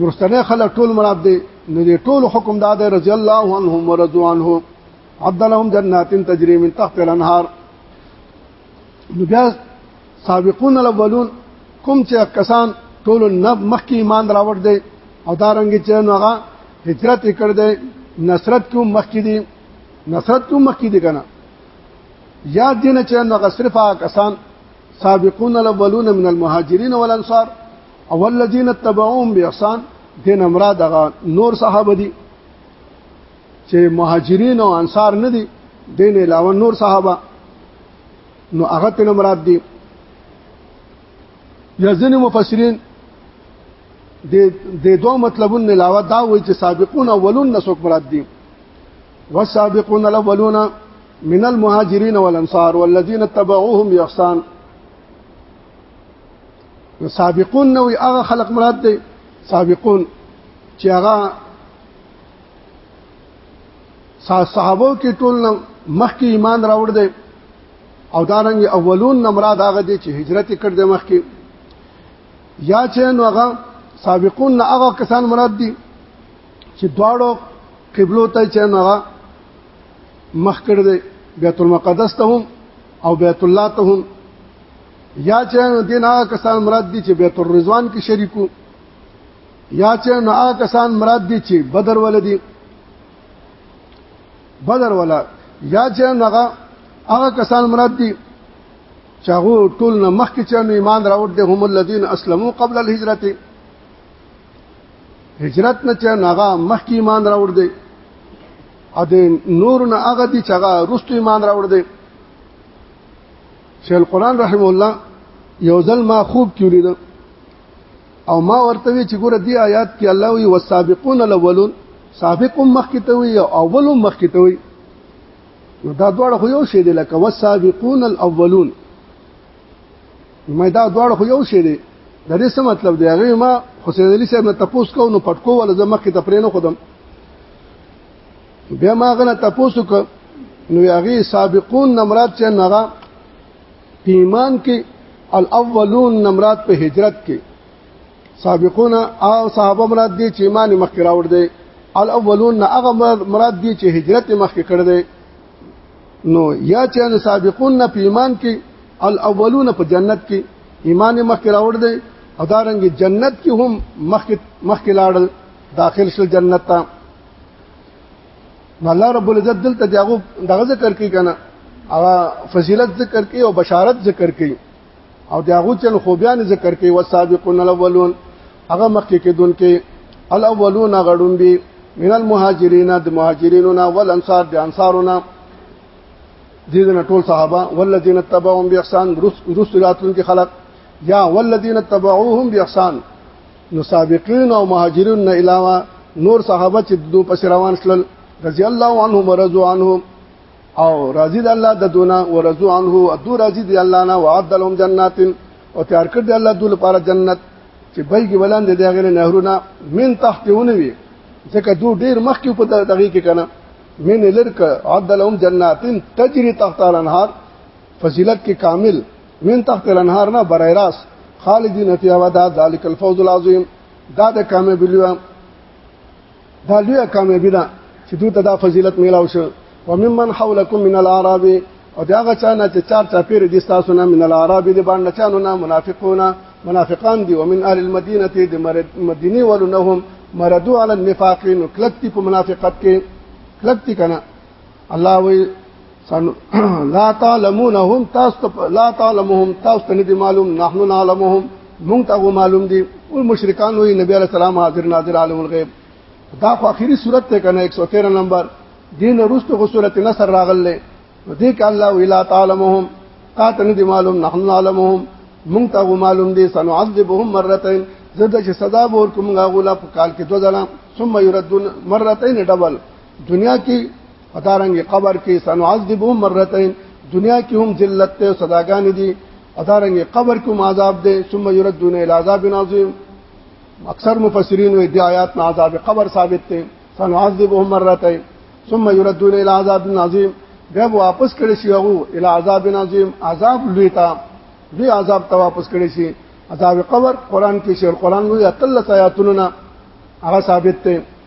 ورستنه خلک ټول مراد دي نو دي ټول حکم دا دی رضی الله عنهم ورضوا عنه عبد لهم جنات تجري من تحت الانهار نو بیا سابقون الاولون کوم چې کسان ټول نب مخکې ایمان راوړ دي او دا رنګ چې نو هغه هجرت کړ دي نصرت کوم مخکې دي نصرت کوم مخکې دي کنه یاد دي نه چې نو هغه صرف کسان سابقون الاولون من المهاجرين والانصار او الذين اتبعوهم باحسان دین امرا دغه نور صحابه دي چې مهاجرین او انصار نه دي دین علاوه نور صحابه نو هغه تن مراد دي یا ځینې مفسرین د د دوه مطلبونو علاوه دا وایي چې سابقون اولون نسوک مراد دي والسابقون الاولون من المهاجرين والانصار والذين اتبعوهم باحسان نو سابقون نو هغه خلق مراد دی سابقون چې هغه صحابه کې ټول مخکې ایمان راوړ دی او دارنګ اولون نمراد هغه دي چې هجرت کړ د مخ کې یا چې نو هغه سابقون نه هغه کسان مراد دي چې دواړو قبلو ته چې نو هغه مخ کړ دی بیت المقدس ته هم او بیت الله ته هم یا چې نو دین هغه کسان مراد دي چې بیت الرضوان کې شریکو یا چې نو هغه کسان مراد دي چې بدر ولدي بدر ولا یا چې هغه هغه کسان مراد دي چې هغه ټول نه مخکې چې نو ایمان راوړ دي هم الذين اسلموا قبل الهجرت هجرت نه چې هغه مخکې ایمان راوړ دي ا دې نور نه هغه دي چې هغه رستو ایمان راوړ دي شیخ القران رحم الله یو ځل ما خوب کې ولید او ما ورته وی چې ګوره دی آیات کې الله وی والسابقون الاولون سابق مخکې ته وی او اول مخکې ته وی نو دا دواړه خو یو شی دی لکه والسابقون الاولون مې دا دواړه خو یو شی دی د دې څه مطلب دی هغه ما حسین علي صاحب نه تاسو کو نو پټکو ول زما کې ته پرې نه خدم بیا ما غنه تاسو ک نو یاغي سابقون نمرات چې نغا په ایمان کې الاولون نمرات په هجرت کې سابقون او صحابه مراد دي چې ایمان مخکې راوړ دي الاولون هغه مراد دي چې هجرت مخکې کړ دي نو یا چې سابقون نه په ایمان کې الاولون په جنت کې ایمان مخکې راوړ دي او دارنګ جنت کې هم مخکې مخکې لاړل داخل شل جنت ته الله رب العزت دلته دغه دغه ذکر کوي کنه هغه فضیلت ذکر کوي او بشارت ذکر کوي او دغه چن خوبيان ذکر کوي والسابقون الاولون هغه مخکې کېدون کې الاولون غړون دي من المهاجرین د مهاجرینو نه ول انصار د انصارو نه دین ټول صحابه والذین تبعهم باحسان رسولاتن کې خلق یا والذین تبعوهم باحسان نو سابقین او مهاجرین نه علاوه نور صحابه چې دو پس روان شول رضی الله عنهم ورضوا عنهم او راضی د الله د دونه ورضوا عنه او دو راضی د الله نه وعد لهم جنات او تیار کړ د الله دول لپاره جنت چې بلګي ولاندې د غیر نهرونه من تحتونه وي ځکه دو ډیر مخکې په دغه کې کنه من لرک عد لهم جنات تجري تحت الانهار فضیلت کې کامل من تحت الانهار نه برای راس خالدین فی ابدا ذالک الفوز العظیم دا د کامیابی لوی دا لوی کامیابی ده چې دوی ته دا فضیلت میلاو شو وممن حولکم من الاعراب او دا هغه چانه چې چار چا پیر دي تاسو نه من الاعراب دي باندې چانو نه منافقون منافقان دي ومن اهل المدینه دي مدینه ولنهم مردو علی النفاقین کلک په منافقت کې کلک کنه الله وی لا تعلمونهم تاسو لا تعلمهم تاسو ته دي معلوم نحن نعلمهم مونږ ته معلوم دي او مشرکان وی نبی علی السلام حاضر ناظر عالم الغیب دا خو اخیری صورت ته کنه 113 نمبر دین رستو خو صورت نصر راغله دې ک الله ویلا تعلمهم تا ته دي معلوم نحن نعلمهم مونږ ته معلوم دي سنعذبهم مرتين زده چې صدا بور کوم غولا په کال کې دوه ځله ثم يردون مرتين ډبل دنیا کې ادارنګ قبر کې سنعذبهم مرتين دنیا کې هم ذلت ته صداګان دي ادارنګ قبر کې هم عذاب دي ثم يردون الى عذاب عظيم اکثر مفسرین وی دی آیات نه عذاب قبر ثابت دي سنعذبهم مرتين ثم يردون الى عذاب عظيم بیا واپس کړي شي هغه الى عذاب عظيم عذاب لوی تا دوی عذاب ته واپس کړي شي عذاب قبر قران کې شی قران وی اتل آیاتونه هغه ثابت دي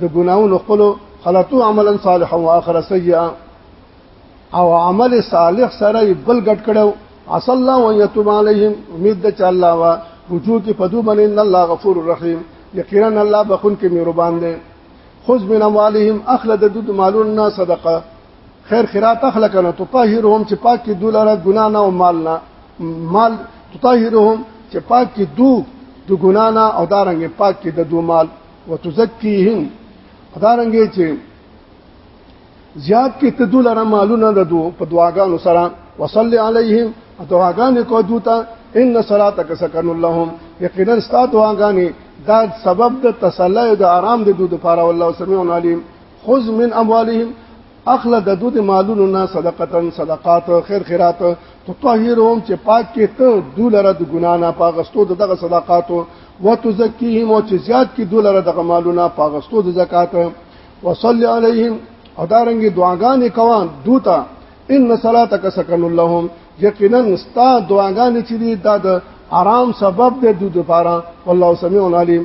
د ګناونو خپل خلطو عملا صالحا واخر سیئا او عمل صالح سره بل ګټ کړو عسى الله ان يتوب عليهم امید ده چې الله وا رجوع کې پدو باندې ان الله غفور رحیم یقینا الله بخون کې مهربان دی خذ من اموالهم اخلد دد مالنا صدقه خیر خیرات اخلق نه تطهرهم چې پاک کې دولاره ګنا نه او مال نه مال تطهرهم چې پاک کې دو د ګنا نه او دارنګ پاک کې د دو مال وتزکیهم خدارنګې چې زیات کې ته دول را مالونه د دو په دعاګانو سره وصلی علیهم دعاګانې کو دوتا ان صلاتک سکن لهم یقینا ستا دعاګانې دا سبب د تسلی او د آرام د دوی لپاره والله سميع عليم خذ من اموالهم اخلا د دوی مالونو نه صدقتن صدقات خیر خیرات تطهرهم چې پاک کې ته دولره د ګنا نه پاغستو دغه صدقات او تزکیهم او چې زیات کې دولره دغه مالونه پاغستو د زکات وصلی علیهم او دارنګ دعاګانې کوان دوتا ان صلاتک سکن لهم یقینا ستا دعاګانې چې دا د آرام سبب د دوی لپاره والله سميع عليم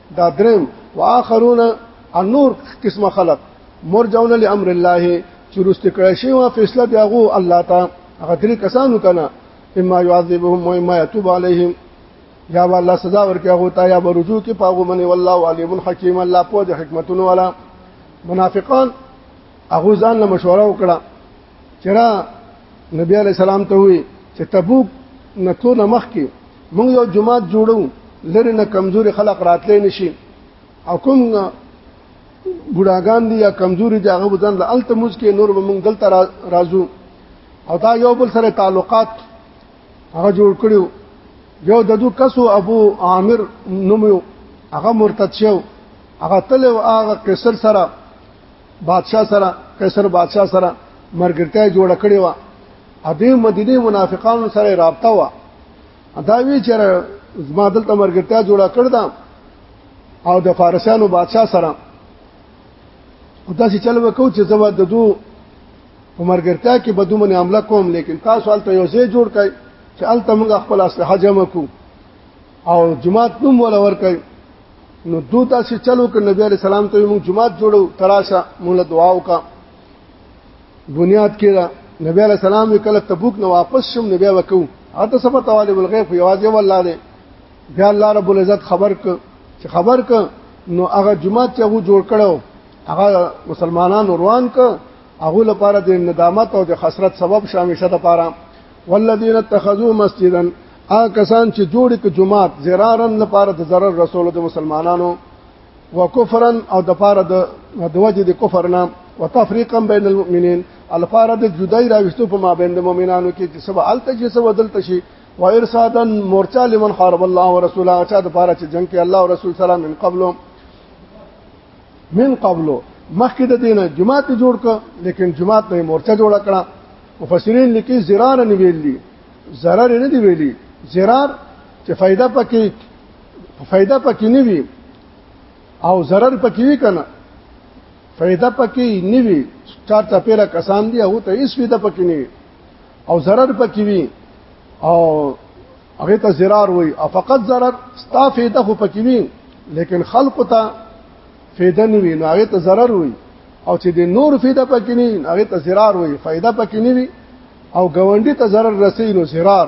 دا دریم واخرون انور قسمه خلق مرجون لامر الله چې رست کړی شي او فیصله دی هغه الله ته هغه درې کسانو کنه اما يعذبهم و اما يتوب عليهم یا الله سزا ورکړي هغه ته یا برجو کې پاغو منی والله علیم حکیم الله په حکمتونو والا منافقان هغه ځان له مشوره وکړه چرا نبی علی سلام ته وی چې تبوک نتلو نمخ کې موږ یو جماعت جوړو لری نه کمزوري خلق راتلې نشي او کوم ګډاګان دي یا کمزوري دي هغه بدن له التموس کې نور به موږ دلته راځو او دا یو بل سره تعلقات هغه جوړ کړیو یو د دو کسو ابو عامر نوم یو هغه مرتد شو هغه تل او هغه قیصر سره بادشاہ سره قیصر بادشاہ سره مرګرتیا جوړ کړی و ا دې مدینه منافقانو سره رابطه و دا وی چې زما دلته مرګرتیا جوړ کړ دا او د فارسانو بادشاہ سره او دا چې چل وکاو چې زما د دوه عمرګرتا کې بدو من عمله کوم لیکن تاسو الته یو ځای جوړ کړئ چې الته موږ خپل اسلحه جمع کو او جماعت نوم ولا ور کوي نو دو تاسو چلو ک نبی علی سلام ته موږ جمعات جوړو تراشه موږ دعا وکا بنیاد کړه نبی علی سلام وکړه تبوک نو واپس شم نبی وکاو اته سبا تعالی بالغیب خو یوازې والله دی بیا الله رب العزت خبر ک چې خبر ک نو هغه جمعات چې هغه جوړ کړو هغه مسلمانان روان ک هغه لپاره د ندامت او د خسرت سبب شامشه لپاره والذین اتخذوا مسجدا ا کسان چې جوړ ک جماعت زرارن لپاره د zarar رسول د مسلمانانو وکفرن او د پاره د دوجه د کفر نه وتفریقا بین المؤمنین الفاره د جدای راوستو په مابین د مؤمنانو کې چې سبا الته چې سبا دلته شي و ارصادا مورچا لمن حارب الله ورسوله اچا د پاره چې جنگ کې الله او رسول سره من قبلو من قبلو مخکې د دینه جماعت جوړ ک لیکن جماعت نه مورچا جوړ کړه مفسرین لیکي زرار نیویل دي ضرر نه دی ویلي ضرر چې فائدہ پکې فائدہ پکې نه وي او ضرر پکې وي کنه فائدہ پکې نه وي چار ته پیرا کسان دی هغه ته هیڅ فائدہ پکې نه وي او ضرر پکې وي او هغه ته ضرر وي او فقط ضرر ستا فائدہ خو پکې وي لیکن خلق ته فائدہ نه وي نو هغه ته ضرر وي او چې د نور فائدہ پکې نه هغه ته ضرر وي فائدہ پکې نه وي او ګاونډي ته zarar رسي نو zarar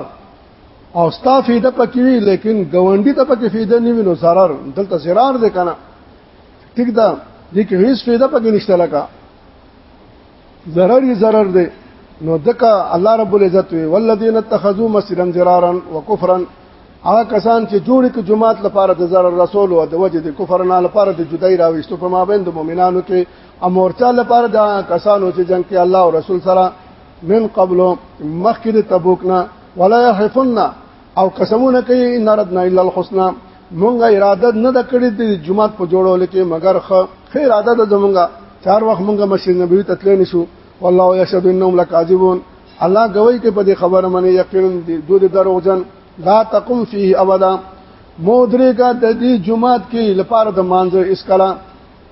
او ستا فیده پکې وي لیکن ګاونډي ته پکې فیده نه وي نو zarar دلته zarar ده کنه ټیک ده دې کې هیڅ فیده پکې نشته لکه zarar یې zarar ده نو دکا الله رب العزت وی والذین اتخذوا مسجدا ضرارا وكفرا هغه کسان چې جوړ ک جماعت لپاره د زر رسول او د وجه د کفر نه لپاره د جدای راويستو په مابین د مؤمنانو کې امورچا لپاره د کسانو چې جنگ کې الله او رسول سره من قبل مخکې د تبوک نه ولا يحفن او قسمونه کوي ان اردنا الا الحسنى مونږه اراده نه د کړې د جمعات په جوړولو کې مگر خ خیر اراده د زمونږه چار وخت مونږه مسجد نبوي ته تللی نشو والله يشهد انهم لكاذبون الله گواہی کې په دې خبره باندې یقینا دوی د دروغجن لا تقم فيه ابدا مودري کا د دې جمعات کې لپاره د مانځو اس کلام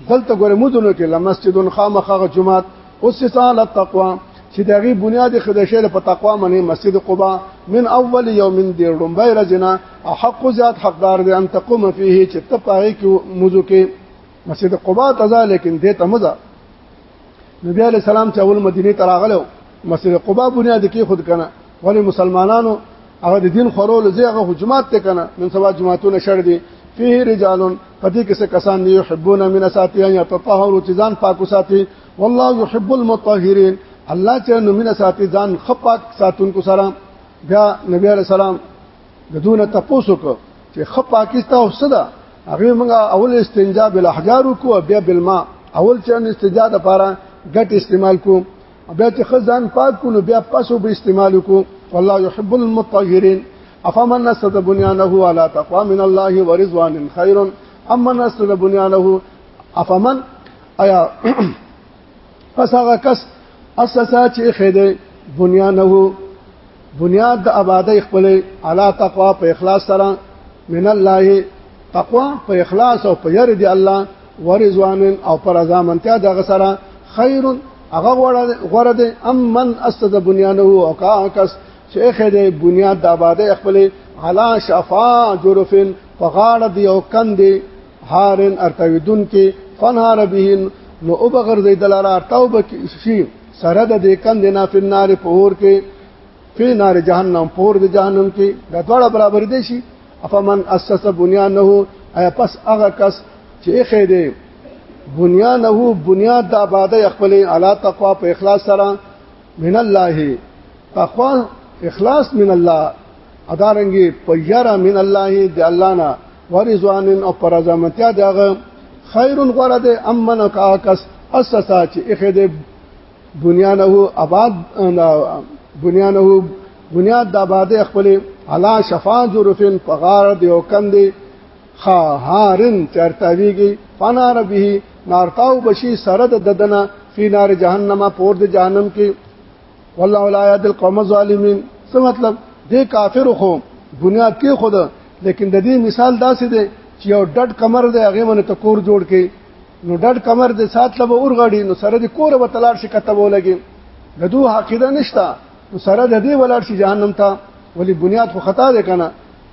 دلته ګوره مودونو کې لمسجد خامخغه جمعات اسس علی التقوا چې دغه بنیاد خدشه له تقوا منی مسجد قباء من اول یوم دی رمبای رزنا حق زیات حقدار دی ان تقوم فيه چې تپای کې موضوع کې مسجد قباء تزا لیکن دې تمزه نبی علی السلام چې اول مدینه تراغلو مسجد قباء بنیاد کې خود کنه ولی مسلمانانو هغه د دین خورولو ځای هغه حجمات ته کنه نن سبا جماعتونه شړ دي فيه رجال پدې کې څه کسان دي يحبون من ساتيا یا تطهروا چې ځان پاکو ساتي والله يحب المطهرين الله چې نو من ساتي ځان خپاک ساتونکو سره بیا نبی عليه السلام د دون تپوسو کو چې خپاکستا او صدا هغه موږ اول استنجا بالاحجار کو بیا بالماء اول چې استنجا د پاره ګټ استعمال کو بیا چې خزان پاک کو نو بیا پسو به استعمال کو والله يحب المطهرين افمن نسد بنيانه على تقوى من الله ورضوان خير اما نسد بنيانه افمن ایا پس هغه کس اساسا چې خېده بنيانه بنیاد د آبادی خپل علا تقوا په اخلاص سره من الله تقوا په اخلاص او په ير دي الله ورزوان او پر ځامنتیا دغه سره خیر هغه غوړه ده ام من اسد بنیانه او کا کس شیخ دې بنیاد د آبادې خپل علا شفا جرفن فغاړه دی او کندې هارن ارتویدون کې فنهار بهن نو او بغیر دې دلاره ارتاو به شي سره د دې کندې نه فنار په اور کې فی نار جهنم پور د جهنم کې دا ډول برابر دي شي افمن اسس بنیانه ایا پس هغه کس چې خې دې بنیانه بنیاد د آبادی خپل علا تقوا په اخلاص سره من الله تقوا اخلاص من الله ادارنګي پیرا من الله د الله نه ورزوان او پرزمتیا دغه خیر غره د امن کا کس اسسا چې اخه د بنیانه آباد بنیانه بنیاد د آبادی خپل علا شفا جرفن پغار دیو کندې خا هارن چرتاویږي فنار به نارتاو بشي سره د ددنه فی نار جهنم پور د جهنم کې والله لا یاد القوم الظالمین څه مطلب دې کافر خو بنیاد کې خود لیکن د دې مثال داسې دی چې یو ډډ کمر دی هغه باندې تکور جوړ کې نو ډډ کمر د سات لبه اور غړي نو سره د کور به تلار شي کته ولګي د دوه حقیقت نشتا نو سره د دې ولار شي جهنم ته ولی بنیاد خو خطا ده کنه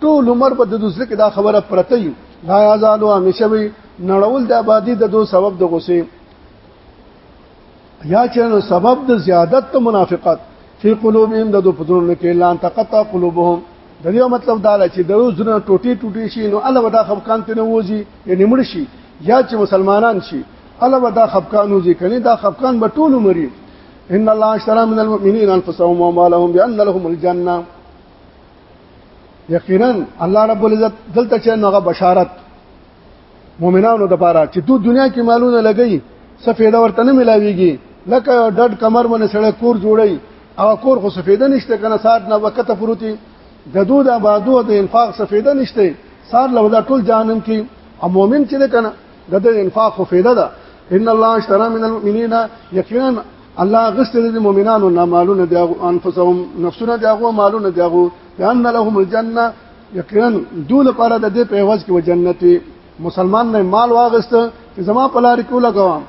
ټول عمر به د دوسه کې دا خبره پرته یو لا یزالو همیشه وي نړول د آبادی د دو سبب د غصې یا چې نو سبب د زیادت د منافقت فی قلوبهم د دو پدرونو کې لان تقطع قلوبهم د دې مطلب دا چې د زړه ټوټي ټوټي شي نو الله ودا خفقان ته نه وځي یعنی مړ شي یا چې مسلمانان شي الله ودا خفقان وځي کني دا خفقان به ټول مري ان الله اشترى من المؤمنين انفسهم واموالهم بان لهم الجنه یقینا الله رب العزت دلته چې نوغه بشارت مؤمنانو د پاره چې دوی دنیا کې مالونه لګي سفیده ورته نه ملاويږي لکه ډډ کمر باندې سړی کور جوړي او کور خو سفیده نشته کنه سات نه وخت پروتي د دوی د آبادو د انفاق سفیده نشته سار لودا ټول جانم کې او مؤمن چې ده کنه د انفاق خو فیده ده ان الله اشترى من المؤمنین یقینا الله غسل دي مؤمنانو نه مالونه دي انفسهم نفسونه دي هغه مالونه دي هغه بان لهم الجنه یقینا دوی لپاره د دې په عوض کې و جنت مسلمان نه مال واغست چې زما په لار کې لګوم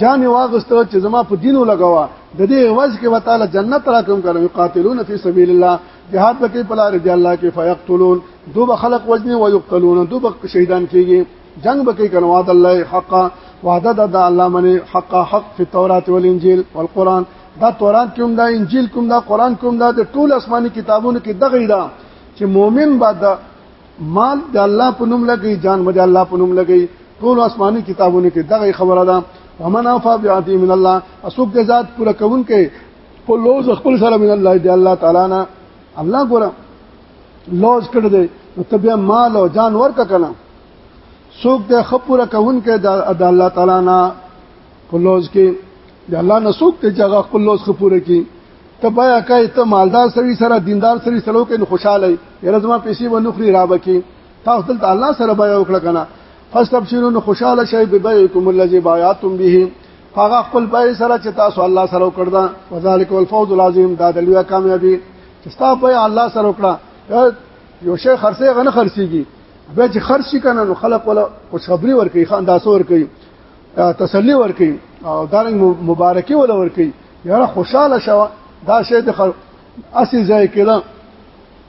جان واغست چې زما په دینو لګوا د دې عوض کې وتعالى جنت راکم کړم قاتلون فی سبیل الله جهاد پکې په لار دی الله کې فیقتلون دوه خلق وجنی ويقتلون دوه شهیدان کیږي جنگ بکی کنه وعد الله حقا وعده د دا الله منی حقا حق فی التوراۃ والانجیل والقران دا تورات کوم دا انجیل کوم دا قران کوم دا د ټول آسماني کتابونو کې دغه دا چې مؤمن با د مال د الله په نوم لګي جان مجه الله په نوم لګي ټول آسماني کتابونو کې دغه خبره ده ومن عفا بعتی من الله اسوک د ذات پر کون کې په لوز خپل سره من الله دی الله تعالی نه الله ګورم لوز کړ دې نو ته بیا مال او جان ورک کړه څوک د خپره کون کې د الله تعالی نه په لوز کې د الله نه څوک ته جګه خپل لوز خپره کې ته بیا کای ته مالدار سړي سره دیندار سړي سره کې خوشاله یې زما پیسې و نخري را بکی تاسو دلته الله سره بیا وکړه کنه فاستبشرون خوشاله شي ببيعكم الذي بايعتم به هغه خپل بای سره چې تاسو الله سره وکړه وذالک والفوز العظیم دا د لوی کامیابی چې ستا په الله سره وکړه یو شی خرڅه غنه خرڅيږي به چې خرڅ شي کنه نو خلک ولا خوشخبری ورکي خان داسو ورکي تسلی ورکي او دارنګ مبارکي ولا ورکي یاره خوشاله شو دا شی د خر اسی ځای کړه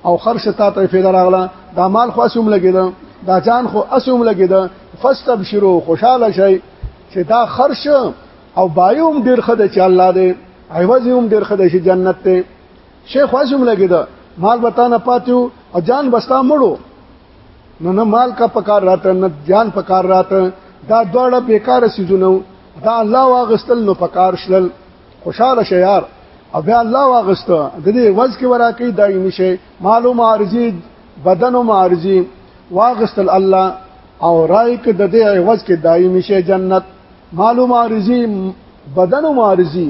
او خرش تا ته فیدا راغله دا مال خو اسوم لګیدا دا جان خو اسوم لګیدا فاستبشروا خوشاله شئ چې دا خرش او بایوم ډیر خدای چې الله دې ایواز هم ډیر خدای شي جنت ته شیخ واسم لګی دا مال بتا نه پاتیو او جان بستا مړو نو نه مال کا پکار راته نه جان پکار راته دا دواړه بیکار سيزونه دا الله واغستل نو پکار شلل خوشاله شيار او بیا الله واغست د دې وز کې ورا کې دای نشي مالو معارضي بدنو معارضي واغستل الله او راي کې د دې وز کې دای نشي جنت مالو معارضي بدنو معارضي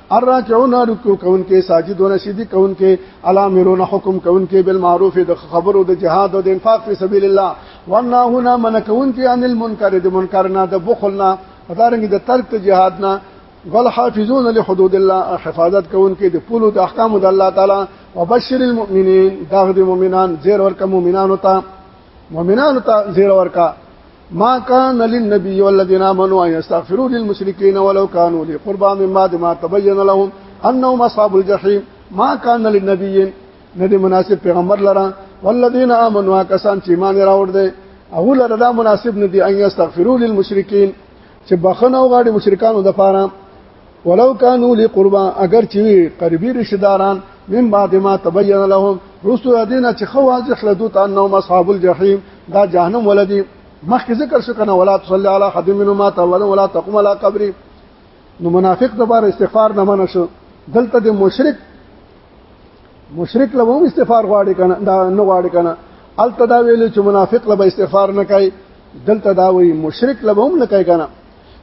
الراکعون رکوع کون کې ساجدون سیدی کون کې الامرون حکم کون کې بالمعروف د خبرو د جهاد او د انفاق فی سبیل الله والناهون من کون کې عن المنکر د منکر نه د بخل نه پدارنګ د ترک ته جهاد نه ول حافظون لحدود الله حفاظت کون کې د پولو د احکام د الله تعالی وبشر المؤمنین داغ د مؤمنان زیر ورک مؤمنان او ته مؤمنانو ته زیر ورکا ما کان للنبي والذین آمنوا ان یستغفروا للمشرکین ولو كانوا ذی قربا مما ما تبین لهم انهم اصحاب الجحیم ما کان للنبیین ندی مناسب پیغمبر لره والذین آمنوا کسان چې ایمان راوړ دي او لره دا مناسب ندی ان یستغفروا للمشرکین چې بخنه وغاړي مشرکانو د پاره ولو كانوا لقربا اگر چې قربي رشتہ داران من بعد ما تبين لهم رسو ادینا چې خو واضح لدو ته انهم اصحاب الجحیم دا جهنم ولدی مخکې ذکر شو کنه ولا تصلي على حد منهم ما تبين ولا تقوم على قبري نو منافق د بار استغفار نه منه شو دلته د مشرک مشرک له هم استغفار غواړي کنه دا نه غواړي کنه الته دا ویل چې منافق له استغفار نه کوي دلته دا وایي مشرک له هم نه کوي کنه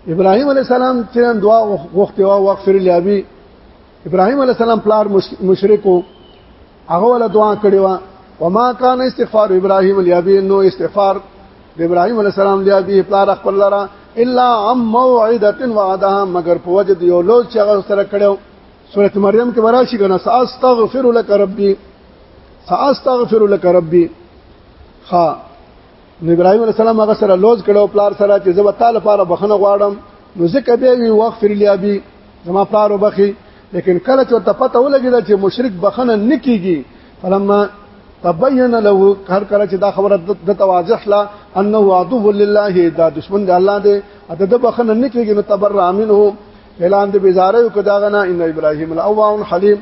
ابراهيم عليه السلام چې دعا وغوښته او واغفر لي ابي ابراهيم عليه السلام پلار مشرکو هغه ولا دعا کړې و وما كان استغفار ابراهيم لابي نو استغفار د ابراهيم عليه السلام لابي پلار خپل لرا الا عم موعده وعدها مگر په وجد یو لوز چې هغه سره کړو سوره مریم کې وراشي کنه ساستغفر لك ربي ساستغفر لك ربي ها نو ابراهيم عليه السلام هغه سره لوز کړو پلار سره چې زه وتا لپاره بخنه غواړم نو ځکه به وی وغفر لي ابي زما پلار وبخي لیکن کله چې ته پته ولګی چې مشرک بخنه نکېږي فلما تبين له هر کله چې دا خبره د تواضح لا انه عدو لله دا دشمن د الله دی اته د بخنه نکېږي نو تبرع منه اعلان د بزاره کو داغنا ان ابراهيم الاوان حليم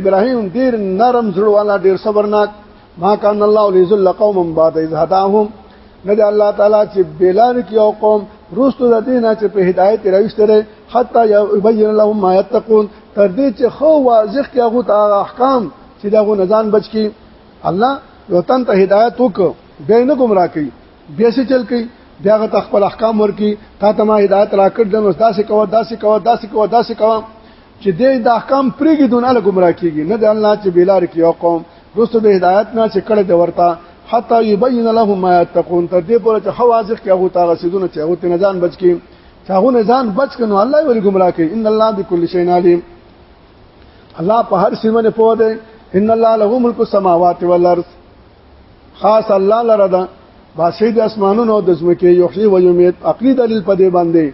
ابراهيم ډیر نرم زړه والا ډیر صبرناک ما کان الله لذل قوم بعد اذ هداهم نه دی الله تعالی چې بلار کې او قوم روستو د دینه چې په هدایت راوښتره حتی یبین لهم ما یتقون تر دې چې خو واضح کې هغه ته احکام چې دغه نزان بچ کی الله یو تن ته هدایت وک به نه گمراه کی بیا څه چل کی بیا غت خپل احکام ورکی تا ته ما هدایت راکړ دنه داسې کوه داسې کوه داسې کوه داسې کوه چې دې د احکام پریږي دون ال گمراه کیږي نه د الله چې بلار کې یو قوم رسو د هدایت نه چې کړه د ورته حتا یبین لهم ما یتقون تر دې پورې چې حوازق کې هغه تاغه سيزونه چې هغه نه ځان بچ کی چې هغه نه ځان بچ کنو الله یې ولې گمراه کوي ان الله بكل شیء علیم الله په هر سیمه نه پوه دی ان الله له ملک السماوات والارض خاص الله لره ده باسي د اسمانونو د زمکه یحیی و یمیت عقلی دلیل په دې باندې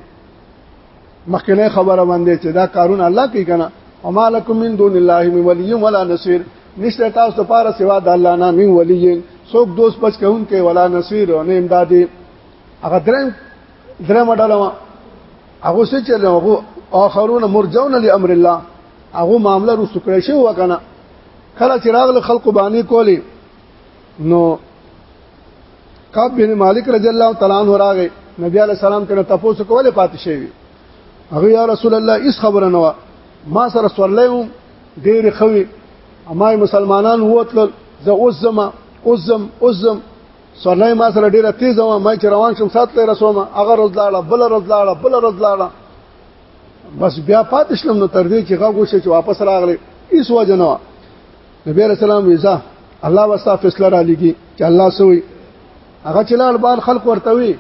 مخکنه خبره باندې چې دا کارونه الله کوي کنه وما لكم من دون الله من ولي ولا نصير نشته تاسو ته پاره سوا د الله نه من ولي څوک دوست پچ کون کې ولا نصير او نه امدادي هغه درم درم ډلوا هغه څه چې هغه اخرون مرجون لامر الله هغه معاملې رسو کړی شو وکنه کله چې راغله خلق باندې کولی نو کعب بن مالک رضی الله تعالی عنہ راغی نبی علی السلام کنه تاسو کوله پاتې شوی هغه یا رسول الله اس خبره نه ما سره سورلې ډېر خوي اما مسلمانان ووتل زه اوس زما اوس زم اوس زم سورلې ما سره ډېر تیز و ما چې روان شم سات لري رسوم هغه روز لاړه بل روز لاړه بل روز لاړه بس بیا پاتې شلم نو تر دې چې غوښه چې واپس راغله ایس وجنه نبی عليه السلام ویزا الله واستا فیصله را لګي چې الله سوی هغه چې لال بال خلق ورته وي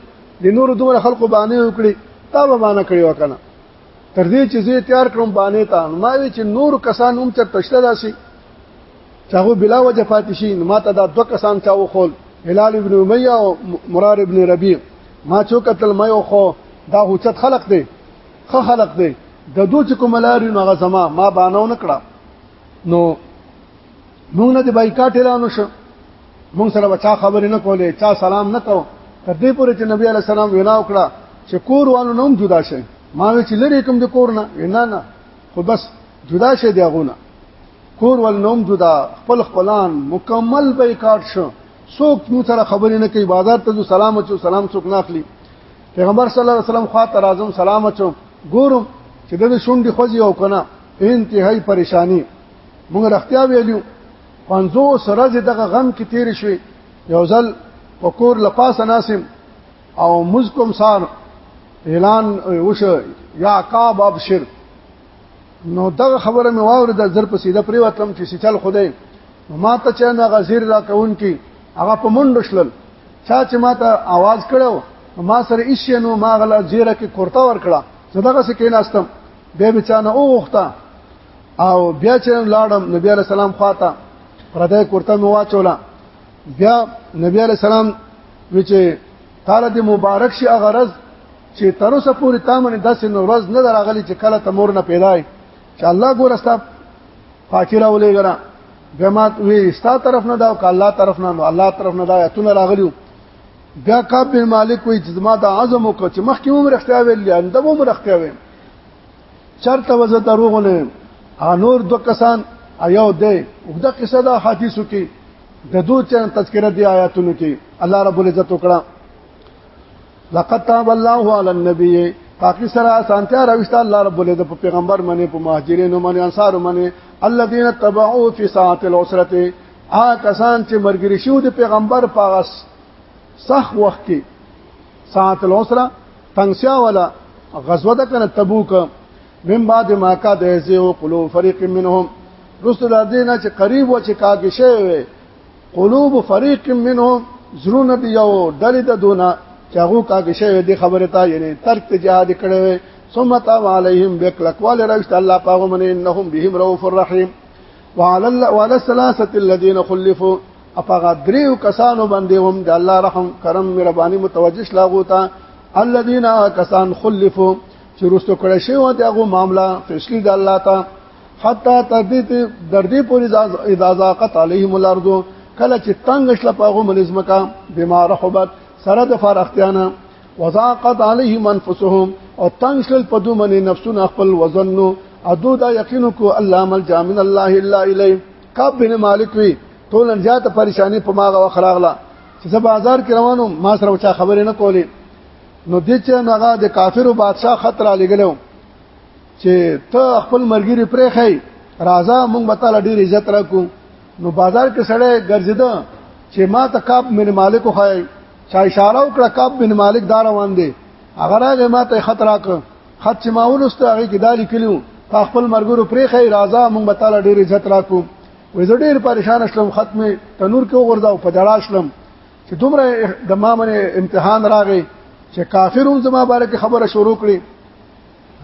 د نور دومره خلق باندې وکړي تا به باندې کړی وکنه تر دې چې زه تیار کړم باندې تا ما وی چې نور کسان هم تر تشته داسي چاغو بلا وجه پاتې شي ما ته دا دوه کسان چاو خول هلال ابن امیہ او مرار ابن ربیع ما چو قتل ما یو خو دا هوچت خلق دی خه خلق دی د دوه کوملاري نو غزما ما بانو نکړه نو موږ نه د بایکاټ اعلان وشو موږ سره بچا خبرې نه کولې چا سلام نه کو تر دې پورې چې نبی علی السلام وینا وکړه چې کور والو نوم جدا شي ما وی چې لری کوم د کور نه وینا نه خو بس جدا شي دی غونه کور ول نوم جدا خپل خپلان مکمل بایکاټ شو څوک نو سره خبرې نه کوي بازار ته سلام اچو سلام څوک نه اخلي پیغمبر صلی الله علیه وسلم خوا ته راځم سلام اچو ګورم چې د شونډې خوځي او کنه انتهایی پریشانی موږ رختیا ویلو 50 ورځې دغه غم کې تیر شوي یو ځل وکور لپاسه ناسم او مزکم سار اعلان وش یا عقاب ابشر نو دغه خبره مې واورده زر په سیده پری وتم چې سچل خدای ما ته چې نه غزیر را کون کی هغه په منډو شلل چا چې ما ته आवाज کړو ما سره ایشي نو ما غلا زیره کې کورتا ور کړه زه دغه سکه ناستم بیا به چانه اوغخته او بیا چې لاړم نبی علی سلام خواته پردای کرته مې واچولا بیا نبی علی سلام وچې تعالی دې مبارک شي غرض چې تر اوسه پورې تا باندې داسې نورز نه دراغلي چې کله ته مور نه پیدای چې الله ګورستا پاکي راولې غره بیا ما وی ستا طرف نه دا او الله طرف نه الله طرف نه دا اتونه راغلیو بیا کعب بن مالک وی چې ما د عزم وکړ چې مخکې مو مرختیا ویل یا اندمو مرختیا ویل چرته وزه دروغ نه انور دو کسان ایو دی وګدا قصه دا حدیثو کې د دو چن تذکرہ دی آیاتونو کې الله رب العزت وکړه لقد تاب الله على النبي پاکی سره سانتیا راوښته الله رب العزت په پیغمبر باندې په مهاجرینو باندې انصارو باندې الذين تبعوا في ساعه العسره آ کسان چې مرګري شو د پیغمبر پاغس صح وخت کې ساعت العسره تنگسیا ولا غزوه ده کنه تبوک من بعد ما کا دهزه او قلوب فريق منهم رسل د دینه چې قریب و چې کاږي شي وي قلوب فريق منهم زرون دی یو ډلې د دونه چې هغه کاږي شي د خبره تا یعنی ترک ته جهاد کړي وي ثم تاب عليهم بكلكوال رشت الله پاغمن انهم بهم رؤوف الرحيم وعلى وعلى الثلاثه الذين خلفوا اپاغه دریو کسانو باندې هم د الله رحم کرم مهرباني متوجه شلاغو تا الذين کسان خلفو چې رستو کړه شی و دغه معاملې فیصله د الله تا حتا تر دې در دې پوری اجازهقت عليهم الارض کله چې تنگ شل پاغو ملزمکا بما رحبت سره د فارختیانه وزاقت عليهم انفسهم او تنگ شل پدو منی نفسونه خپل وزنو ادو دا یقینو کو الله مل جامن الله الا الیه کعب بن مالک وی ټول زیاته پریشانی په ماغه وخراغله چې زه بازار کې روانم ما سره وچا خبرې نه کولې نو د چې هغه د کافرو بادشاه خط را لګلو چې ته خپل مرګري پرې خای راځه مونږ به تعالی ډیر عزت راکو نو بازار کې سړی ګرځیدا چې ما ته کعب بن مالک خای چا اشاره وکړه کعب بن مالک دا روان دی هغه راغی ما ته خط راکړ خط چې ما ولسته هغه کې دالي کلیو په خپل مرګورو پرې خې راځه مونږ به تعالی ډېر عزت راکو وې زه ډېر پریشان شلم خط می تنور کې وغورځاو په جړا شلم چې دومره د ما باندې امتحان راغی چې کافرون زما باره کې خبره شروع کړي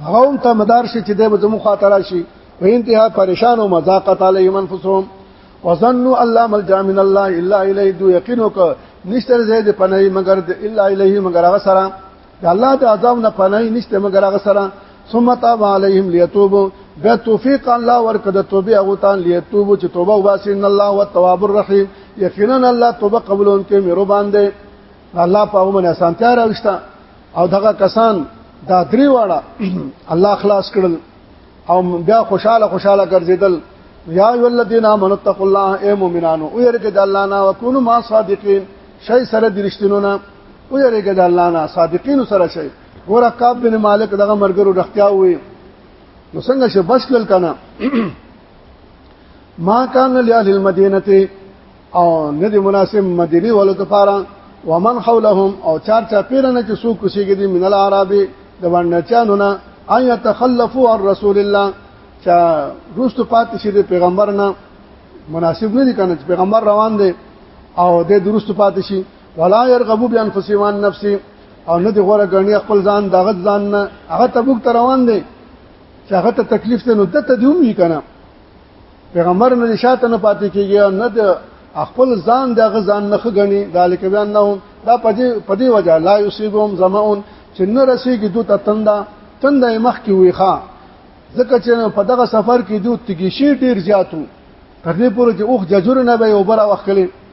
هغه هم ته مدار شي چې د زمو خاطر شي په انتها پریشان او مزاقت علی من فسهم وظنوا الله ملجا من الله الا الیه دو یقینو ک نشتر زید پنای مگر الا الیه مگر هغه سره د الله د عذاب نه پناه نشته مګر هغه سره ثم تاب عليهم ليتوبوا بیا توفیق الله ورکړه د توبې هغه تان ليتوبوا چې توبه وباسي ان الله هو التواب الرحيم یقینا الله توبه قبولون کې مهربان دی الله په هغه باندې اسانتیا راوښتا او دغه کسان دا درې واړه الله خلاص کړل او بیا خوشاله خوشاله ګرځیدل یا ای الذین آمنوا اتقوا الله ای مؤمنانو او یره کې د الله نه وکونو ما صادقین شای سره درشتینونه او یریګه د الله نه صادقین سره شي ګور عقاب بن مالک دغه مرګرو رختیا وي نو څنګه شه بشکل کنه ما کان لاهل المدینه او نه دی مناسب مدینه ولو تفارا ومن حولهم او چار چا پیرنه چې سو کوشيږي دي من العربي د باندې چانو نه ان يتخلفوا عن رسول الله چا روست پاتې شي د پیغمبر نه مناسب نه دي کنه چې پیغمبر روان دي او د درست پاتې شي ولا يرغبو بانفسهم عن نفسه او نه دی غوړه غنی خپل ځان دغه ځان نه هغه تبوک ته روان دی چې هغه ته تکلیف ته نو دته دی وی کنه پیغمبر نه نشاته نه پاتې کیږي نه د خپل ځان دغه ځان نه خغنی ذالک بیان نه دا پدې پدې وجه لا یصيبهم زمون چې نه رسیږي دوی ته تنده تنده مخ کې وي ښا ځکه چې په دغه سفر کې دوی تګیشي ډیر زیاتو تر دې پورې چې اوخ جزر نه به اوبره وخلې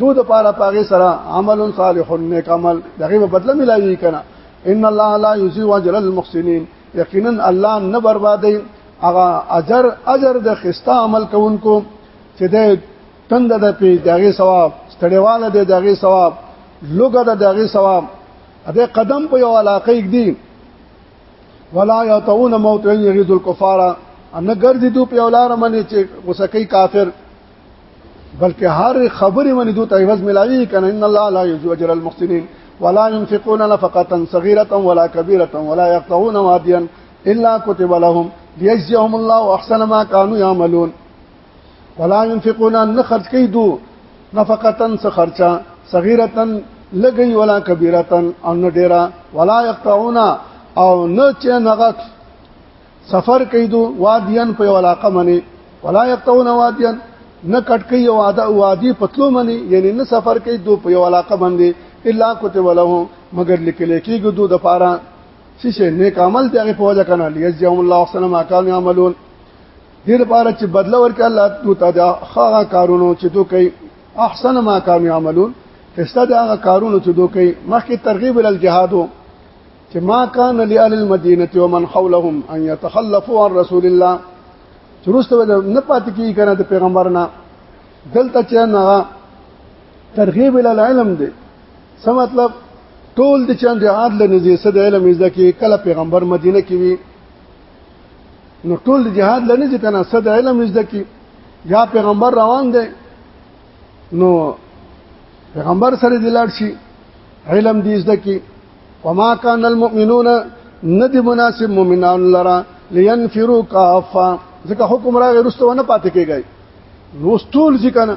دو د پاره پاغه سره عمل صالح نیک عمل دغه په بدله ملایوي کنه ان الله لا یضيع اجر المحسنین یقینا الله نه بربادي هغه اجر اجر د خستا عمل کوونکو چې د تند د پی دغه ثواب ستړیواله د دغه ثواب لوګه د دغه ثواب د قدم په یو علاقه کې دي ولا یتون موت یغذ الکفار ان ګرځي دو په اولار منی چې غسکی کافر بلکې هر خبرې باندې دوی ته عوض کنه ان الله لا یجو اجر المحسنین ولا ينفقون نفقه صغيره ولا كبيره ولا يقطعون واديا الا كتب لهم ليجزيهم الله احسن ما كانوا يعملون ولا ينفقون نخرج كيدو نفقه سخرچا صغيره لګي ولا كبيره ان ډیرا ولا يقطعون او نه چې نغت سفر کوي دو وادیان په علاقه منی ولا یقتون وادیان نه کټکی یو عاده وادي پتلو منی یعنی نه سفر کوي دو په علاقه باندې الا کتب له مگر لیکل کېږي دو د پاره شیشه نیک عمل دی هغه په وجه کنه لیجزاهم الله احسن ما كانوا يعملون دې لپاره چې بدله ورکړي الله تو ته دا هغه کارونه چې دوی کوي احسن ما كانوا يعملون استاد هغه کارونه چې دوی کوي مخکې ترغیب ال جهادو چې ما کان لآل المدینه ومن حولهم ان يتخلفوا عن رسول الله چروسته نه پات کی کنه د پیغمبرنا دلته چې نه ترغیب ال علم دی څه مطلب ټول د چاند عاد له نږدې سره د علم زده کې کله پیغمبر مدینه کې وی نو ټول د جهاد لنه چې کنه صد علم زده کې یا پیغمبر روان دی نو پیغمبر سره دلار شي علم دې زده کې وما كان المؤمنون ندی مناسب مؤمنان لرا لینفروا کافا ځکه حکم راغی رسته نه پاتې کیږي نو ټول ځکه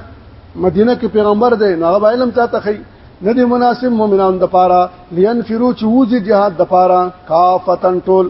مدینه کې پیغمبر دی نو هغه علم چاته خي ندی مناسب مؤمنان د پاره لینفروا چې وځي جهاد د پاره کافتن ټول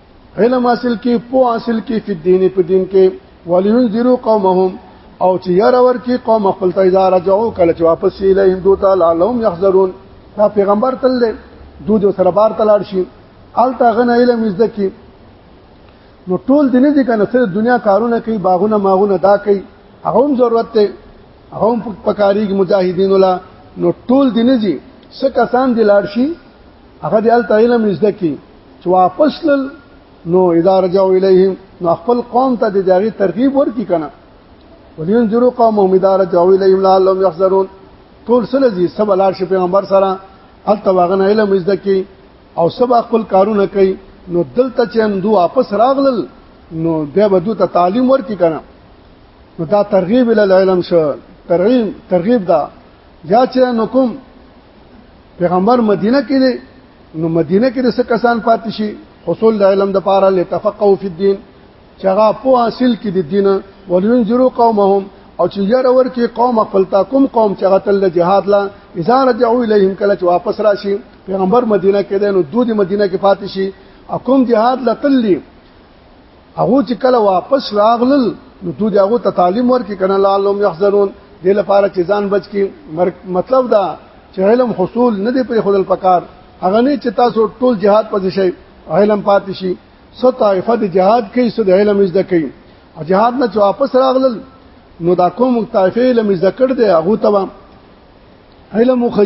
علم حاصل کی پو حاصل کی فی الدین په دین کې ولینذروا قومهم او چې ير ور کې قوم خپل ته اداره جوړ کله چې واپس یې له هندو ته لعلهم يحذرون دا پیغمبر تل دی دوی د سره بار تلاړ شي الته غنه علم زده کی نو ټول دې نه دي کنه سره دنیا کارونه کوي باغونه ماغونه دا کوي هغه هم ضرورت دی هغه هم پکاريږي مجاهدین ولا نو ټول دې نه دي څه کسان دي لاړ شي هغه د الته علم نشته کی چې واپس لل نو اذا رجعوا الیهم نو خپل قوم ته د دغه ترغیب ورکی کنه ولینذروا قومهم اذا رجعوا الیهم لعلهم يحذرون ټول سره دي سب لار شي پیغمبر سره الته واغنه علم نشته کی او سب خپل کارونه کوي نو دلته چې هم دوه واپس راغلل نو بیا به دوی ته تعلیم ورکی کنه نو دا ترغیب ال علم شو ترغیب ترغیب دا یا چې نو کوم پیغمبر مدینه کې دی نو مدینه کې د څه کسان پاتې شي حصول د علم د پاره لتفقهوا فی الدین چې هغه په حاصل کې د دینه ولینذرو قومهم او چې یار ور کې قوم خپل تا کوم قوم چې غتل جهاد لا اذا رجعوا الیهم کله چې واپس راشي پیغمبر مدینه کې دی نو دوی مدینه کې پاتې شي اقوم جهاد لتلی هغه چې کله واپس راغلل نو دوی هغه ته تعلیم ورکړي کنه لعلهم يحذرون دې لپاره چې ځان بچ کی مطلب دا چې علم حصول نه دی پر خودل پکار هغه نه چې تاسو ټول جهاد پځ شي علم پاتې شي سو طائفه د جهاد کوي سو د علم زده کوي او جهاد نه چې واپس راغلل نو دا کوم طائفه علم زده کړ دی هغه ته علم خو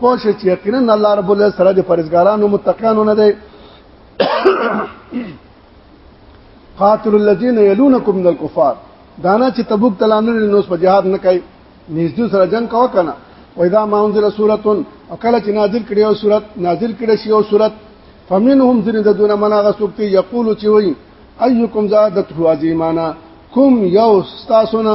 پوه شي چې یقینا الله رب العزت سره د پرېزګارانو متقینو نه دی قاتل الذين يلونكم من الكفار دانا چې تبوک تلانو نو په جهاد نه کوي نږدې سره جنگ کاوه کنه واذا ما انزل سوره او کله چې نازل کړي او سوره نازل کړي شی او سوره فمنهم ذن دون منا غسوکتی یقول چې وای ايکم زادت هو ازیمانا کوم یو استاسونه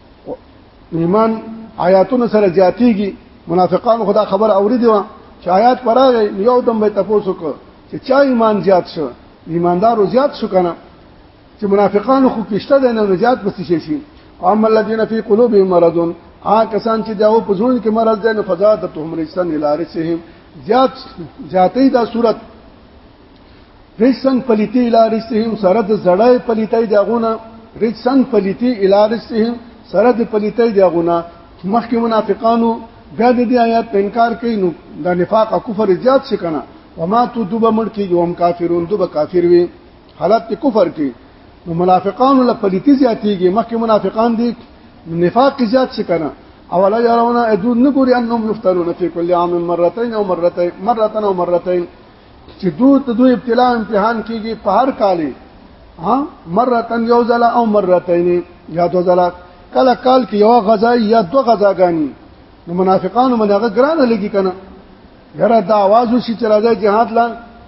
ایمان آیاتونو سره زیاتیږي منافقان خدا خبر اوري دی چې آیات پراغې یو دم به تاسو کو چې چا ایمان زیات شو ایماندارو زیات شو کنه چې منافقان خو پښته ده نه زیات پسې شي شي اما الذين في قلوبهم مرض ها کسان چې داو په زړونو کې مرض ده نه فزادتهم رجسن الى رجسهم زیات زیاتې دا صورت رجسن پلیتی الارسهم سره د زړې پلیتای داغونه رجسن پلیتی الارسهم سره د پلیتای داغونه مخکې منافقانو بیا د دې آیات په انکار کوي نو د نفاق او کفر زیات شي کنه وما تو دوبه مړ کیږي هم کافرون دوبه کافر وي حالت کې کفر کې نو منافقانو له پلیتی زیاتېږي مخکې منافقان دي نفاق زیات شي کنه اولا يرون ادون نګوري انهم يفتنون في كل عام مرتين او مرتين مرتين او مرتين چې دوی ته دوی ابتلا امتحان کیږي په هر کالي ها مرتن یو ځله او مرتين یا دو ځله کله کال کې یو غزا یا دو غزاګانی نو منافقانو منغه ګران لګي کنه یره دا आवाज وشي چې راځي جهاد لا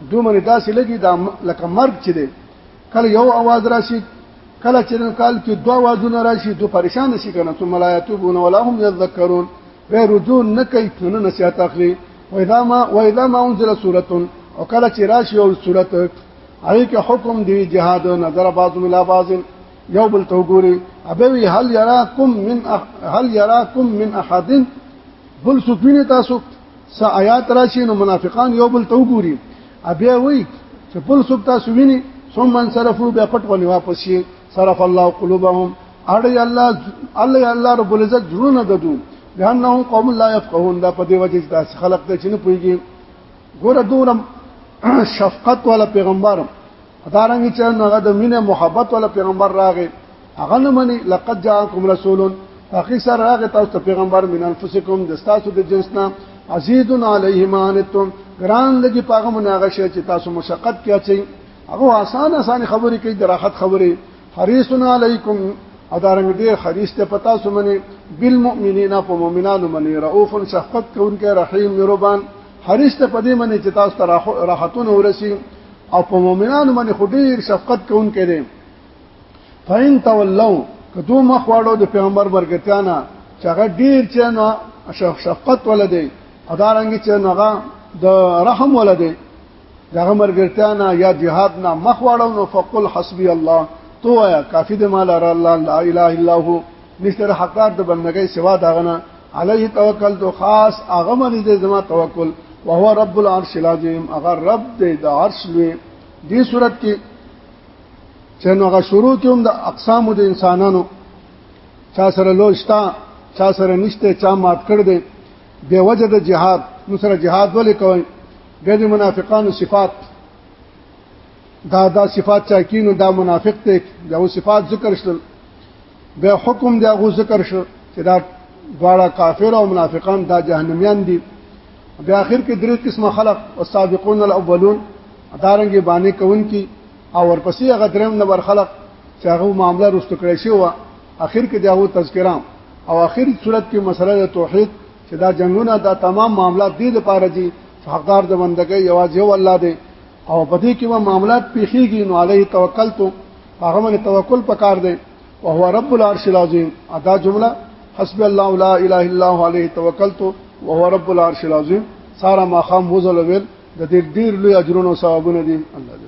دوی منې داسې لګي دا لکه مرګ چي دي کله یو आवाज راشي کله چې کال کې دوه وازونه راشي دوه پریشان شي کنه ثم لا یتوبون ولا هم یذکرون به رجوع نه کوي څونه نصیحت اخلي واذا ما واذا ما انزل سوره او کله چې راشي او سوره هغه کې حکم دی جهاد نظر بعض ملا بعض یو بل تو ګوري ابوي هل يراكم من أح... هل يراكم من احد بل سکوین تاسو س آیات راشي نو منافقان یو بل تو ګوري ابي وي چې بل سکتا سویني ثم انصرفوا بیا پټ ولې واپس شي صرف الله قلوبهم اړي الله الله الله رب العزت زړونه ددو بهنهم قوم لا يفقهون دا په دې وجه چې تاسو خلق ته چې نه پويږي ګوره دورم شفقت ولا پیغمبر ادارنګ چې هغه د مینه محبت ولا پیغمبر راغی هغه نه مني لقد جاءكم رسول اخي سره راغی تاسو ته پیغمبر من انفسکم د تاسو د جنسنا عزیز علیه ما انتم ګران لګي پاغه مناغشه چې تاسو مشقت کیاچئ هغه آسان آسان خبرې کوي دراحت خبرې حریصن علیکم ادارنګ دې حریص ته پتا سمنه بالمؤمنین په مؤمنانو باندې رؤوف شفقت کوونکی رحیم مهربان حریص ته پدې باندې چې تاسو ته راحتونه ورسی او په مؤمنانو باندې خډیر شفقت کوونکی دی فین تولوا کدو مخ واړو د پیغمبر برکتیانا چې هغه ډیر چې نو شفقت ولدی ادارنګ چې نو هغه د رحم ولدی دغه مرګرتیا نه یا جهاد نه مخ واړو نو فقل حسبی الله تو یا کافی د مال را الله لا اله الا هو نشتر حقات د بندګۍ سوا داغه نه علیه توکل تو خاص هغه باندې د زما توکل وهو رب العرش العظیم هغه رب دې د عرش لوی دې صورت کې چې نو هغه شروع کې هم د اقسام د انسانانو چا سره لوشتا چا سره نشته چا مات کړ دې به وجه د جهاد نو سره جهاد ولې کوي بیا د منافقانو صفات دا دا صفات چا کینو دا منافق ته دا و صفات ذکر شل بیا حکم دا غو ذکر شل چې دا دواړه کافر او منافقان دا جهنميان دي بیا اخر کې درې قسمه خلق او سابقون الاولون دارنګ باندې کون کی او ورپسې هغه دریم نمبر خلق چې هغه معاملې رسټ کړی شو اخر کې دا و تذکرام او اخر صورت کې مسله توحید چې دا جنگونه دا تمام معاملات دې لپاره دي چې حقدار د بندګۍ یوازې یو الله دی او په دې کې ما معاملات پیخیږي نو علیه توکلت هغه باندې توکل پکار دی او هو رب العرش العظیم ادا جمله حسب الله لا اله الا هو علیه توکلت او هو رب العرش العظیم سارا ماخام وزل ویل د دې ډیر لوی اجرونو ثوابونه دي الله دې